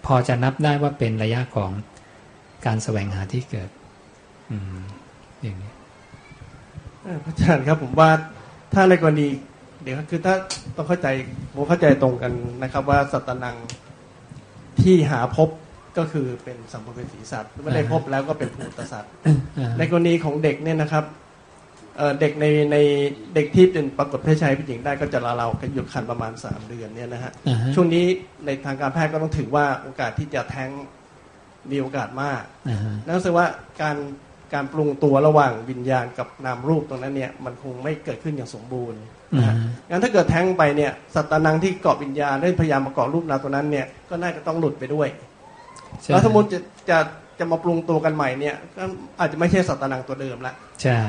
พอจะนับได้ว่าเป็นระยะของการแสวงหาที่เกิด อืมอย่างนี้พระอาจารย์ครับผมว่าถ้าในกรณีเดี๋ยวคือถ้าต้องเข้าใจผมเข้าใจตรงกันนะครับ ว่าสัตนังที่หาพบก็คือเป็นสัมภเวสีสัตว์ไม่ได้พบแล้วก็เป็นภูตสัตว์ในกรณีของเด็กเนี่ยนะครับ เด็กในในเด็กที่เป็นปรากฏเพศชายผู้หญิงได้ก็จะลาเราหยุดคันประมาณสามเดือนเนี่ยนะฮะช่วงนี้ในทางการแพทย์ก็ต้องถือว่าโอกาสที่จะแท้งมีโอกาสมากนั่นแสดงว่าการการปรุงตัวระหว่างวิญญาณกับนามรูปตรงนั้นเนี่ยมันคงไม่เกิดขึ้นอย่างสมบูรณ์งั้นถ้าเกิดแท้งไปเนี่ยสัตตานังที่เกาะวิญญาณได้พยายามมาเกาะรูปนามตัวนั้นเนี่ยก็น่าจะต้องหลุดไปด้วยแล้วสมมติจะจะจะมาปรุงตัวกันใหม่เนี่ยก็อาจจะไม่ใช่สัตตานังตัวเดิมละใช่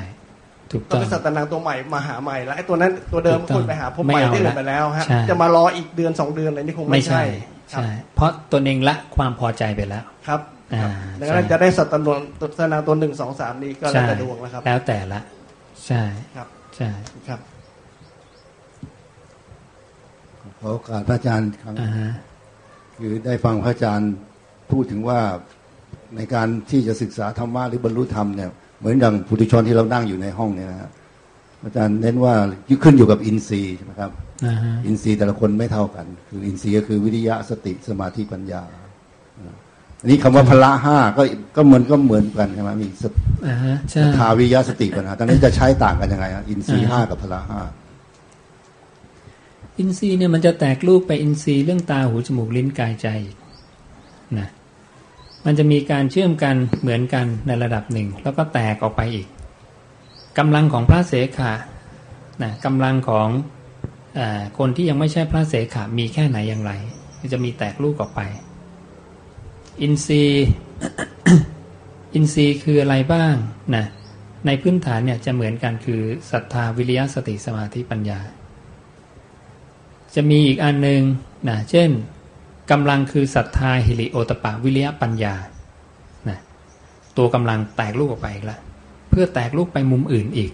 ถูกต้องเป็นสัตตานังตัวใหม่มาหาใหม่แล้วไอ้ตัวนั้นตัวเดิมคนไปหาพบใหม่ที่อื่นไปแล้วฮะจะมารออีกเดือนสองเดือนอะไรนี่คงไม่ใช่ใช่ เพราะตัวเองละความพอใจไปแล้ว ครับดังนั้นจะได้สัตตนตัตนาตัวหนึ่งสองสามนี้ก็แล้วแต่ดวงแล้วครับ แล้วแต่ละ ใช่ครับ ใช่ ครับขอโอกาสพระอาจารย์ครับคือได้ฟังพระอาจารย์พูดถึงว่าในการที่จะศึกษาธรรมะหรือบรรลุธรรมเนี่ย เหมือนอย่างผู้ทุชนที่เรานั่งอยู่ในห้องเนี่ยนะฮะอาจารย์เน้นว่าขึ้นอยู่กับอินทรีย์ใช่ไหมครับอินทรีย์แต่ละคนไม่เท่ากัน คืออินทรีย์ก็คือวิริยะสติสมาธิปัญญาอันนี้คำว่าพละห้าก็ก็เหมือนก็เหมือนกันใช่ไหมมีสทาวิยาสติปัญหาตอนนี้จะใช้ต่างกันยังไงอินทรีย์ห้ากับพละห้าอินทรีย์เนี่ยมันจะแตกลูกไปอินทรีย์เรื่องตาหูจมูกลิ้นกายใจนะ มันจะมีการเชื่อมกันเหมือนกันในระดับหนึ่ง แล้วก็แตกออกไปอีกกำลังของพระเสขานะกำลังของอคนที่ยังไม่ใช่พระเสขามีแค่ไหนอย่างไร จะมีแตกลูกออกไป อินทรีย์อินทรีย์คืออะไรบ้างนะในพื้นฐานเนี่ยจะเหมือนกันคือศรัทธาวิริยะสติสมาธิปัญญา จะมีอีกอันหนึ่งนะเช่น กำลังคือศรัทธาหิริโอตปะวิริยะปัญญานะตัวกำลังแตกลูกออกไปอีกล้วเพื่อแตกลูกไปมุมอื่นอีก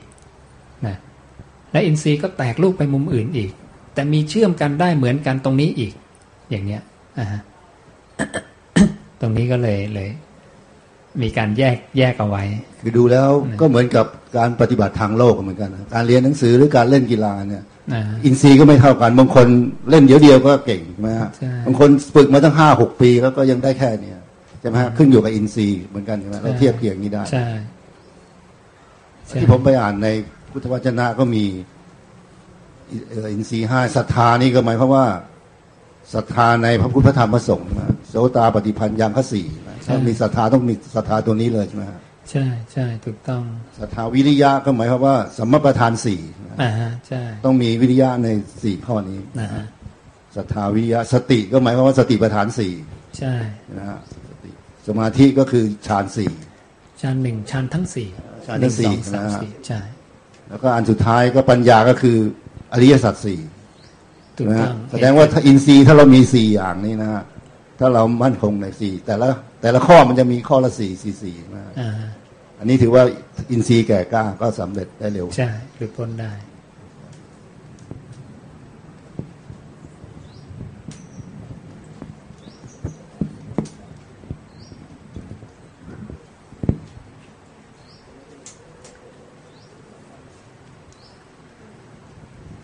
นะและอินทรีย์ก็แตกลูกไปมุมอื่นอีก แต่มีเชื่อมกันได้เหมือนกันตรงนี้อีก อย่างเนี้ยอ่าตรงนี้ก็เลยเลย มีการแยกแยกเอาไว้ คือดูแล้วก็เหมือนกับการปฏิบัติทางโลกเหมือนกันการเรียนหนังสือหรือการเล่นกีฬาเนี่ยอินทรีย์ก็ไม่เท่ากัน บางคนเล่นเดียวเดียวก็เก่งใช่ไหมฮะบางคนฝึกมาตั้งห้าหกปีแล้วก็ยังได้แค่เนี้ยใช่ไหมฮะขึ้นอยู่กับอินทรีย์เหมือนกันใช่ไหมเราเทียบเคียงนี้ได้ใช่ที่ผมไปอ่านในพุทธวจนะก็มีอินทรีย์ห้าศรัทธานี่ก็หมายความว่าศรัทธาในพระพุทธธรรมพระสงฆ์โสตาปฏิพันธ์ยังคสี่ถ้ามีศรัทธาต้องมีศรัทธาตัวนี้เลยใช่ไหม ใช่ใช่ถูกต้องศรัทธาวิริยะก็หมายความว่าสัมมาประธานสี่อ่าใช่ต้องมีวิริยะในสี่ข้อนี้นะฮะศรัทธาวิริยะสติก็หมายความว่าสติประธานสี่ใช่นะฮะสมาธิก็คือฌานสี่ฌานหนึ่งฌานทั้งสี่ฌานทั้งสี่นะฮะใช่แล้วก็อันสุดท้ายก็ปัญญาก็คืออริยสัจสี่นะแสดงว่าถ้าอินทรีย์ถ้าเรามีสี่อย่างนี้นะฮะ ถ้าเรามั่นคงในสี่แต่ละแต่ละข้อมันจะมีข้อละสี่สี่สี่นะอันนี้ถือว่าอินทรีย์แก่กล้าก็สำเร็จได้เร็ว ใช่หลุดพ้นได้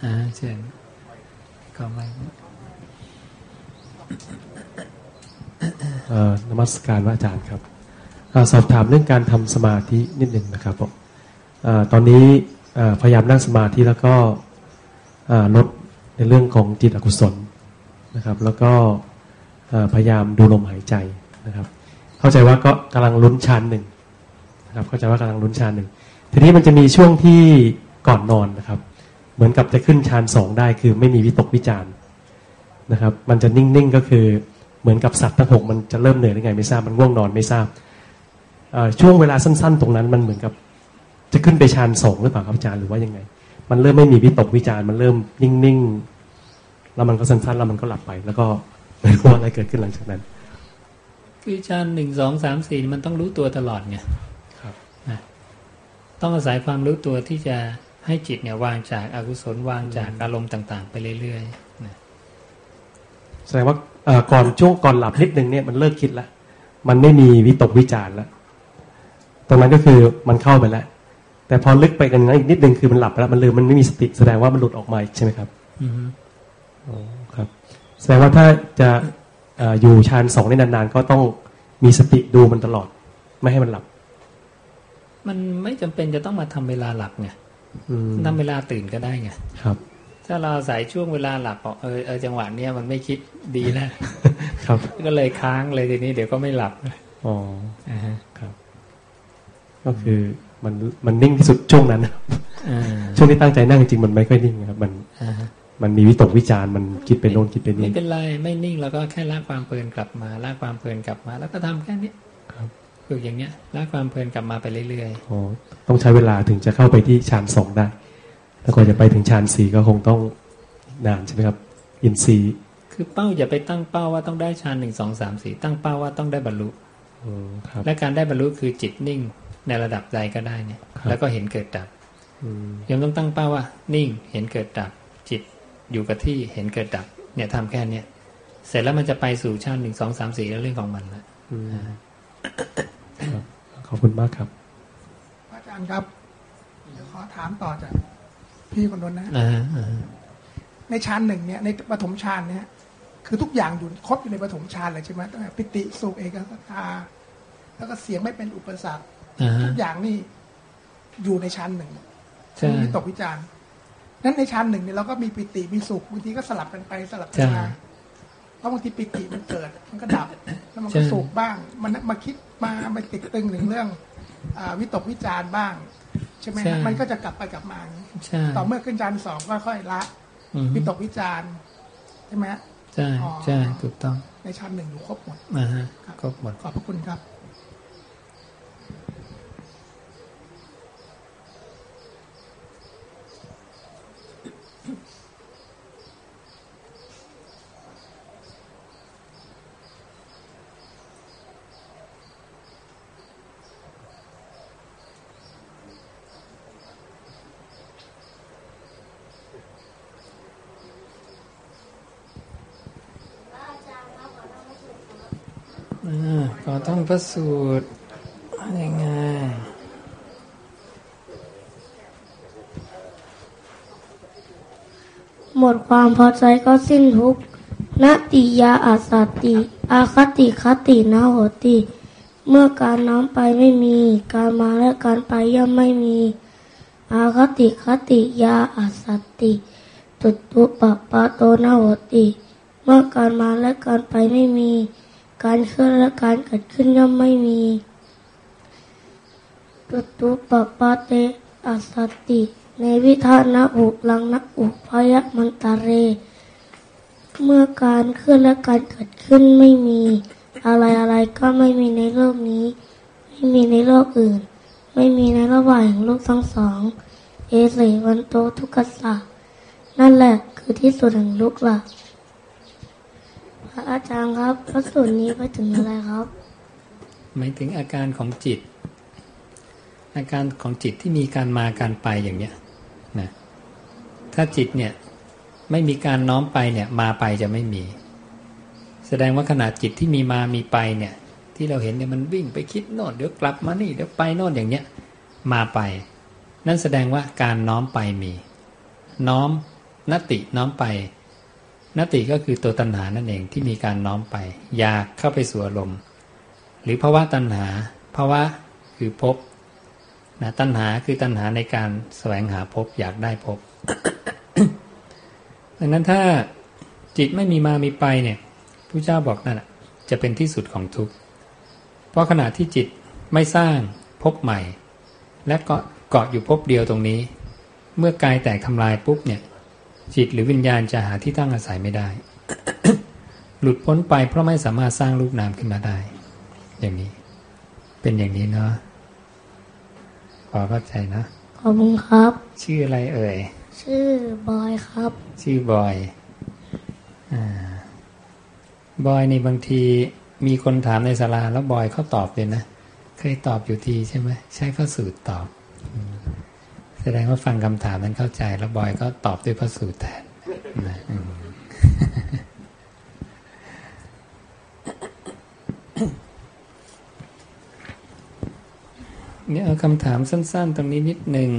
อ่าเชิญก็ไม่ นมัสการพระอาจารย์ครับอสอบถามเรื่องการทำสมาธินิดหนึ่งนะครับผมอตอนนี้พยายามนั่งสมาธิแล้วก็ลดในเรื่องของจิตอกุศลนะครับ แล้วก็พยายามดูลมหายใจนะครับ เข้าใจว่าก็กำลังลุ้นชานหนึ่งนะครับ เข้าใจว่ากำลังลุ้นชานหนึ่งทีนี้มันจะมีช่วงที่ก่อนนอนนะครับ เหมือนกับจะขึ้นฌานสองได้คือไม่มีวิตกวิจารณ์นะครับ มันจะนิ่งๆก็คือ เหมือนกับสัตว์ทั้งหกมันจะเริ่มเหนื่อยได้ไงไม่ทราบมันง่วงนอนไม่ทราบช่วงเวลาสั้น ๆ ตรงนั้นมันเหมือนกับ จะขึ้นไปฌานสองหรือเปล่าครับอาจารย์หรือว่ายังไง มันเริ่มไม่มีวิตกวิจารณ์มันเริ่มนิ่งๆแล้วมันก็สั้นๆแล้วมันก็หลับไป แล้วก็ไม่รู้ว่าอะไรเกิดขึ้นหลังจากนั้นคือฌานหนึ่งสองสามสี่มันต้องรู้ตัวตลอดไงครับต้องอาศัยความรู้ตัวที่จะให้จิตเนี่ยวางจากอากุศลวางจากอารมณ์ต่าง ๆ ไปเรื่อยๆนะ แสดงว่าก่อนช่วงก่อนหลับนิดนึงเนี่ยมันเลิกคิดแล้วมันไม่มีวิตกวิจารแล้วตรงนั้นก็คือมันเข้าไปแล้ว แต่พอลึกไปกันอีกนิดนึงคือมันหลับไปแล้ว มันลืมมันไม่มีสติแสดงว่ามันหลุดออกมาใช่ไหมครับอือครับ แสดงว่าถ้าจะอยู่ฌานสองได้นานๆ ก็ต้องมีสติดูมันตลอด ไม่ให้มันหลับ มันไม่จำเป็นจะต้องมาทำเวลาหลับไงทำเวลาตื่นก็ได้ไงครับ ถ้าเราใส่ช่วงเวลาหลับเออเออจังหวะเนี้ยมันไม่คิดดีแล้วครับ ก็เลยค้างเลยทีนี้เดี๋ยวก็ไม่หลับอ๋อครับ ก็คือมันมันนิ่งที่สุดช่วงนั้นช่วงที่ตั้งใจนั่งจริงมันไม่ค่อยนิ่งครับ มันมันมีวิตกวิจารมันคิดเป็นโน่นคิดเป็นนี่ไม่เป็นไรไม่นิ่งแล้วก็แค่ละความเพลินกลับมาละความเพลินกลับมา แล้วก็ทำแค่นี้ฝึกอย่างเนี้ยละความเพลินกลับมาไปเรื่อยๆอ๋อต้องใช้เวลาถึงจะเข้าไปที่ฌานสองได้ แล้วก็จะไปถึงฌานสี่ก็คงต้องนานใช่ไหมครับ อินทรีย์คือเป้าอย่าไปตั้งเป้าว่าต้องได้ฌานหนึ่งสองสามสี่ตั้งเป้าว่าต้องได้บรรลุและการได้บรรลุคือจิตนิ่งในระดับใดก็ได้เนี่ย แล้วก็เห็นเกิดดับยังต้องตั้งเป้าว่า นิ่งเห็นเกิดดับ จิตอยู่กับที่เห็นเกิดดับ เนี่ยทำแค่เนี้ยเสร็จแล้วมันจะไปสู่ฌานหนึ่งสองสามสี่แล้วเรื่องของมันละขอบคุณมากครับอาจารย์ครับเดี๋ยวขอถามต่อจาก พี่คนนั้นนะในฌานหนึ่งเนี่ยในปฐมฌานเนี่ย คือทุกอย่างอยู่ครบอยู่ในปฐมฌานเลยใช่ไหมตั้งแต่ปิติสุขเอกสัตา แล้วก็เสียงไม่เป็นอุปสรรคทุกอย่างนี่อยู่ในฌานหนึ่งมีตกวิจารณ์นั้นในฌานหนึ่งเนี่ยเราก็มีปิติมีสุขบางทีก็สลับกันไปสลับกันมาเพราะบางทีปิติมันเกิด มันก็ดับ แล้วมันก็สุขบ้าง มันมาคิดมามาติดตึงถึงเรื่องวิตกวิจารบ้าง ใช่ไหมมันก็จะกลับไปกลับมาต่อเมื่อขึ้นจานสองก็ค่อยละวิตกวิจารใช่ไหมใช่ใช่ถูกต้องในชั้นหนึ่งอยู่ครบหมดครบหมดขอบพระคุณครับ พระสูตรยังไงหมดความพอใจก็สิ้นทุกนาติยาอาสติ อาคติคตินาโหติ เมื่อการน้ำไปไม่มี การมาและการไปย่อมไม่มี อาคติคติยาอาสติตุตุปปะโตนาโหติ เมื่อการมาและการไปไม่มี การเคลื่อนและการเกิดขึ้นย่อมไม่มีตุตุปปะเตอัสติในวิธานะอุลังนะอุพยมันตาเร เมื่อการเคลื่อนและการเกิดขึ้นไม่มี อะไรอะไรก็ไม่มีในโลกนี้ ไม่มีในโลกอื่น ไม่มีในระหว่างโลกทั้งสอง เอเสวันโตทุกขสะนั่นแหละคือที่สุดแห่งลุกละพ ระอาจารย์ครับพระสูตรนี้ไปถึงอะไรครับ หมายถึงอาการของจิต อาการของจิตที่มีการมาการไปอย่างเนี้ยนะถ้าจิตเนี่ยไม่มีการน้อมไปเนี่ยมาไปจะไม่มี แสดงว่าขนาดจิตที่มีมามีไปเนี่ย ที่เราเห็นเนี่ยมันวิ่งไปคิดโน่นเดี๋ยวกลับมานี่เดี๋ยวไปโน่นอย่างเนี้ยมาไป นั่นแสดงว่าการน้อมไปมี น้อมนติน้อมไป นติก็คือตัวตัณหานั่นเองที่มีการน้อมไป อยากเข้าไปสู่อารมณ์ หรือภาวะตัณหาภาวะคือพบนะตัณหาคือตัณหาในการแสวงหาพบอยากได้พบดังนั้นถ้าจิตไม่มีมามีไปเนี่ยพระเจ้าบอกนั่นจะเป็นที่สุดของทุกข์เพราะขณะที่จิตไม่สร้างพบใหม่ และเกาะเกาะอยู่พบเดียวตรงนี้ เมื่อกายแตกทำลายปุ๊บเนี่ย จิตหรือวิญญาณจะหาที่ตั้งอาศัยไม่ได้ หลุดพ้นไปเพราะไม่สามารถสร้างรูปนามขึ้นมาได้ อย่างนี้ เป็นอย่างนี้เนาะพอเข้าใจนะขอบคุณครับ ชื่ออะไรเอ่ย ชื่อบอยครับ ชื่อบอยอ่าบอยนี่บางทีมีคนถามในศาลาแล้วบอยเขาตอบเลยนะ เคยตอบอยู่ทีใช่ไหมใช้พระสูตรตอบ แสดงว่าฟังคำถามนั้นเข้าใจ แล้วบอยก็ตอบด้วยพระสูตรแทนนะนี่เอาคำถามสั้น ๆ ตรงนี้นิดหนึ่ง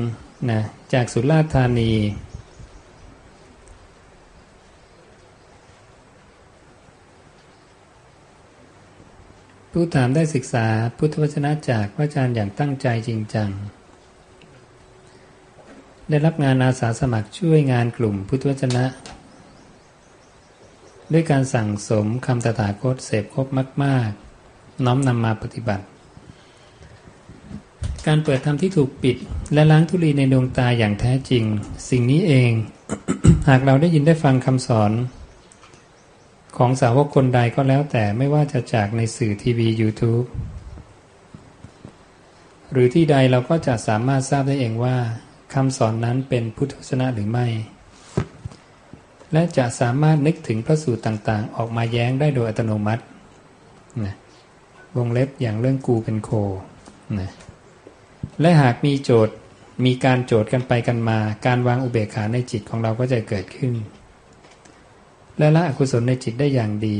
นะจากสุราษฎร์ธานี ผู้ถามได้ศึกษาพุทธวจนะจากพระอาจารย์อย่างตั้งใจจริงจัง ได้รับงานอาสาสมัครช่วยงานกลุ่มพุทธวจนะ ด้วยการสั่งสมคำตถาคตเสพครบมาก ๆ น้อมนำมาปฏิบัติ การเปิดธรรมที่ถูกปิด และล้างทุลีในดวงตาอย่างแท้จริง สิ่งนี้เอง หากเราได้ยินได้ฟังคำสอนของสาวกคนใดก็แล้วแต่ไม่ว่าจะจากในสื่อทีวี YouTube หรือที่ใดเราก็จะสามารถทราบได้เองว่า คำสอนนั้นเป็นพุทธวจนะหรือไม่ และจะสามารถนึกถึงพระสูตรต่างๆ ออกมาแย้งได้โดยอัตโนมัตินะวงเล็บอย่างเรื่องกูเป็นโคนะและหากมีโจทย์มีการโจทย์กันไปกันมา การวางอุเบกขาในจิตของเราก็จะเกิดขึ้น และละอกุศลในจิตได้อย่างดี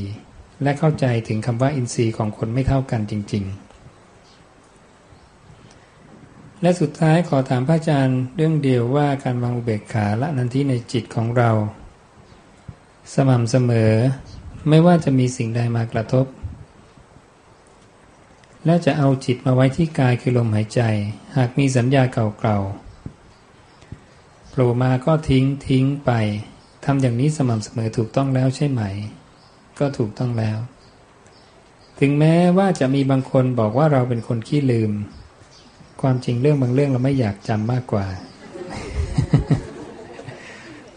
และเข้าใจถึงคำว่าอินทรีย์ของคนไม่เท่ากันจริง ๆ และสุดท้ายขอถามพระอาจารย์เรื่องเดียวว่าการวางอุเบกขาละนันทีในจิตของเรา สม่ำเสมอ ไม่ว่าจะมีสิ่งใดมากระทบ และจะเอาจิตมาไว้ที่กายคือลมหายใจ หากมีสัญญาเก่าๆโผล่มาก็ทิ้งทิ้งไปทำอย่างนี้สม่ำเสมอถูกต้องแล้วใช่ไหม ก็ถูกต้องแล้ว ถึงแม้ว่าจะมีบางคนบอกว่าเราเป็นคนขี้ลืม ความจริงเรื่องบางเรื่องเราไม่อยากจำมากกว่า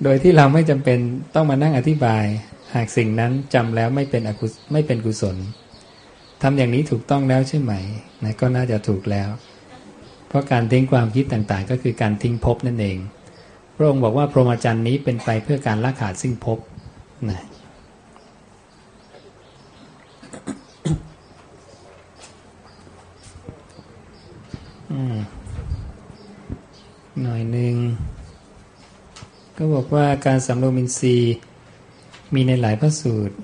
โดยที่เราไม่จำเป็นต้องมานั่งอธิบาย หากสิ่งนั้นจำแล้วไม่เป็นอกุไม่เป็นกุศลทำอย่างนี้ถูกต้องแล้วใช่ไหมนะก็น่าจะถูกแล้ว เพราะการทิ้งความคิดต่างๆ ก็คือการทิ้งภพนั่นเอง พระองค์บอกว่าพรหมจรรย์นี้เป็นไปเพื่อการละขาดซึ่งภพนะ หน่อยหนึ่ง ก็บอกว่าการสำรวมอินทรีย์มีในหลายพระสูตร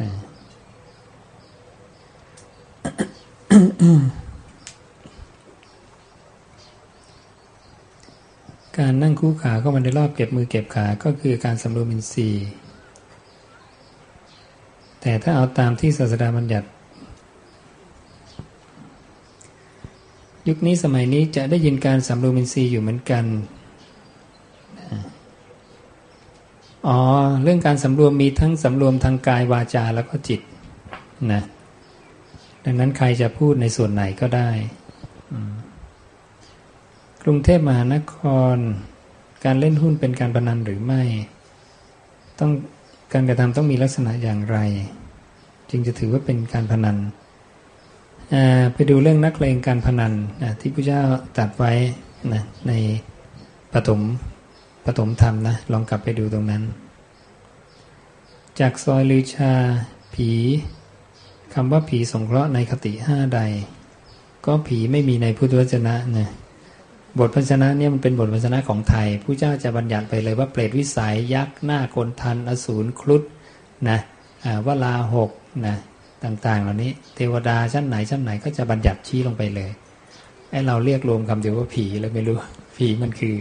นะการนั่งคู่ขาเข้ามาในรอบเก็บมือเก็บขา ก็คือการสำรวมอินทรีย์ แต่ถ้าเอาตามที่ศาสดาบัญญัติ ยุคนี้สมัยนี้จะได้ยินการสำรวมอินทรีย์อยู่เหมือนกัน อ๋อ เรื่องการสำรวมมีทั้งสำรวมทางกายวาจาแล้วก็จิตนะ ดังนั้นใครจะพูดในส่วนไหนก็ได้ กรุงเทพมหานคร การเล่นหุ้นเป็นการพนันหรือไม่ ต้องการกระทำต้องมีลักษณะอย่างไร จึงจะถือว่าเป็นการพนัน ไปดูเรื่องนักเลงการพนันที่พระเจ้าตัดไว้นะในปฐมปฐมธรรมนะลองกลับไปดูตรงนั้น จากซอยลือชา ผีคำว่าผีสงเคราะห์ในคติห้าใด ก็ผีไม่มีในพุทธวจนะนะบทพจนะเนี่ยมันเป็นบทพจนะของไทยผู้เจ้าจะบัญญัติไปเลยว่าเปรตวิสัยยักษ์หน้าคนทันอสูรครุฑนะวลาหกนะ ต่าง ๆ เหล่านี้ เทวดาชั้นไหนชั้นไหนก็จะบัญญัติชี้ลงไปเลยไอ้เราเรียกรวมคำเดียวว่าผีแล้วไม่รู้ ผีมันคือ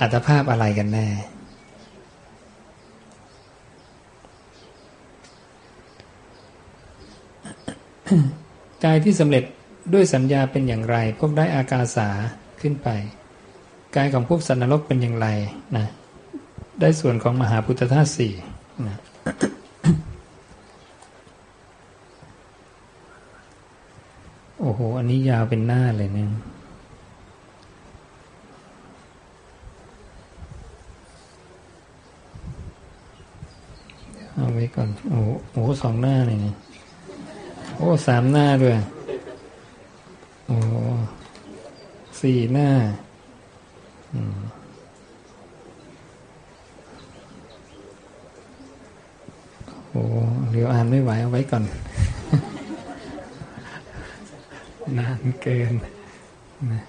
อัตภาพอะไรกันแน่ กายที่สำเร็จด้วยสัญญาเป็นอย่างไร พวกได้อากาสาขึ้นไป กายของพวกสันนรกเป็นอย่างไรนะได้ส่วนของมหาพุทธทาสสี่นะ โอ้โห อันนี้ยาวเป็นหน้าเลยเนี่ยเอาไว้ก่อน โอ้โหสองหน้าเลยเนี่ยโอ้สามหน้าด้วย โอ้สี่หน้าโอ้เดี๋ยวอ่านไม่ไหวเอาไว้ก่อน นานเกินนะ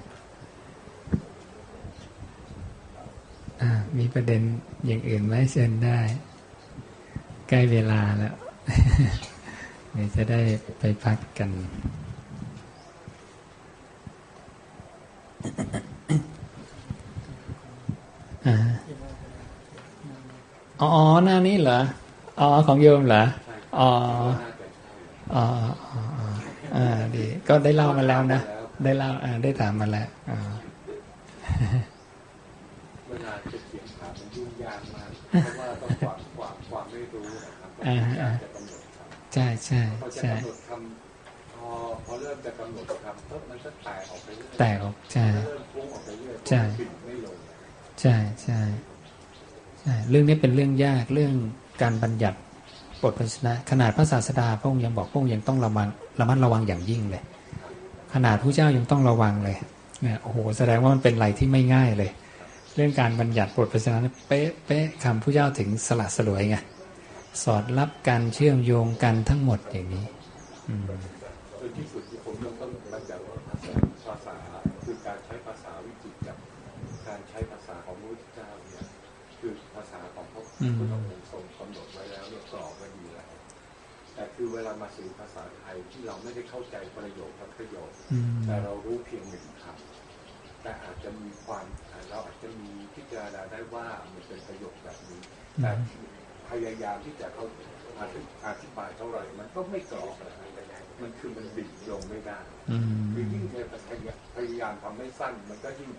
มีประเด็นอย่างอื่นไหมเชิญได้ ใกล้เวลาแล้วเดี๋ยวจะได้ไปพักกัน อ๋อ หน้านี้เหรอ อ๋อ ของโยมเหรอ อ๋อ อ๋อ อ่าดี ก็ได้เล่ามาแล้วนะ ได้เล่าอ่าได้ถามมาแล้วอ่าเวลาจะเขียนถามมันยุ่งยากมากเพราะว่าต้องความความความไม่รู้นะครับใช่ใช่ใช่พอพอเริ่มจะกำหนดคำปุ๊บมันก็แตกออกไปเรื่อยแตกออกใช่ใช่ใช่ใช่ใช่เรื่องนี้เป็นเรื่องยากเรื่องการบัญญัติบทพันชนะ ขนาดพระศาสดาพระองค์ยังบอกพระองค์ยังต้องระวัง ระมัดระวังอย่างยิ่งเลย ขนาดผู้เจ้ายังต้องระวังเลยเนี่ยโอ้โหแสดงว่ามันเป็นอะไรที่ไม่ง่ายเลย เรื่องการบัญญัติบทพันชนะเป๊ะเป๊ะคำผู้เจ้าถึงสละสลวยไงสอดรับกันเชื่อมโยงกันทั้งหมดอย่างนี้ที่สุดที่ผมต้องต้องบัญญัติว่าภาษาคือการใช้ภาษาวิจิตกับการใช้ภาษาของพระพุทธเจ้าเนี่ยคือภาษาของพระพุทธองค์ทรงกำหนดไว้แล้วเนี่ยกรอบไว้ดีแล้วแต่คือเวลามาสื่อภาษาไทยที่เราไม่ได้เข้าใจประโยคทั้งประโยคแต่เรารู้เพียงหนึ่งคำแต่อาจจะมีความเราอาจจะมีพิจารณาได้ว่ามันเป็นประโยคแบบนี้แต่พยายามที่จะเขาอธิบายเท่าไหร่มันก็ไม่กรอบมันคือมันบิดลงไม่ได้คือยิ่งเธอพยายามทำให้สั้น มันก็ยิ่ง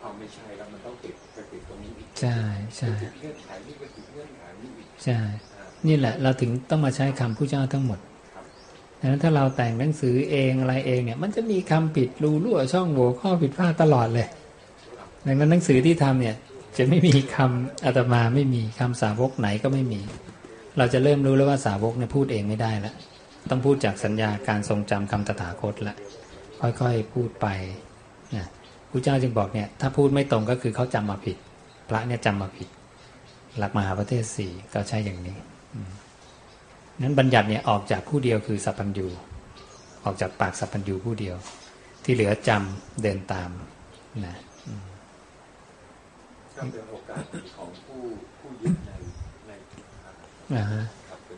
เอาไม่ใช่แล้วมันต้องติดไปติดตรงนี้อีกใช่ใช่เงื่อนไขนี่ก็ติดเงื่อนไขนี่อีกใช่ นี่แหละเราถึงต้องมาใช้คำผู้เจ้าทั้งหมด ดังนั้นถ้าเราแต่งหนังสือเองอะไรเองเนี่ย มันจะมีคำผิดรูรั่วช่องโหว่ข้อผิดพลาดตลอดเลย ดังนั้นหนังสือที่ทำเนี่ย จะไม่มีคำอาตมาไม่มีคำสาวกไหนก็ไม่มี เราจะเริ่มรู้แล้วว่าสาวกเนี่ยพูดเองไม่ได้ล้วต้องพูดจากสัญญาการทรงจำคำตถาคตละค่อยๆพูดไปนะพระเจ้าจึงบอกเนี่ย ถ้าพูดไม่ตรงก็คือเขาจำมาผิด พระเนี่ยจำมาผิด หลักมหาประเทศสี่ก็ใช่อย่างนี้ นั้นบัญญัติเนี่ยออกจากผู้เดียวคือสัพพัญญูออกจากปากสัพพัญญูผู้เดียว ที่เหลือจำเดินตามนะก็เป็นโอกาสของผู้ผู้ยึดในในอ่าฮะ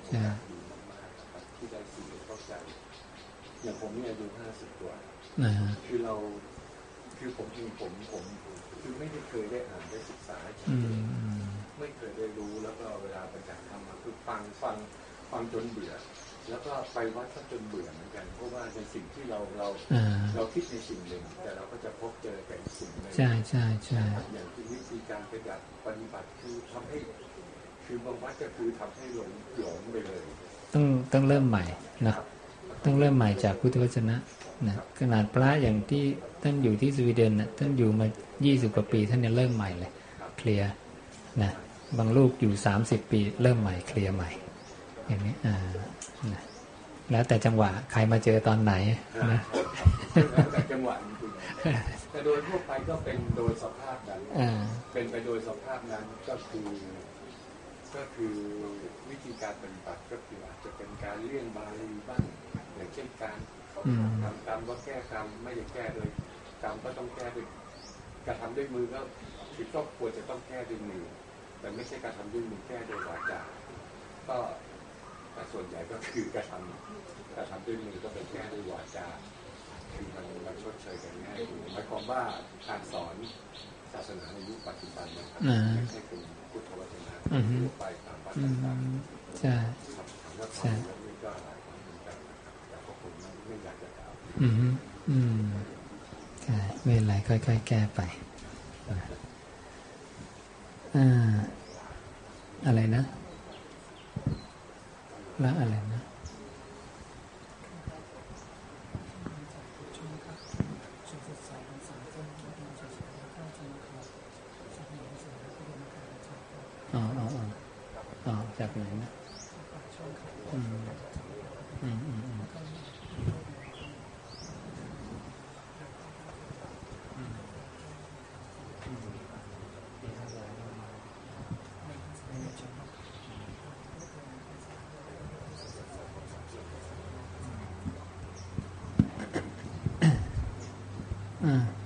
ใช่ดีมากๆครับที่ได้สื่อเข้าใจอย่างผมเนี่ยอายุห้าสิบกว่าคือเราคือผมเองผมผมคือไม่ได้เคยได้อ่านได้ศึกษาไม่เคยได้รู้แล้วก็เวลาประจักษ์ทำมาคือฟังฟัง ฟังจนเบื่อ แล้วก็ไปวัดก็จนเบื่อเหมือนกันเพราะว่าในสิ่งที่เราเราเราคิดในสิ่งหนึ่ง แต่เราก็จะพบเจอกับอีกสิ่งหนึ่งใช่ใช่ใช่อย่างที่วิธีการปฏิบัติปฏิบัติคือทำให้ คือบางวัดก็คือทำให้หลงหลงไปเลย ต้องต้องเริ่มใหม่นะต้องเริ่มใหม่จากพุทธวจนะนะขนาดพระอย่างที่ท่านอยู่ที่สวีเดนนะท่านอยู่มา 20 กว่าปี ท่านเนี่ยเริ่มใหม่เลย เคลียร์นะบางลูกอยู่ 30 ปี เริ่มใหม่เคลียร์ใหม่ อย่างนี้อ่านะแล้วแต่จังหวะใครมาเจอตอนไหนนะแล้วแต่จังหวะจริงแต่โดยทั่วไปก็เป็นโดยสภาพนั้นเป็นไปโดยสภาพนั้นก็คือ ก็คือวิธีการปฏิบัติก็คืออาจจะเป็นการเลี่ยงบาลีบ้างอย่างเช่นการทำกรรมว่าแก้กรรมไม่ได้แก้โดยกรรมก็ต้องแก้ด้วยกระทำด้วยมือก็คือก็ควรจะต้องแก้ด้วยมือแต่ไม่ใช่การทำด้วยมือแก้โดยวาจาก็ แต่ส่วนใหญ่ก็คือกระทำกระทำด้วยมือก็เป็นแก้ด้วยวาจาคือมันมันชดเชยกันง่ายอยู่หมายความว่าการสอนศาสนาในยุคปัจจุบันนะครับไม่ใช่เป็นพุทธวจนะทั่วไปตามวัดต่างๆใช่ใช่อืมอืมใช่ไม่เป็นไรค่อยๆ แก้ไปอ่าอะไรนะ ละอะไรนะอ๋ออ๋ออ๋อจากไหนนะอืมอืมอ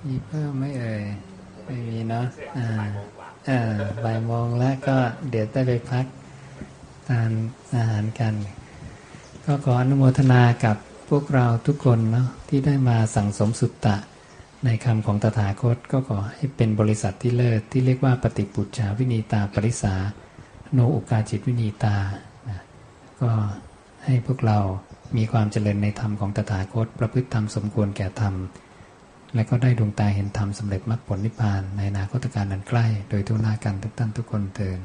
ื มีเพิ่มไม่เอ่ยไม่มีเนาะอ่าอ่าบ่ายโมงแล้วก็เดี๋ยวได้ไปพักทานอาหารกัน ก็ขออนุโมทนากับพวกเราทุกคนเนาะที่ได้มาสั่งสมสุตตะ ในคำของตถาคตก็ขอให้เป็นบริษัทที่เลิศที่เรียกว่าปฏิปุจฉาวินีตาปริสาโนโอกาจิตวินีตานะก็ให้พวกเรามีความเจริญในธรรมของตถาคต ประพฤติธรรมสมควรแก่ธรรม และก็ได้ดวงตาเห็นธรรมสำเร็จมรรคผลนิพพานในอนาคตการนั้นใกล้ โดยทุกนาการทุกท่านทุกคนเตือน